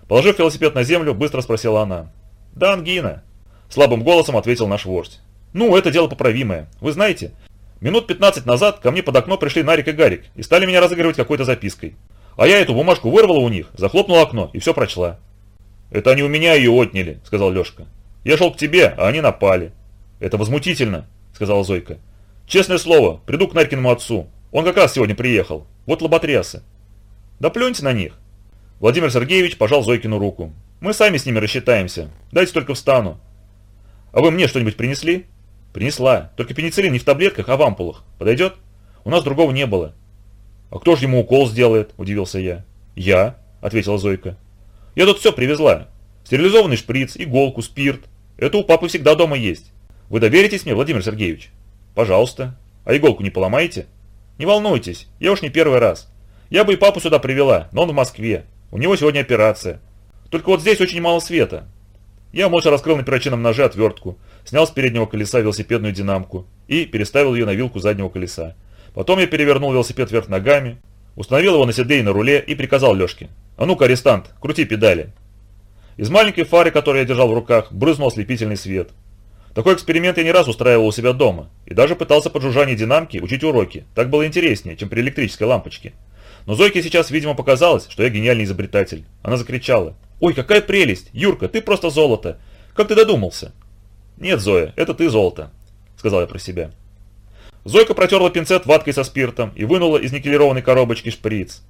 Положив велосипед на землю, быстро спросила она. «Да ангина», – слабым голосом ответил наш вождь. «Ну, это дело поправимое. Вы знаете, минут 15 назад ко мне под окно пришли Нарик и Гарик и стали меня разыгрывать какой-то запиской. А я эту бумажку вырвала у них, захлопнула окно и все прочла». «Это они у меня ее отняли», – сказал Лешка. «Я шел к тебе, а они напали». «Это возмутительно», – сказала Зойка. «Честное слово, приду к Нарькиному отцу. Он как раз сегодня приехал. Вот лоботрясы». «Да плюньте на них», Владимир Сергеевич пожал Зойкину руку. «Мы сами с ними рассчитаемся. Дайте только встану». «А вы мне что-нибудь принесли?» «Принесла. Только пенициллин не в таблетках, а в ампулах. Подойдет?» «У нас другого не было». «А кто же ему укол сделает?» – удивился я. «Я», – ответила Зойка. «Я тут все привезла. Стерилизованный шприц, иголку, спирт. Это у папы всегда дома есть. Вы доверитесь мне, Владимир Сергеевич?» «Пожалуйста. А иголку не поломаете?» «Не волнуйтесь, я уж не первый раз. Я бы и папу сюда привела, но он в Москве. У него сегодня операция. Только вот здесь очень мало света. Я молча раскрыл на перочинном ноже отвертку, снял с переднего колеса велосипедную динамку и переставил ее на вилку заднего колеса. Потом я перевернул велосипед вверх ногами, установил его на седле и на руле и приказал Лешке. «А ну-ка, арестант, крути педали!» Из маленькой фары, которую я держал в руках, брызнул ослепительный свет. Такой эксперимент я не раз устраивал у себя дома, и даже пытался под жужжание динамки учить уроки, так было интереснее, чем при электрической лампочке. Но Зойке сейчас, видимо, показалось, что я гениальный изобретатель. Она закричала. «Ой, какая прелесть! Юрка, ты просто золото! Как ты додумался?» «Нет, Зоя, это ты золото», — сказал я про себя. Зойка протерла пинцет ваткой со спиртом и вынула из никелированной коробочки шприц.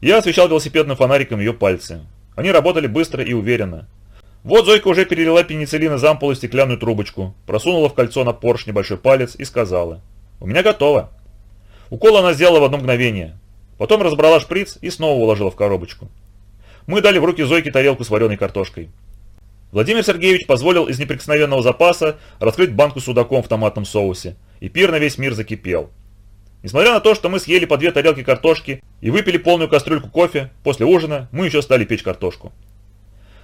Я освещал велосипедным фонариком ее пальцы. Они работали быстро и уверенно. Вот Зойка уже перелила пенициллин из ампулы в стеклянную трубочку, просунула в кольцо на поршне большой палец и сказала. «У меня готово». Укол она сделала в одно мгновение. Потом разобрала шприц и снова уложила в коробочку. Мы дали в руки Зойке тарелку с вареной картошкой. Владимир Сергеевич позволил из неприкосновенного запаса раскрыть банку с судаком в томатном соусе, и пир на весь мир закипел. Несмотря на то, что мы съели по две тарелки картошки и выпили полную кастрюльку кофе, после ужина мы еще стали печь картошку.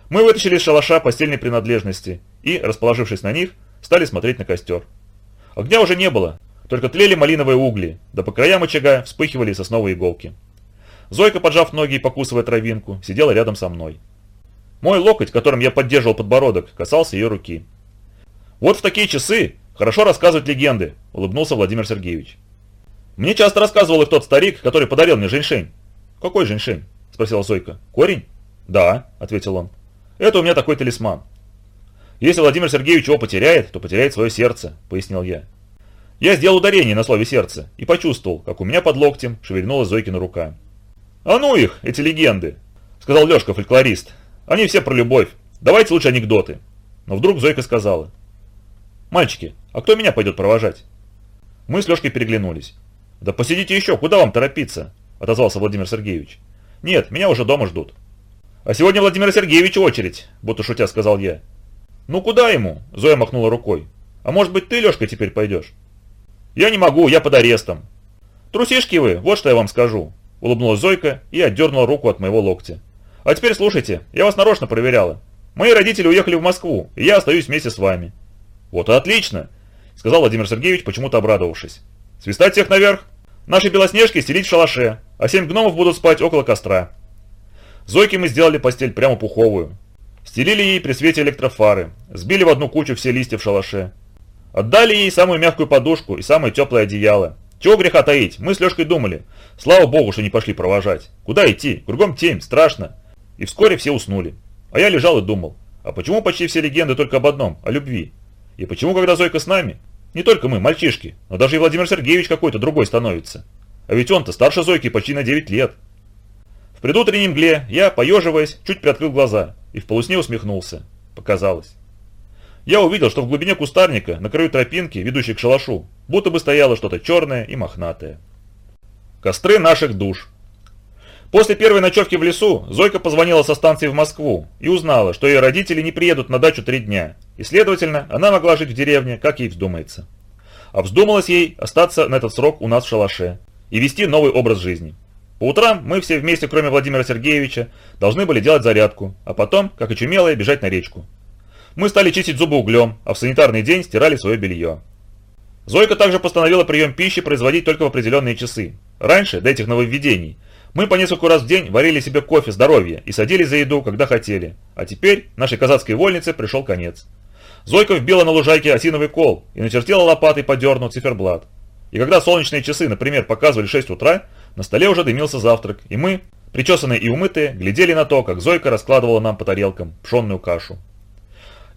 Мы вытащили из шалаша постельные принадлежности и, расположившись на них, стали смотреть на костер. Огня уже не было, только тлели малиновые угли, да по краям очага вспыхивали сосновые иголки. Зойка, поджав ноги и покусывая травинку, сидела рядом со мной. Мой локоть, которым я поддерживал подбородок, касался ее руки. «Вот в такие часы хорошо рассказывать легенды», – улыбнулся Владимир Сергеевич. «Мне часто рассказывал их тот старик, который подарил мне женьшень». «Какой женьшень?» – спросила Зойка. «Корень?» «Да», – ответил он. «Это у меня такой талисман». «Если Владимир Сергеевич его потеряет, то потеряет свое сердце», – пояснил я. Я сделал ударение на слове «сердце» и почувствовал, как у меня под локтем шевельнулась Зойкина рука. «А ну их, эти легенды!» – сказал Лешка, фольклорист. «Они все про любовь. Давайте лучше анекдоты». Но вдруг Зойка сказала. «Мальчики, а кто меня пойдет провожать?» Мы с Лешкой переглянулись. «Да посидите еще, куда вам торопиться?» – отозвался Владимир Сергеевич. «Нет, меня уже дома ждут». «А сегодня Владимир Сергеевич очередь», – будто шутя сказал я. «Ну куда ему?» – Зоя махнула рукой. «А может быть ты, Лешка, теперь пойдешь?» «Я не могу, я под арестом». «Трусишки вы, вот что я вам скажу», – улыбнулась Зойка и отдернула руку от моего локтя. «А теперь слушайте, я вас нарочно проверяла. Мои родители уехали в Москву, и я остаюсь вместе с вами». «Вот и отлично», – сказал Владимир Сергеевич, почему-то обрадовавшись. «Свистать всех наверх. Наши белоснежки стелить в шалаше, а семь гномов будут спать около костра». Зойке мы сделали постель прямо пуховую. Стелили ей при свете электрофары, сбили в одну кучу все листья в шалаше. Отдали ей самую мягкую подушку и самое теплое одеяло. Чего греха таить, мы с Лешкой думали. Слава богу, что не пошли провожать. Куда идти? Кругом темь, страшно. И вскоре все уснули. А я лежал и думал, а почему почти все легенды только об одном, о любви? И почему, когда Зойка с нами, не только мы, мальчишки, но даже и Владимир Сергеевич какой-то другой становится? А ведь он-то старше Зойки почти на 9 лет. В предутренней мгле я, поеживаясь, чуть приоткрыл глаза и в полусне усмехнулся. Показалось. Я увидел, что в глубине кустарника, на краю тропинки, ведущей к шалашу, будто бы стояло что-то черное и мохнатое. Костры наших душ. После первой ночевки в лесу Зойка позвонила со станции в Москву и узнала, что ее родители не приедут на дачу три дня, и, следовательно, она могла жить в деревне, как ей вздумается. А вздумалось ей остаться на этот срок у нас в шалаше и вести новый образ жизни. По утрам мы все вместе, кроме Владимира Сергеевича, должны были делать зарядку, а потом, как очумелые, бежать на речку. Мы стали чистить зубы углем, а в санитарный день стирали свое белье. Зойка также постановила прием пищи производить только в определенные часы. Раньше, до этих нововведений, мы по несколько раз в день варили себе кофе здоровье и садились за еду, когда хотели. А теперь нашей казацкой вольнице пришел конец. Зойка вбила на лужайке осиновый кол и начертила лопатой по дерну циферблат. И когда солнечные часы, например, показывали 6 утра, на столе уже дымился завтрак, и мы, причесанные и умытые, глядели на то, как Зойка раскладывала нам по тарелкам пшенную кашу.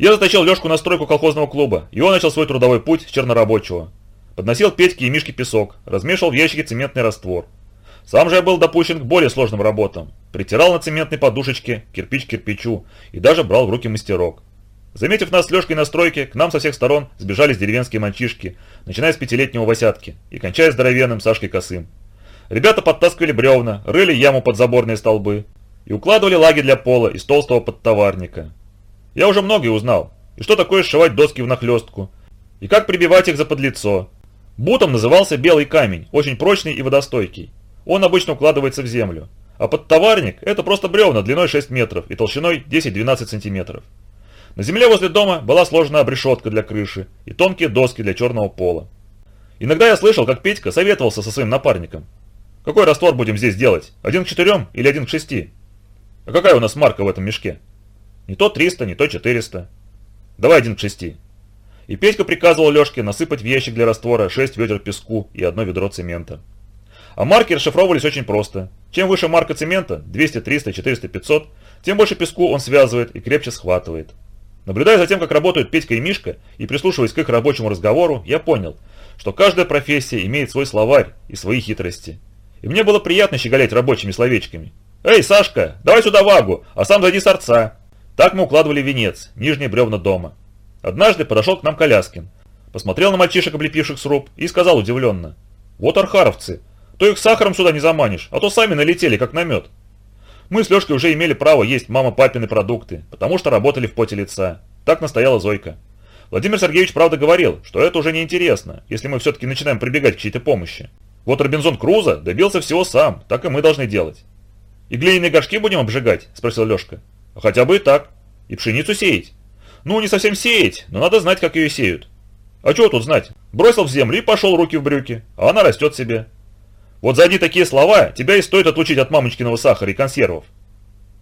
Я затащил Лешку на стройку колхозного клуба, и он начал свой трудовой путь с чернорабочего. Подносил Петьке и Мишке песок, размешивал в ящике цементный раствор. Сам же я был допущен к более сложным работам. Притирал на цементной подушечке, кирпич к кирпичу, и даже брал в руки мастерок. Заметив нас с Лешкой на стройке, к нам со всех сторон сбежались деревенские мальчишки, начиная с пятилетнего Васятки и кончая здоровенным Сашкой Косым. Ребята подтаскивали бревна, рыли яму под заборные столбы и укладывали лаги для пола из толстого подтоварника. Я уже многое узнал, и что такое сшивать доски в нахлестку, и как прибивать их за подлицо. Бутом назывался белый камень, очень прочный и водостойкий. Он обычно укладывается в землю. А подтоварник – это просто бревна длиной 6 метров и толщиной 10-12 сантиметров. На земле возле дома была сложена обрешетка для крыши и тонкие доски для черного пола. Иногда я слышал, как Петька советовался со своим напарником. Какой раствор будем здесь делать? Один к четырем или один к шести? А какая у нас марка в этом мешке? Не то 300, не то 400. Давай один к шести. И Петька приказывал Лешке насыпать в ящик для раствора 6 ведер песку и одно ведро цемента. А марки расшифровывались очень просто. Чем выше марка цемента, 200, 300, 400, 500, тем больше песку он связывает и крепче схватывает. Наблюдая за тем, как работают Петька и Мишка, и прислушиваясь к их рабочему разговору, я понял, что каждая профессия имеет свой словарь и свои хитрости и мне было приятно щеголять рабочими словечками. «Эй, Сашка, давай сюда вагу, а сам зайди с торца». Так мы укладывали венец, нижние бревна дома. Однажды подошел к нам Коляскин, посмотрел на мальчишек, облепивших сруб, и сказал удивленно. «Вот архаровцы, то их сахаром сюда не заманишь, а то сами налетели, как на мед». Мы с Лешкой уже имели право есть мама-папины продукты, потому что работали в поте лица. Так настояла Зойка. Владимир Сергеевич правда говорил, что это уже неинтересно, если мы все-таки начинаем прибегать к чьей-то помощи. Вот Робинзон Крузо добился всего сам, так и мы должны делать. «И глиняные горшки будем обжигать?» – спросил Лешка. «А хотя бы и так. И пшеницу сеять?» «Ну, не совсем сеять, но надо знать, как ее сеют». «А чего тут знать? Бросил в землю и пошел руки в брюки, а она растет себе». «Вот за одни такие слова тебя и стоит отлучить от мамочкиного сахара и консервов».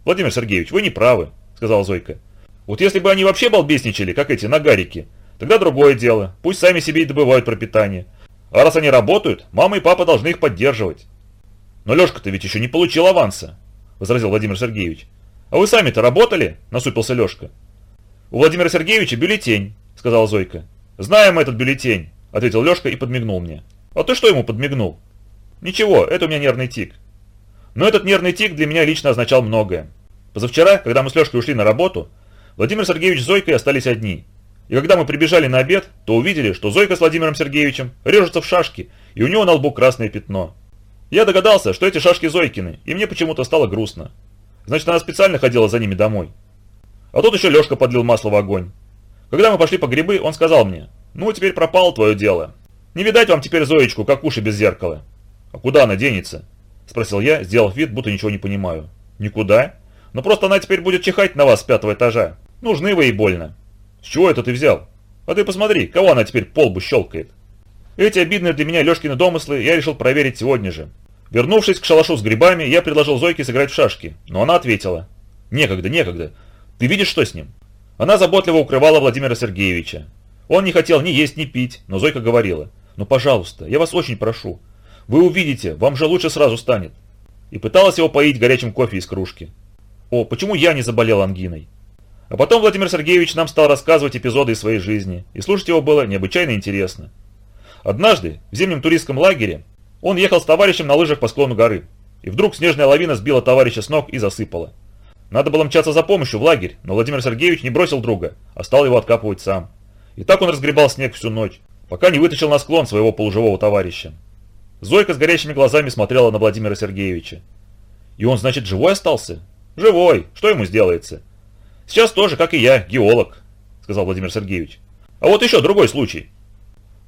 «Владимир Сергеевич, вы не правы», – сказала Зойка. «Вот если бы они вообще балбесничали, как эти нагарики, тогда другое дело, пусть сами себе и добывают пропитание». А раз они работают, мама и папа должны их поддерживать. Но Лешка-то ведь еще не получил аванса, возразил Владимир Сергеевич. А вы сами-то работали? Насупился Лешка. У Владимира Сергеевича бюллетень, сказала Зойка. Знаем этот бюллетень. – ответил Лешка и подмигнул мне. «А ты что ему подмигнул?» «Ничего, это у меня нервный тик». Но этот нервный тик для меня лично означал многое. Позавчера, когда мы с Лешкой ушли на работу, Владимир Сергеевич с Зойкой остались одни. И когда мы прибежали на обед, то увидели, что Зойка с Владимиром Сергеевичем режутся в шашки, и у него на лбу красное пятно. Я догадался, что эти шашки Зойкины, и мне почему-то стало грустно. Значит, она специально ходила за ними домой. А тут еще Лешка подлил масло в огонь. Когда мы пошли по грибы, он сказал мне, «Ну, теперь пропало твое дело. Не видать вам теперь Зоечку, как уши без зеркала». «А куда она денется?» – спросил я, сделав вид, будто ничего не понимаю. «Никуда. Но просто она теперь будет чихать на вас с пятого этажа. Нужны вы ей больно». «С чего это ты взял? А ты посмотри, кого она теперь полбу щелкает». Эти обидные для меня Лешкины домыслы я решил проверить сегодня же. Вернувшись к шалашу с грибами, я предложил Зойке сыграть в шашки, но она ответила. «Некогда, некогда. Ты видишь, что с ним?» Она заботливо укрывала Владимира Сергеевича. Он не хотел ни есть, ни пить, но Зойка говорила. «Ну, пожалуйста, я вас очень прошу. Вы увидите, вам же лучше сразу станет». И пыталась его поить горячим кофе из кружки. О, почему я не заболел ангиной? А потом Владимир Сергеевич нам стал рассказывать эпизоды из своей жизни, и слушать его было необычайно интересно. Однажды, в зимнем туристском лагере, он ехал с товарищем на лыжах по склону горы, и вдруг снежная лавина сбила товарища с ног и засыпала. Надо было мчаться за помощью в лагерь, но Владимир Сергеевич не бросил друга, а стал его откапывать сам. И так он разгребал снег всю ночь, пока не вытащил на склон своего полуживого товарища. Зойка с горящими глазами смотрела на Владимира Сергеевича. «И он, значит, живой остался?» «Живой! Что ему сделается?» «Сейчас тоже, как и я, геолог», — сказал Владимир Сергеевич. «А вот еще другой случай.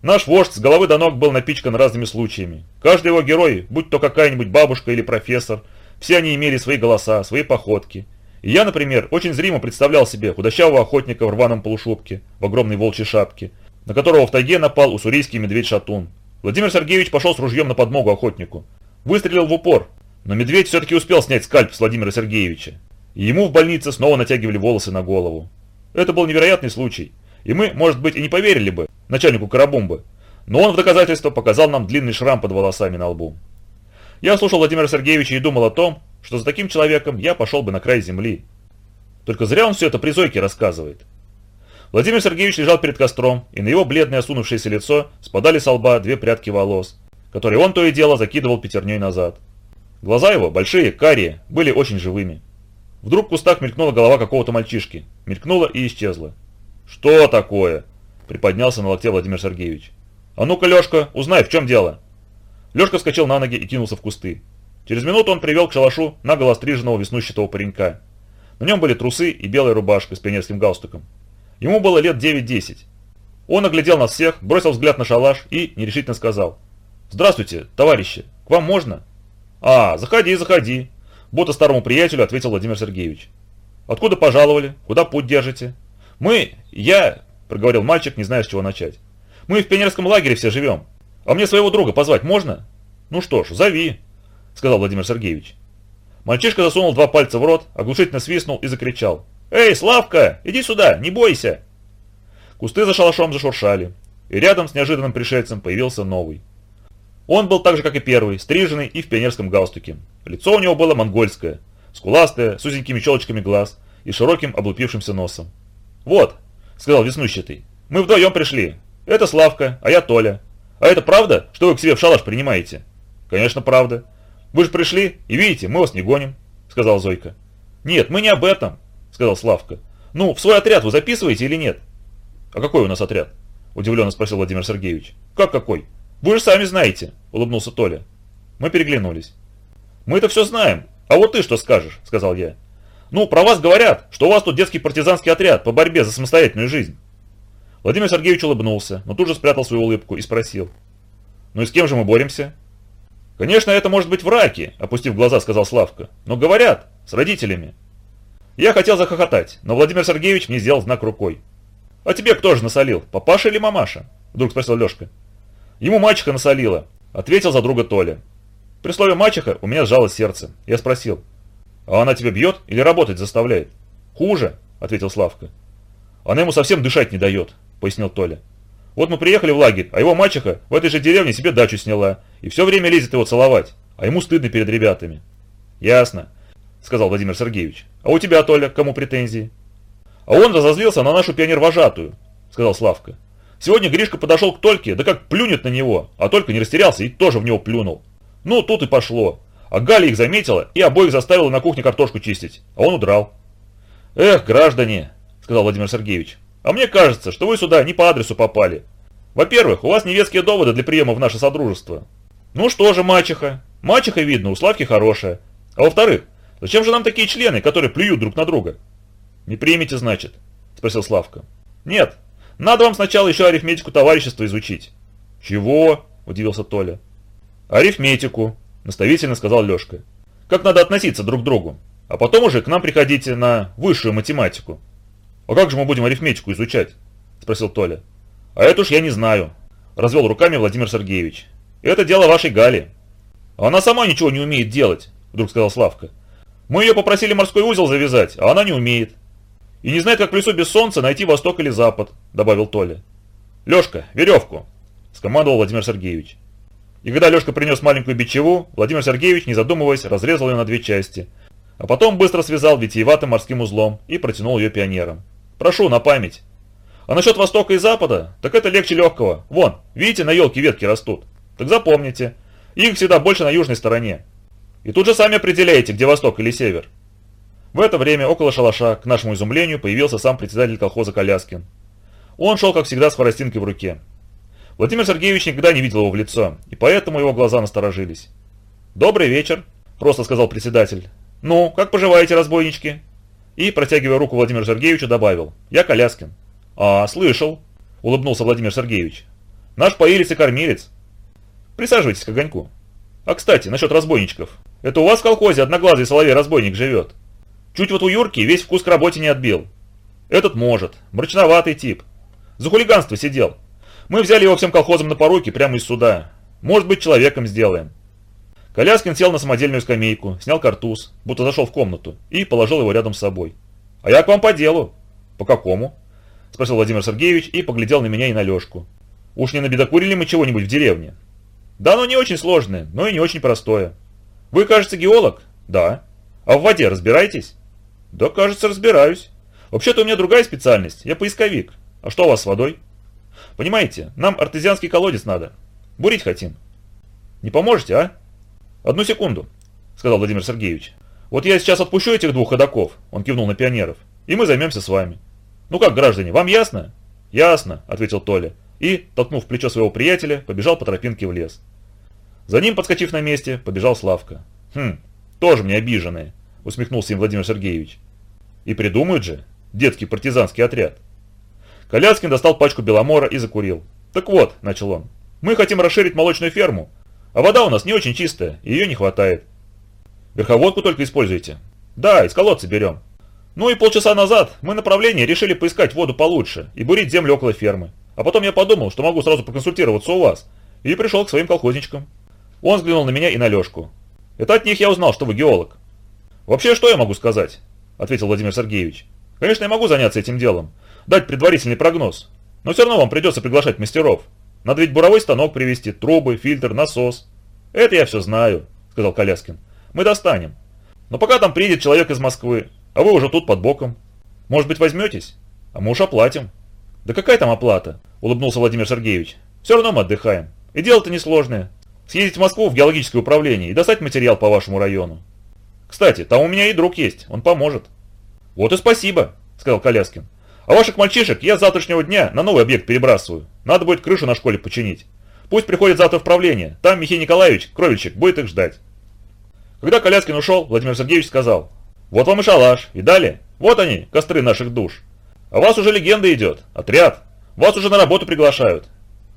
Наш вождь с головы до ног был напичкан разными случаями. Каждый его герой, будь то какая-нибудь бабушка или профессор, все они имели свои голоса, свои походки. И я, например, очень зримо представлял себе худощавого охотника в рваном полушубке, в огромной волчьей шапке, на которого в тайге напал уссурийский медведь-шатун. Владимир Сергеевич пошел с ружьем на подмогу охотнику. Выстрелил в упор, но медведь все-таки успел снять скальп с Владимира Сергеевича. И ему в больнице снова натягивали волосы на голову. Это был невероятный случай. И мы, может быть, и не поверили бы начальнику Карабумбы. Но он в доказательство показал нам длинный шрам под волосами на лбу. Я слушал Владимира Сергеевича и думал о том, что за таким человеком я пошел бы на край земли. Только зря он все это при Зойке рассказывает. Владимир Сергеевич лежал перед костром, и на его бледное осунувшееся лицо спадали с лба две прядки волос, которые он то и дело закидывал пятерней назад. Глаза его, большие, карие, были очень живыми. Вдруг в кустах мелькнула голова какого-то мальчишки. Мелькнула и исчезла. «Что такое?» – приподнялся на локте Владимир Сергеевич. «А ну-ка, Лешка, узнай, в чем дело?» Лешка вскочил на ноги и кинулся в кусты. Через минуту он привел к шалашу наголо стриженного веснущатого паренька. На нем были трусы и белая рубашка с пионерским галстуком. Ему было лет 9-10. Он оглядел нас всех, бросил взгляд на шалаш и нерешительно сказал. «Здравствуйте, товарищи, к вам можно?» «А, заходи, заходи», будто старому приятелю ответил Владимир Сергеевич. «Откуда пожаловали? Куда путь держите?» «Мы, я...» – проговорил мальчик, не зная, с чего начать. «Мы в пионерском лагере все живем. А мне своего друга позвать можно?» «Ну что ж, зови», – сказал Владимир Сергеевич. Мальчишка засунул два пальца в рот, оглушительно свистнул и закричал. «Эй, Славка, иди сюда, не бойся!» Кусты за шалашом зашуршали, и рядом с неожиданным пришельцем появился новый. Он был так же, как и первый, стриженный и в пионерском галстуке. Лицо у него было монгольское, скуластое, с узенькими челочками глаз и широким облупившимся носом. «Вот», — сказал веснущатый, — «мы вдвоем пришли. Это Славка, а я Толя. А это правда, что вы к себе в шалаш принимаете?» «Конечно, правда. Вы же пришли, и видите, мы вас не гоним», — сказал Зойка. «Нет, мы не об этом», — сказал Славка. «Ну, в свой отряд вы записываете или нет?» «А какой у нас отряд?» – удивленно спросил Владимир Сергеевич. «Как какой? Вы же сами знаете», – улыбнулся Толя. Мы переглянулись. «Мы это все знаем. А вот ты что скажешь?» – сказал я. «Ну, про вас говорят, что у вас тут детский партизанский отряд по борьбе за самостоятельную жизнь». Владимир Сергеевич улыбнулся, но тут же спрятал свою улыбку и спросил. «Ну и с кем же мы боремся?» «Конечно, это может быть враки», – опустив глаза, сказал Славка. «Но говорят, с родителями». Я хотел захохотать, но Владимир Сергеевич мне сделал знак рукой. «А тебе кто же насолил, папаша или мамаша?» – вдруг спросил Лешка. Ему мачеха насолила, ответил за друга Толя. При слове мачеха у меня сжалось сердце. Я спросил, а она тебя бьет или работать заставляет? Хуже, ответил Славка. Она ему совсем дышать не дает, пояснил Толя. Вот мы приехали в лагерь, а его мачеха в этой же деревне себе дачу сняла и все время лезет его целовать, а ему стыдно перед ребятами. Ясно, сказал Владимир Сергеевич. А у тебя, Толя, кому претензии? А он разозлился на нашу пионер-вожатую, сказал Славка. Сегодня Гришка подошел к Тольке, да как плюнет на него, а Толька не растерялся и тоже в него плюнул. Ну, тут и пошло. А Галя их заметила и обоих заставила на кухне картошку чистить, а он удрал. «Эх, граждане», — сказал Владимир Сергеевич, — «а мне кажется, что вы сюда не по адресу попали. Во-первых, у вас невестские доводы для приема в наше содружество. Ну что же, мачеха? Мачеха, видно, у Славки хорошая. А во-вторых, зачем же нам такие члены, которые плюют друг на друга?» «Не примете, значит?» – спросил Славка. «Нет, надо вам сначала еще арифметику товарищества изучить». «Чего?» – удивился Толя. «Арифметику», – наставительно сказал Лешка. «Как надо относиться друг к другу. А потом уже к нам приходите на высшую математику». «А как же мы будем арифметику изучать?» – спросил Толя. «А это уж я не знаю», – развел руками Владимир Сергеевич. «Это дело вашей Гали». «Она сама ничего не умеет делать», – вдруг сказал Славка. «Мы ее попросили морской узел завязать, а она не умеет». «И не знает, как в лесу без солнца найти восток или запад», – добавил Толя. «Лешка, веревку», – скомандовал Владимир Сергеевич. И когда Лешка принес маленькую бичеву, Владимир Сергеевич, не задумываясь, разрезал ее на две части, а потом быстро связал витиеватым морским узлом и протянул ее пионерам. «Прошу, на память». А насчет востока и запада, так это легче легкого. Вон, видите, на елке ветки растут. Так запомните, их всегда больше на южной стороне. И тут же сами определяете, где восток или север. В это время около шалаша, к нашему изумлению, появился сам председатель колхоза Коляскин. Он шел, как всегда, с хворостинкой в руке. Владимир Сергеевич никогда не видел его в лицо, и поэтому его глаза насторожились. «Добрый вечер», – просто сказал председатель. «Ну, как поживаете, разбойнички?» И, протягивая руку Владимиру Сергеевичу, добавил. «Я Коляскин». «А, слышал», – улыбнулся Владимир Сергеевич. «Наш поилец и кормилец. Присаживайтесь к огоньку. А, кстати, насчет разбойничков. Это у вас в колхозе одноглазый соловей-разбойник живет?» Чуть вот у Юрки весь вкус к работе не отбил. Этот может. Мрачноватый тип. За хулиганство сидел. Мы взяли его всем колхозом на поруки прямо из суда. Может быть, человеком сделаем. Коляскин сел на самодельную скамейку, снял картуз, будто зашел в комнату, и положил его рядом с собой. «А я к вам по делу». «По какому?» – спросил Владимир Сергеевич и поглядел на меня и на Лешку. «Уж не набедокурили мы чего-нибудь в деревне?» «Да оно не очень сложное, но и не очень простое. Вы, кажется, геолог?» «Да». «А в воде разбираетесь?» «Да, кажется, разбираюсь. Вообще-то у меня другая специальность, я поисковик. А что у вас с водой?» «Понимаете, нам артезианский колодец надо. Бурить хотим». «Не поможете, а?» «Одну секунду», — сказал Владимир Сергеевич. «Вот я сейчас отпущу этих двух ходоков», — он кивнул на пионеров, — «и мы займемся с вами». «Ну как, граждане, вам ясно?» «Ясно», — ответил Толя, и, толкнув плечо своего приятеля, побежал по тропинке в лес. За ним, подскочив на месте, побежал Славка. «Хм, тоже мне обиженные», — усмехнулся им Владимир Сергеевич. И придумают же, детский партизанский отряд. Коляскин достал пачку беломора и закурил. «Так вот», – начал он, – «мы хотим расширить молочную ферму, а вода у нас не очень чистая, ее не хватает». «Верховодку только используйте». «Да, из колодца берем». Ну и полчаса назад мы направление решили поискать воду получше и бурить землю около фермы. А потом я подумал, что могу сразу проконсультироваться у вас, и пришел к своим колхозничкам. Он взглянул на меня и на Лешку. Это от них я узнал, что вы геолог. Вообще, что я могу сказать? – ответил Владимир Сергеевич. «Конечно, я могу заняться этим делом, дать предварительный прогноз. Но все равно вам придется приглашать мастеров. Надо ведь буровой станок привезти, трубы, фильтр, насос». «Это я все знаю», – сказал Коляскин. «Мы достанем. Но пока там приедет человек из Москвы, а вы уже тут под боком. Может быть, возьметесь? А мы уж оплатим». «Да какая там оплата?» – улыбнулся Владимир Сергеевич. «Все равно мы отдыхаем. И дело-то несложное. Съездить в Москву в геологическое управление и достать материал по вашему району. Кстати, там у меня и друг есть, он поможет». «Вот и спасибо», — сказал Коляскин. «А ваших мальчишек я с завтрашнего дня на новый объект перебрасываю. Надо будет крышу на школе починить. Пусть приходят завтра в правление, там Михей Николаевич, кровельчик, будет их ждать». Когда Коляскин ушел, Владимир Сергеевич сказал, «Вот вам и шалаш, видали? Вот они, костры наших душ. А вас уже легенда идет, отряд. Вас уже на работу приглашают.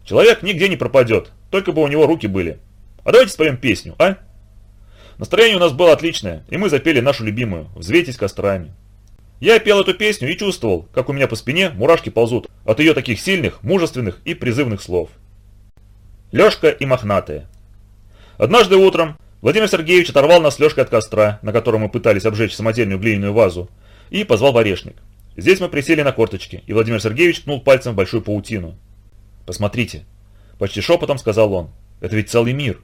Человек нигде не пропадет, только бы у него руки были. А давайте споем песню, а?» Настроение у нас было отличное, и мы запели нашу любимую «Взвейтесь кострами». Я пел эту песню и чувствовал, как у меня по спине мурашки ползут от ее таких сильных, мужественных и призывных слов. Лешка и мохнатые. Однажды утром Владимир Сергеевич оторвал нас с Лешкой от костра, на котором мы пытались обжечь самодельную глиняную вазу, и позвал в орешник. Здесь мы присели на корточки, и Владимир Сергеевич ткнул пальцем в большую паутину. «Посмотрите», – почти шепотом сказал он, – «это ведь целый мир».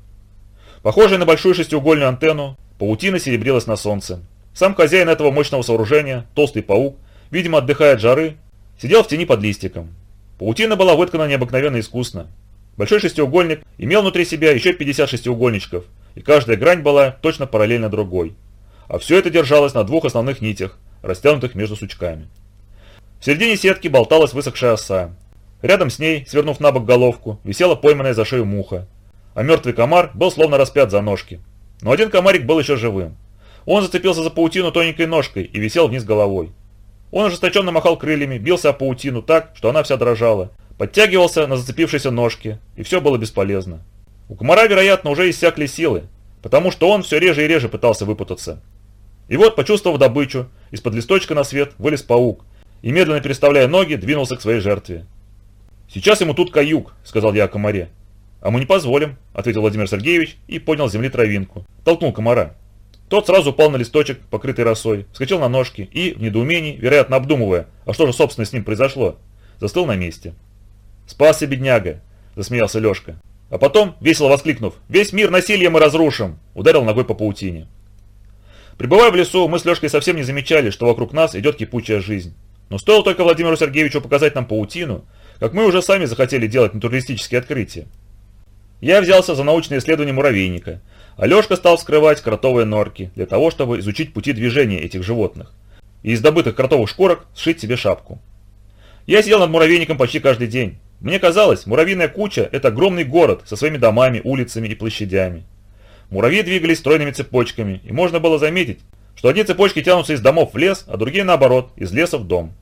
Похожая на большую шестиугольную антенну, паутина серебрилась на солнце. Сам хозяин этого мощного сооружения, толстый паук, видимо отдыхая от жары, сидел в тени под листиком. Паутина была выткана необыкновенно искусно. Большой шестиугольник имел внутри себя еще 50 шестиугольничков, и каждая грань была точно параллельно другой. А все это держалось на двух основных нитях, растянутых между сучками. В середине сетки болталась высохшая оса. Рядом с ней, свернув на бок головку, висела пойманная за шею муха. А мертвый комар был словно распят за ножки. Но один комарик был еще живым. Он зацепился за паутину тоненькой ножкой и висел вниз головой. Он ожесточенно махал крыльями, бился о паутину так, что она вся дрожала, подтягивался на зацепившейся ножке, и все было бесполезно. У комара, вероятно, уже иссякли силы, потому что он все реже и реже пытался выпутаться. И вот, почувствовав добычу, из-под листочка на свет вылез паук и, медленно переставляя ноги, двинулся к своей жертве. «Сейчас ему тут каюк», — сказал я о комаре. «А мы не позволим», — ответил Владимир Сергеевич и поднял с земли травинку. Толкнул комара. Тот сразу упал на листочек, покрытый росой, вскочил на ножки и, в недоумении, вероятно обдумывая, а что же собственно с ним произошло, застыл на месте. «Спасся, бедняга!» – засмеялся Лешка. А потом, весело воскликнув, «Весь мир насилием мы разрушим!» – ударил ногой по паутине. Прибывая в лесу, мы с Лешкой совсем не замечали, что вокруг нас идет кипучая жизнь. Но стоило только Владимиру Сергеевичу показать нам паутину, как мы уже сами захотели делать натуралистические открытия. Я взялся за научное исследование муравейника – Алешка стал вскрывать кротовые норки для того, чтобы изучить пути движения этих животных и из добытых кротовых шкурок сшить себе шапку. Я сидел над муравейником почти каждый день. Мне казалось, муравьиная куча – это огромный город со своими домами, улицами и площадями. Муравьи двигались стройными цепочками, и можно было заметить, что одни цепочки тянутся из домов в лес, а другие наоборот, из леса в дом.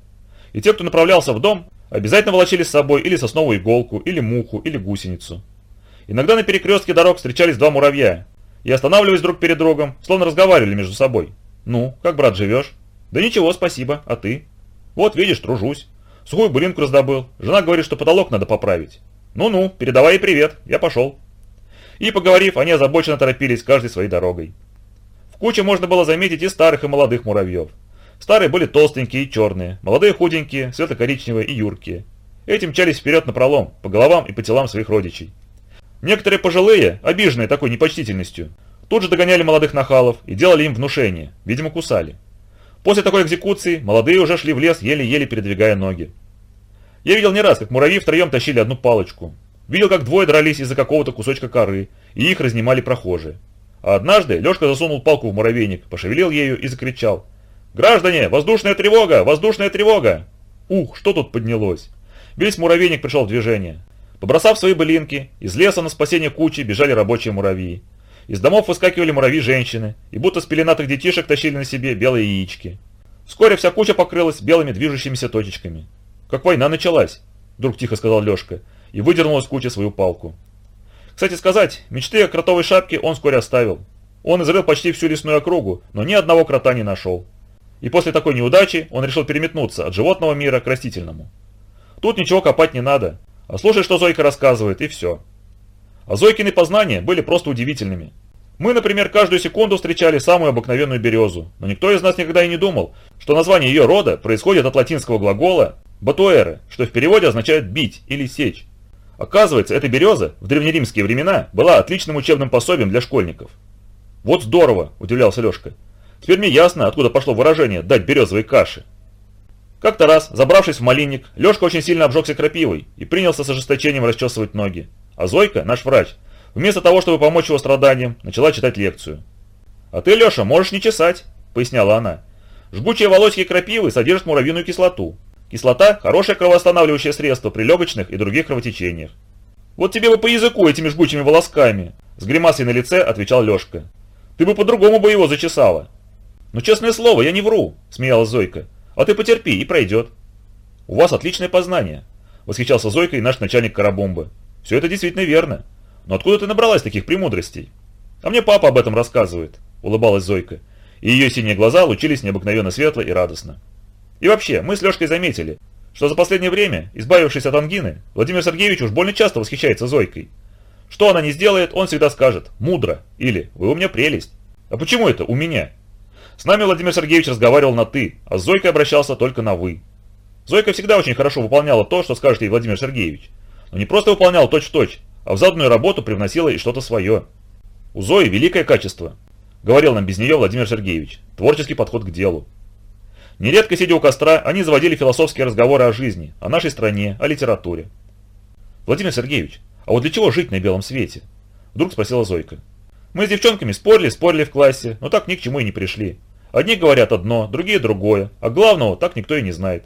И те, кто направлялся в дом, обязательно волочили с собой или сосновую иголку, или муху, или гусеницу. Иногда на перекрестке дорог встречались два муравья, и останавливаясь друг перед другом, словно разговаривали между собой. «Ну, как, брат, живешь?» «Да ничего, спасибо. А ты?» «Вот, видишь, тружусь. Сухую буринку раздобыл. Жена говорит, что потолок надо поправить». «Ну-ну, передавай ей привет. Я пошел». И, поговорив, они озабоченно торопились каждой своей дорогой. В куче можно было заметить и старых, и молодых муравьев. Старые были толстенькие и черные, молодые худенькие, светло-коричневые и юркие. Эти мчались вперед напролом, по головам и по телам своих родичей. Некоторые пожилые, обиженные такой непочтительностью, тут же догоняли молодых нахалов и делали им внушение, видимо кусали. После такой экзекуции молодые уже шли в лес, еле-еле передвигая ноги. Я видел не раз, как муравьи втроем тащили одну палочку. Видел, как двое дрались из-за какого-то кусочка коры, и их разнимали прохожие. А однажды Лешка засунул палку в муравейник, пошевелил ею и закричал. «Граждане, воздушная тревога! Воздушная тревога!» Ух, что тут поднялось! Весь муравейник пришел в движение. Побросав свои былинки, из леса на спасение кучи бежали рабочие муравьи. Из домов выскакивали муравьи-женщины, и будто с пеленатых детишек тащили на себе белые яички. Вскоре вся куча покрылась белыми движущимися точечками. «Как война началась», – вдруг тихо сказал Лешка, и выдернул из кучи свою палку. Кстати сказать, мечты о кротовой шапке он вскоре оставил. Он изрыл почти всю лесную округу, но ни одного крота не нашел. И после такой неудачи он решил переметнуться от животного мира к растительному. Тут ничего копать не надо. А слушай, что Зойка рассказывает, и все. А Зойкины познания были просто удивительными. Мы, например, каждую секунду встречали самую обыкновенную березу, но никто из нас никогда и не думал, что название ее рода происходит от латинского глагола «батуэры», что в переводе означает «бить» или «сечь». Оказывается, эта береза в древнеримские времена была отличным учебным пособием для школьников. «Вот здорово!» – удивлялся Лешка. «Теперь мне ясно, откуда пошло выражение «дать березовой каши». Как-то раз, забравшись в малинник, Лешка очень сильно обжегся крапивой и принялся с ожесточением расчесывать ноги. А Зойка, наш врач, вместо того, чтобы помочь его страданиям, начала читать лекцию. «А ты, Леша, можешь не чесать», — поясняла она. «Жгучие волосики крапивы содержат муравьиную кислоту. Кислота – хорошее кровоостанавливающее средство при легочных и других кровотечениях». «Вот тебе бы по языку этими жгучими волосками», – с гримасой на лице отвечал Лешка. «Ты бы по-другому бы его зачесала». «Ну, честное слово, я не вру», – смеялась Зойка. А ты потерпи, и пройдет. У вас отличное познание, восхищался Зойкой наш начальник карабомбы. Все это действительно верно. Но откуда ты набралась таких премудростей? А мне папа об этом рассказывает, улыбалась Зойка. И ее синие глаза лучились необыкновенно светло и радостно. И вообще, мы с Лешкой заметили, что за последнее время, избавившись от ангины, Владимир Сергеевич уж больно часто восхищается Зойкой. Что она не сделает, он всегда скажет «мудро» или «вы у меня прелесть». А почему это «у меня»? С нами Владимир Сергеевич разговаривал на «ты», а с Зойкой обращался только на «вы». Зойка всегда очень хорошо выполняла то, что скажет ей Владимир Сергеевич. Но не просто выполняла точь-в-точь, -точь, а в заданную работу привносила и что-то свое. У Зои великое качество, говорил нам без нее Владимир Сергеевич, творческий подход к делу. Нередко, сидя у костра, они заводили философские разговоры о жизни, о нашей стране, о литературе. «Владимир Сергеевич, а вот для чего жить на белом свете?» Вдруг спросила Зойка. «Мы с девчонками спорили, спорили в классе, но так ни к чему и не пришли. Одни говорят одно, другие другое, а главного так никто и не знает.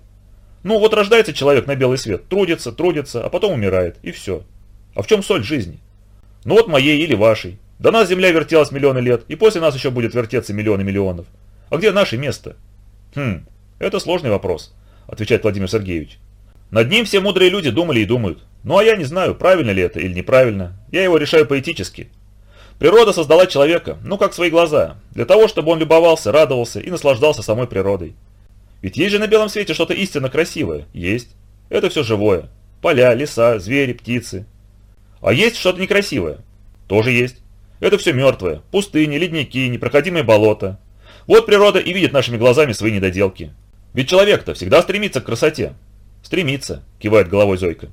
Ну вот рождается человек на белый свет, трудится, трудится, а потом умирает, и все. А в чем соль жизни? Ну вот моей или вашей. До нас Земля вертелась миллионы лет, и после нас еще будет вертеться миллионы миллионов. А где наше место? Хм, это сложный вопрос, отвечает Владимир Сергеевич. Над ним все мудрые люди думали и думают. Ну а я не знаю, правильно ли это или неправильно. Я его решаю поэтически. Природа создала человека, ну как свои глаза, для того, чтобы он любовался, радовался и наслаждался самой природой. Ведь есть же на белом свете что-то истинно красивое. Есть. Это все живое. Поля, леса, звери, птицы. А есть что-то некрасивое. Тоже есть. Это все мертвое. Пустыни, ледники, непроходимые болота. Вот природа и видит нашими глазами свои недоделки. Ведь человек-то всегда стремится к красоте. Стремится, кивает головой Зойка.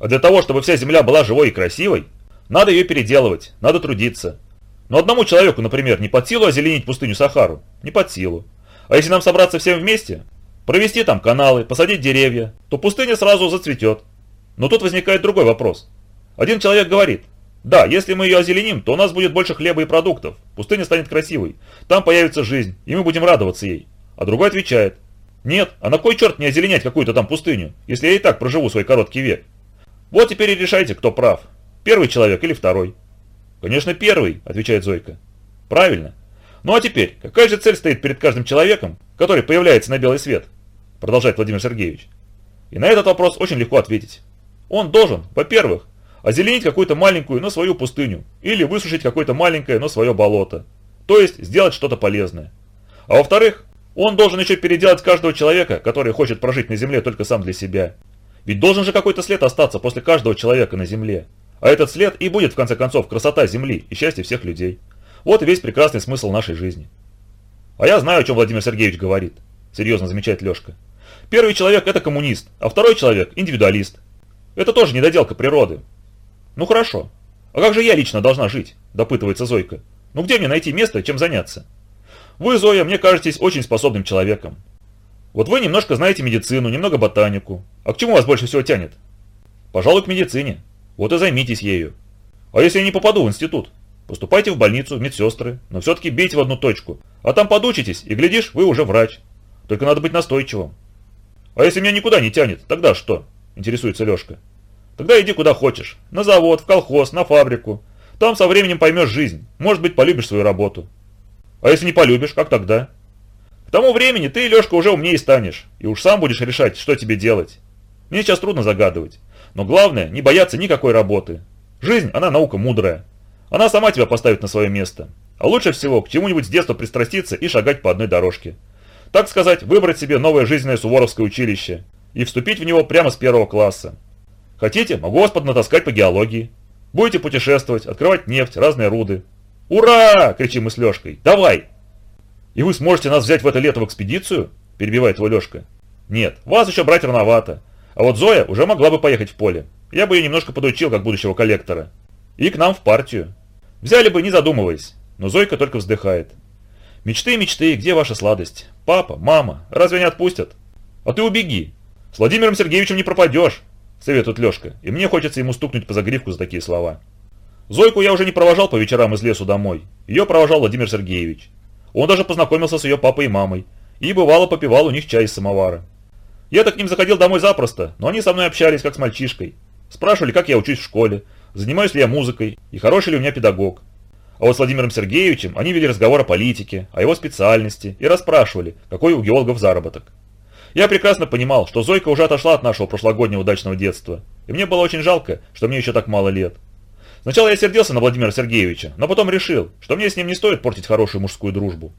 А для того, чтобы вся земля была живой и красивой, надо ее переделывать, надо трудиться. Но одному человеку, например, не под силу озеленить пустыню Сахару, не под силу. А если нам собраться всем вместе, провести там каналы, посадить деревья, то пустыня сразу зацветет. Но тут возникает другой вопрос. Один человек говорит, да, если мы ее озеленим, то у нас будет больше хлеба и продуктов, пустыня станет красивой, там появится жизнь, и мы будем радоваться ей. А другой отвечает, нет, а на кой черт мне озеленять какую-то там пустыню, если я и так проживу свой короткий век? Вот теперь и решайте, кто прав, первый человек или второй. Конечно, первый, отвечает Зойка. Правильно. Ну а теперь, какая же цель стоит перед каждым человеком, который появляется на белый свет? Продолжает Владимир Сергеевич. И на этот вопрос очень легко ответить. Он должен, во-первых, озеленить какую-то маленькую, но свою пустыню, или высушить какое-то маленькое, но свое болото. То есть сделать что-то полезное. А во-вторых, он должен еще переделать каждого человека, который хочет прожить на земле только сам для себя. Ведь должен же какой-то след остаться после каждого человека на земле. А этот след и будет в конце концов красота земли и счастье всех людей. Вот и весь прекрасный смысл нашей жизни. А я знаю, о чем Владимир Сергеевич говорит, серьезно замечает Лешка. Первый человек это коммунист, а второй человек индивидуалист. Это тоже недоделка природы. Ну хорошо. А как же я лично должна жить? Допытывается Зойка. Ну где мне найти место, чем заняться? Вы, Зоя, мне кажетесь очень способным человеком. Вот вы немножко знаете медицину, немного ботанику. А к чему вас больше всего тянет? Пожалуй, к медицине. Вот и займитесь ею. А если я не попаду в институт? Поступайте в больницу, в медсестры, но все-таки бейте в одну точку. А там подучитесь, и глядишь, вы уже врач. Только надо быть настойчивым. А если меня никуда не тянет, тогда что? Интересуется Лешка. Тогда иди куда хочешь. На завод, в колхоз, на фабрику. Там со временем поймешь жизнь. Может быть, полюбишь свою работу. А если не полюбишь, как тогда? К тому времени ты, Лешка, уже умнее станешь. И уж сам будешь решать, что тебе делать. Мне сейчас трудно загадывать. Но главное, не бояться никакой работы. Жизнь, она наука мудрая. Она сама тебя поставит на свое место. А лучше всего к чему-нибудь с детства пристраститься и шагать по одной дорожке. Так сказать, выбрать себе новое жизненное суворовское училище и вступить в него прямо с первого класса. Хотите, могу вас поднатаскать по геологии. Будете путешествовать, открывать нефть, разные руды. «Ура!» – кричим мы с Лешкой. «Давай!» «И вы сможете нас взять в это лето в экспедицию?» – перебивает его Лешка. «Нет, вас еще брать рановато. А вот Зоя уже могла бы поехать в поле. Я бы ее немножко подучил, как будущего коллектора. И к нам в партию. Взяли бы, не задумываясь. Но Зойка только вздыхает. Мечты, мечты, где ваша сладость? Папа, мама, разве не отпустят? А ты убеги. С Владимиром Сергеевичем не пропадешь, советует Лешка. И мне хочется ему стукнуть по загривку за такие слова. Зойку я уже не провожал по вечерам из лесу домой. Ее провожал Владимир Сергеевич. Он даже познакомился с ее папой и мамой. И бывало попивал у них чай из самовара. Я-то к ним заходил домой запросто, но они со мной общались как с мальчишкой. Спрашивали, как я учусь в школе, занимаюсь ли я музыкой и хороший ли у меня педагог. А вот с Владимиром Сергеевичем они вели разговор о политике, о его специальности и расспрашивали, какой у геологов заработок. Я прекрасно понимал, что Зойка уже отошла от нашего прошлогоднего удачного детства, и мне было очень жалко, что мне еще так мало лет. Сначала я сердился на Владимира Сергеевича, но потом решил, что мне с ним не стоит портить хорошую мужскую дружбу.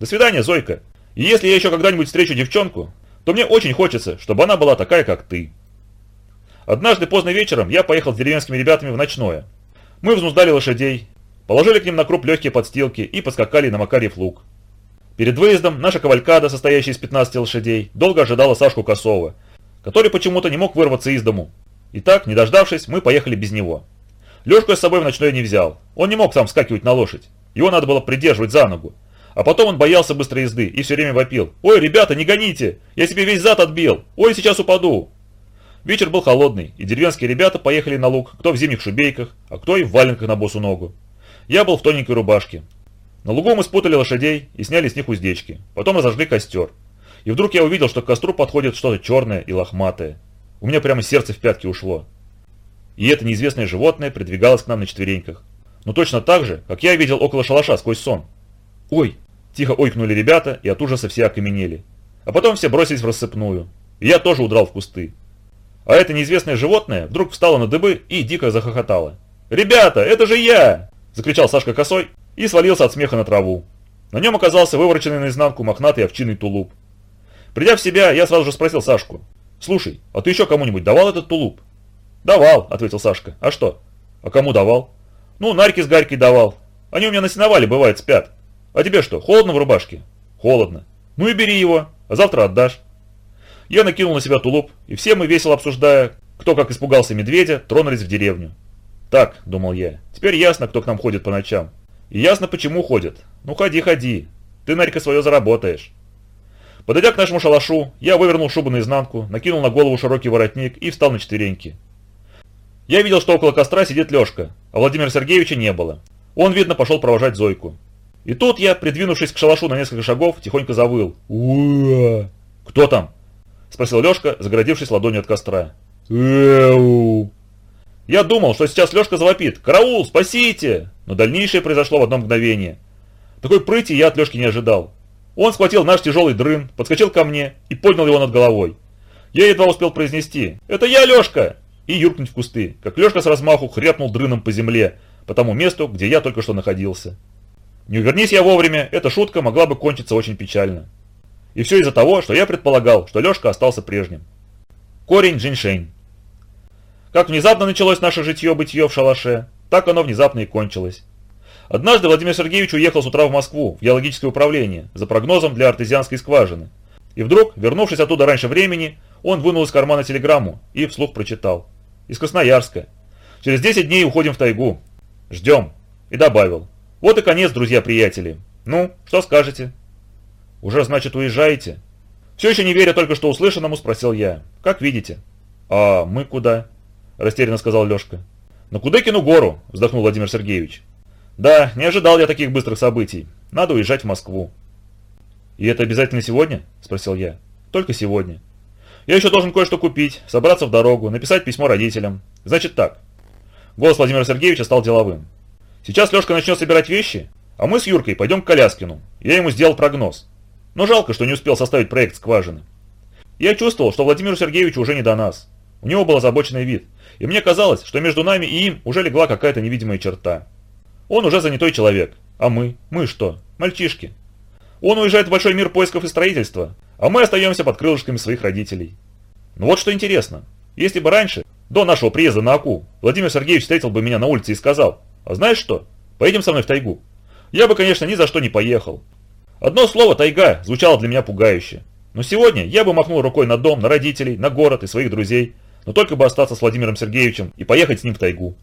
До свидания, Зойка. И если я еще когда-нибудь встречу девчонку, то мне очень хочется, чтобы она была такая, как ты. Однажды поздно вечером я поехал с деревенскими ребятами в ночное. Мы взнуздали лошадей, положили к ним на круп легкие подстилки и поскакали на Макарьев луг. Перед выездом наша кавалькада, состоящая из 15 лошадей, долго ожидала Сашку Косова, который почему-то не мог вырваться из дому. И так, не дождавшись, мы поехали без него. Лешку я с собой в ночное не взял. Он не мог сам вскакивать на лошадь. Его надо было придерживать за ногу. А потом он боялся быстрой езды и все время вопил. «Ой, ребята, не гоните! Я себе весь зад отбил! Ой, сейчас упаду!» Вечер был холодный, и деревенские ребята поехали на луг, кто в зимних шубейках, а кто и в валенках на босу ногу. Я был в тоненькой рубашке. На лугу мы спутали лошадей и сняли с них уздечки. Потом разожгли костер. И вдруг я увидел, что к костру подходит что-то черное и лохматое. У меня прямо сердце в пятки ушло. И это неизвестное животное придвигалось к нам на четвереньках. Но точно так же, как я видел около шалаша сквозь сон. «Ой!» – тихо ойкнули ребята, и от ужаса все окаменели. А потом все бросились в рассыпную. И я тоже удрал в кусты. А это неизвестное животное вдруг встало на дыбы и дико захохотало. «Ребята, это же я!» – закричал Сашка косой и свалился от смеха на траву. На нем оказался вывороченный наизнанку мохнатый овчинный тулуп. Придя в себя, я сразу же спросил Сашку. «Слушай, а ты еще кому-нибудь давал этот тулуп?» «Давал», – ответил Сашка. «А что?» «А кому давал?» «Ну, Нарьке с Гарькой давал. Они у меня на сеновале, бывает, спят. А тебе что, холодно в рубашке?» «Холодно». «Ну и бери его, а завтра отдашь». Я накинул на себя тулуп, и все мы, весело обсуждая, кто как испугался медведя, тронулись в деревню. «Так», — думал я, — «теперь ясно, кто к нам ходит по ночам. И ясно, почему ходит. Ну ходи, ходи. Ты, Нарька, свое заработаешь». Подойдя к нашему шалашу, я вывернул шубу наизнанку, накинул на голову широкий воротник и встал на четвереньки. Я видел, что около костра сидит Лешка, а Владимира Сергеевича не было. Он, видно, пошел провожать Зойку. И тут я, придвинувшись к шалашу на несколько шагов, тихонько завыл. «Уа!» «Кто там?» – спросил Лешка, загородившись ладонью от костра. «Эу!» Я думал, что сейчас Лешка завопит. «Караул, спасите!» Но дальнейшее произошло в одно мгновение. Такой прыти я от Лешки не ожидал. Он схватил наш тяжелый дрын, подскочил ко мне и поднял его над головой. Я едва успел произнести «Это я, Лешка!» и юркнуть в кусты, как Лешка с размаху хряпнул дрыном по земле, по тому месту, где я только что находился. Не увернись я вовремя, эта шутка могла бы кончиться очень печально. И все из-за того, что я предполагал, что Лешка остался прежним. Корень Джиншень. Как внезапно началось наше житье-бытие в шалаше, так оно внезапно и кончилось. Однажды Владимир Сергеевич уехал с утра в Москву, в геологическое управление, за прогнозом для артезианской скважины. И вдруг, вернувшись оттуда раньше времени, он вынул из кармана телеграмму и вслух прочитал. Из Красноярска. Через 10 дней уходим в тайгу. Ждем. И добавил. Вот и конец, друзья-приятели. Ну, что скажете? «Уже, значит, уезжаете?» Все еще не веря только что услышанному, спросил я. «Как видите?» «А мы куда?» Растерянно сказал Лешка. «На Кудыкину гору», вздохнул Владимир Сергеевич. «Да, не ожидал я таких быстрых событий. Надо уезжать в Москву». «И это обязательно сегодня?» Спросил я. «Только сегодня. Я еще должен кое-что купить, собраться в дорогу, написать письмо родителям. Значит так». Голос Владимира Сергеевича стал деловым. «Сейчас Лешка начнет собирать вещи, а мы с Юркой пойдем к Коляскину. Я ему сделал прогноз. Но жалко, что не успел составить проект скважины. Я чувствовал, что Владимиру Сергеевичу уже не до нас. У него был озабоченный вид, и мне казалось, что между нами и им уже легла какая-то невидимая черта. Он уже занятой человек, а мы? Мы что? Мальчишки. Он уезжает в большой мир поисков и строительства, а мы остаемся под крылышками своих родителей. Но ну вот что интересно. Если бы раньше, до нашего приезда на Аку, Владимир Сергеевич встретил бы меня на улице и сказал, а знаешь что, поедем со мной в тайгу. Я бы, конечно, ни за что не поехал, Одно слово «тайга» звучало для меня пугающе. Но сегодня я бы махнул рукой на дом, на родителей, на город и своих друзей, но только бы остаться с Владимиром Сергеевичем и поехать с ним в тайгу.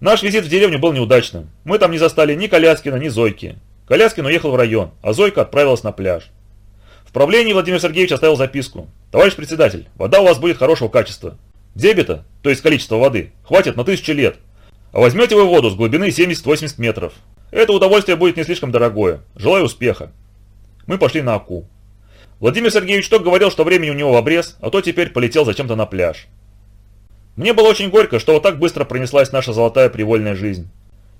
Наш визит в деревню был неудачным. Мы там не застали ни Коляскина, ни Зойки. Коляскин уехал в район, а Зойка отправилась на пляж. В правлении Владимир Сергеевич оставил записку. «Товарищ председатель, вода у вас будет хорошего качества. Дебета, то есть количество воды, хватит на тысячу лет. А возьмете вы воду с глубины 70-80 метров. Это удовольствие будет не слишком дорогое. Желаю успеха мы пошли на Аку. Владимир Сергеевич то говорил, что времени у него в обрез, а то теперь полетел зачем-то на пляж. Мне было очень горько, что вот так быстро пронеслась наша золотая привольная жизнь.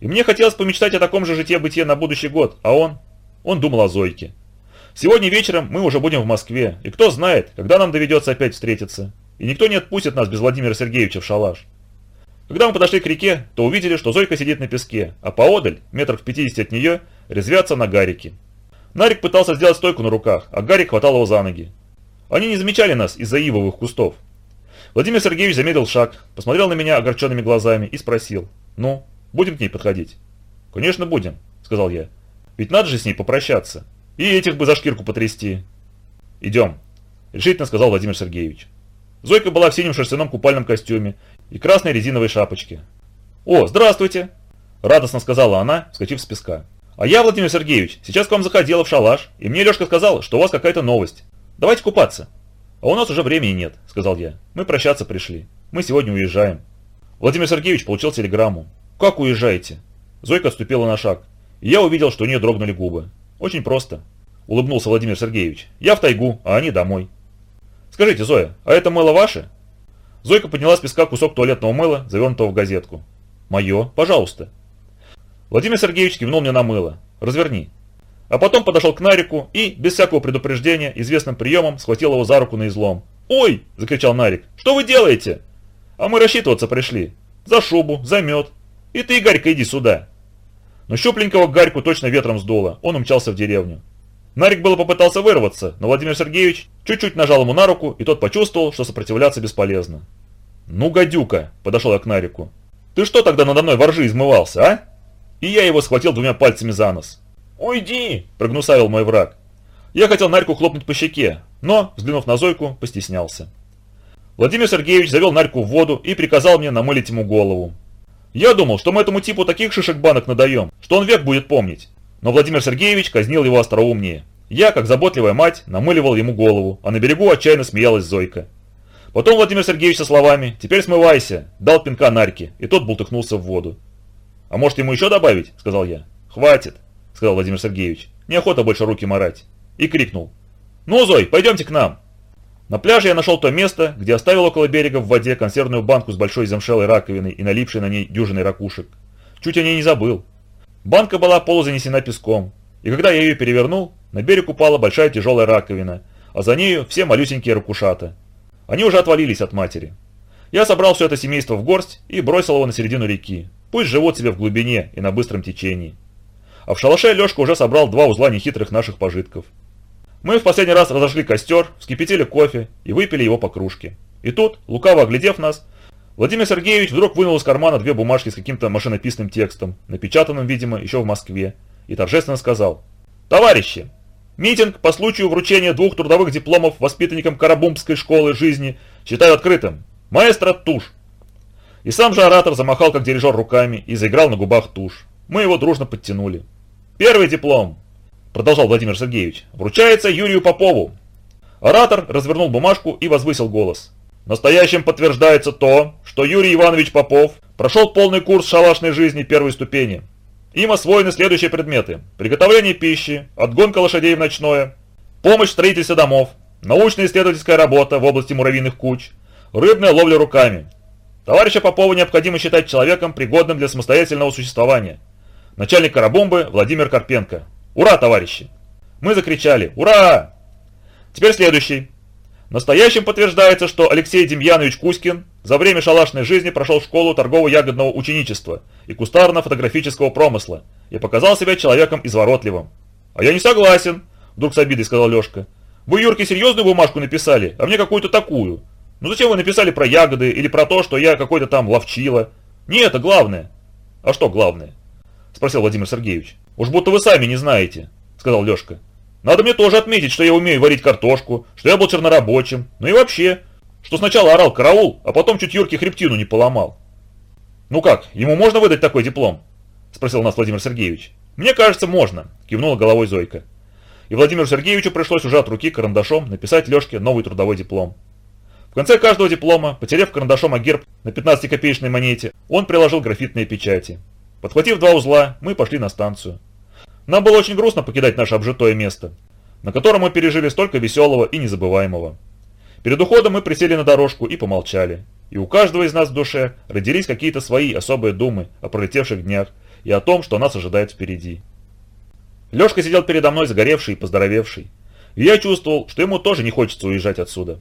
И мне хотелось помечтать о таком же житье-бытие на будущий год, а он... Он думал о Зойке. Сегодня вечером мы уже будем в Москве, и кто знает, когда нам доведется опять встретиться. И никто не отпустит нас без Владимира Сергеевича в шалаш. Когда мы подошли к реке, то увидели, что Зойка сидит на песке, а поодаль, метров в 50 от нее, резвятся на гарике. Нарик пытался сделать стойку на руках, а Гарик хватал его за ноги. Они не замечали нас из-за ивовых кустов. Владимир Сергеевич замедлил шаг, посмотрел на меня огорченными глазами и спросил. «Ну, будем к ней подходить?» «Конечно будем», — сказал я. «Ведь надо же с ней попрощаться. И этих бы за шкирку потрясти». «Идем», — решительно сказал Владимир Сергеевич. Зойка была в синем шерстяном купальном костюме и красной резиновой шапочке. «О, здравствуйте!» – радостно сказала она, вскочив с песка. «А я, Владимир Сергеевич, сейчас к вам заходила в шалаш, и мне Лешка сказал, что у вас какая-то новость. Давайте купаться». «А у нас уже времени нет», — сказал я. «Мы прощаться пришли. Мы сегодня уезжаем». Владимир Сергеевич получил телеграмму. «Как уезжаете?» Зойка отступила на шаг, и я увидел, что у нее дрогнули губы. «Очень просто», — улыбнулся Владимир Сергеевич. «Я в тайгу, а они домой». «Скажите, Зоя, а это мыло ваше?» Зойка подняла с песка кусок туалетного мыла, завернутого в газетку. «Мое, пожалуйста». Владимир Сергеевич кивнул мне на мыло. «Разверни». А потом подошел к Нарику и, без всякого предупреждения, известным приемом, схватил его за руку на излом. «Ой!» – закричал Нарик. «Что вы делаете?» «А мы рассчитываться пришли. За шубу, за мед. И ты, Гарька, иди сюда». Но щупленького Гарьку точно ветром сдуло, он умчался в деревню. Нарик было попытался вырваться, но Владимир Сергеевич чуть-чуть нажал ему на руку, и тот почувствовал, что сопротивляться бесполезно. «Ну, гадюка!» – подошел я к Нарику. «Ты что тогда надо мной воржи измывался, а?» И я его схватил двумя пальцами за нос. «Уйди!» – прогнусавил мой враг. Я хотел Нарьку хлопнуть по щеке, но, взглянув на Зойку, постеснялся. Владимир Сергеевич завел Нарьку в воду и приказал мне намылить ему голову. Я думал, что мы этому типу таких шишек-банок надаем, что он век будет помнить. Но Владимир Сергеевич казнил его остроумнее. Я, как заботливая мать, намыливал ему голову, а на берегу отчаянно смеялась Зойка. Потом Владимир Сергеевич со словами «Теперь смывайся», дал пинка Нарьке, и тот бултыхнулся в воду. «А может ему еще добавить?» – сказал я. «Хватит», – сказал Владимир Сергеевич. «Неохота больше руки марать». И крикнул. «Ну, Зой, пойдемте к нам». На пляже я нашел то место, где оставил около берега в воде консервную банку с большой замшелой раковиной и налипшей на ней дюжиной ракушек. Чуть о ней не забыл. Банка была полузанесена песком, и когда я ее перевернул, на берег упала большая тяжелая раковина, а за нею все малюсенькие ракушата. Они уже отвалились от матери. Я собрал все это семейство в горсть и бросил его на середину реки. Пусть живут себе в глубине и на быстром течении. А в шалаше Лешка уже собрал два узла нехитрых наших пожитков. Мы в последний раз разожгли костер, вскипятили кофе и выпили его по кружке. И тут, лукаво оглядев нас, Владимир Сергеевич вдруг вынул из кармана две бумажки с каким-то машинописным текстом, напечатанным, видимо, еще в Москве, и торжественно сказал «Товарищи, митинг по случаю вручения двух трудовых дипломов воспитанникам Карабумбской школы жизни считаю открытым. Маэстро Туш, и сам же оратор замахал как дирижер руками и заиграл на губах тушь. Мы его дружно подтянули. «Первый диплом», – продолжал Владимир Сергеевич, – «вручается Юрию Попову». Оратор развернул бумажку и возвысил голос. «Настоящим подтверждается то, что Юрий Иванович Попов прошел полный курс шалашной жизни первой ступени. Им освоены следующие предметы. Приготовление пищи, отгонка лошадей в ночное, помощь в строительстве домов, научно-исследовательская работа в области муравьиных куч, рыбная ловля руками, Товарища Попова необходимо считать человеком, пригодным для самостоятельного существования. Начальник Карабомбы Владимир Карпенко. Ура, товарищи! Мы закричали «Ура!». Теперь следующий. Настоящим подтверждается, что Алексей Демьянович Кузькин за время шалашной жизни прошел школу торгово-ягодного ученичества и кустарно-фотографического промысла и показал себя человеком изворотливым. «А я не согласен», – вдруг с обидой сказал Лешка. «Вы Юрке серьезную бумажку написали, а мне какую-то такую. Ну зачем вы написали про ягоды или про то, что я какой-то там ловчила? Не это главное. А что главное? Спросил Владимир Сергеевич. Уж будто вы сами не знаете, сказал Лешка. Надо мне тоже отметить, что я умею варить картошку, что я был чернорабочим, ну и вообще, что сначала орал караул, а потом чуть Юрке хребтину не поломал. Ну как, ему можно выдать такой диплом? Спросил нас Владимир Сергеевич. Мне кажется, можно, кивнула головой Зойка. И Владимиру Сергеевичу пришлось уже от руки карандашом написать Лешке новый трудовой диплом. В конце каждого диплома, потеряв карандашом о герб на 15-копеечной монете, он приложил графитные печати. Подхватив два узла, мы пошли на станцию. Нам было очень грустно покидать наше обжитое место, на котором мы пережили столько веселого и незабываемого. Перед уходом мы присели на дорожку и помолчали. И у каждого из нас в душе родились какие-то свои особые думы о пролетевших днях и о том, что нас ожидает впереди. Лешка сидел передо мной загоревший и поздоровевший. И я чувствовал, что ему тоже не хочется уезжать отсюда.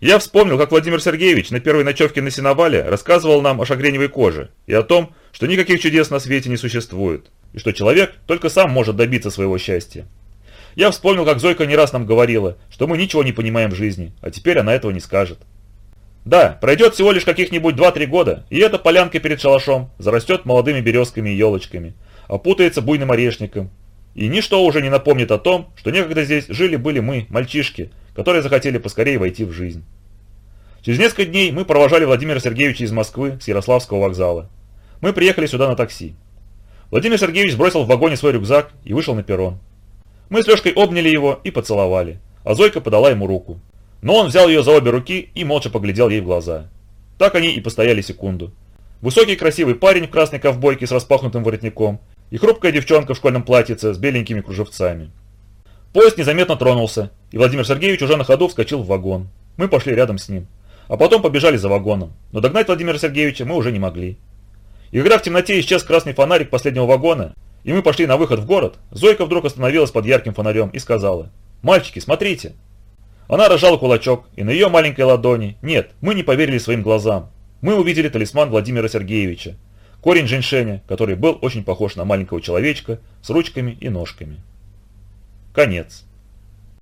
Я вспомнил, как Владимир Сергеевич на первой ночевке на Синовале рассказывал нам о шагреневой коже и о том, что никаких чудес на свете не существует, и что человек только сам может добиться своего счастья. Я вспомнил, как Зойка не раз нам говорила, что мы ничего не понимаем в жизни, а теперь она этого не скажет. Да, пройдет всего лишь каких-нибудь 2-3 года, и эта полянка перед шалашом зарастет молодыми березками и елочками, опутается буйным орешником. И ничто уже не напомнит о том, что некогда здесь жили-были мы, мальчишки, которые захотели поскорее войти в жизнь. Через несколько дней мы провожали Владимира Сергеевича из Москвы с Ярославского вокзала. Мы приехали сюда на такси. Владимир Сергеевич сбросил в вагоне свой рюкзак и вышел на перрон. Мы с Лешкой обняли его и поцеловали, а Зойка подала ему руку. Но он взял ее за обе руки и молча поглядел ей в глаза. Так они и постояли секунду. Высокий красивый парень в красной ковбойке с распахнутым воротником и хрупкая девчонка в школьном платьице с беленькими кружевцами. Поезд незаметно тронулся, и Владимир Сергеевич уже на ходу вскочил в вагон. Мы пошли рядом с ним. А потом побежали за вагоном, но догнать Владимира Сергеевича мы уже не могли. И когда в темноте исчез красный фонарик последнего вагона, и мы пошли на выход в город, Зойка вдруг остановилась под ярким фонарем и сказала «Мальчики, смотрите!» Она разжала кулачок, и на ее маленькой ладони, нет, мы не поверили своим глазам. Мы увидели талисман Владимира Сергеевича, корень женьшеня, который был очень похож на маленького человечка с ручками и ножками. Конец.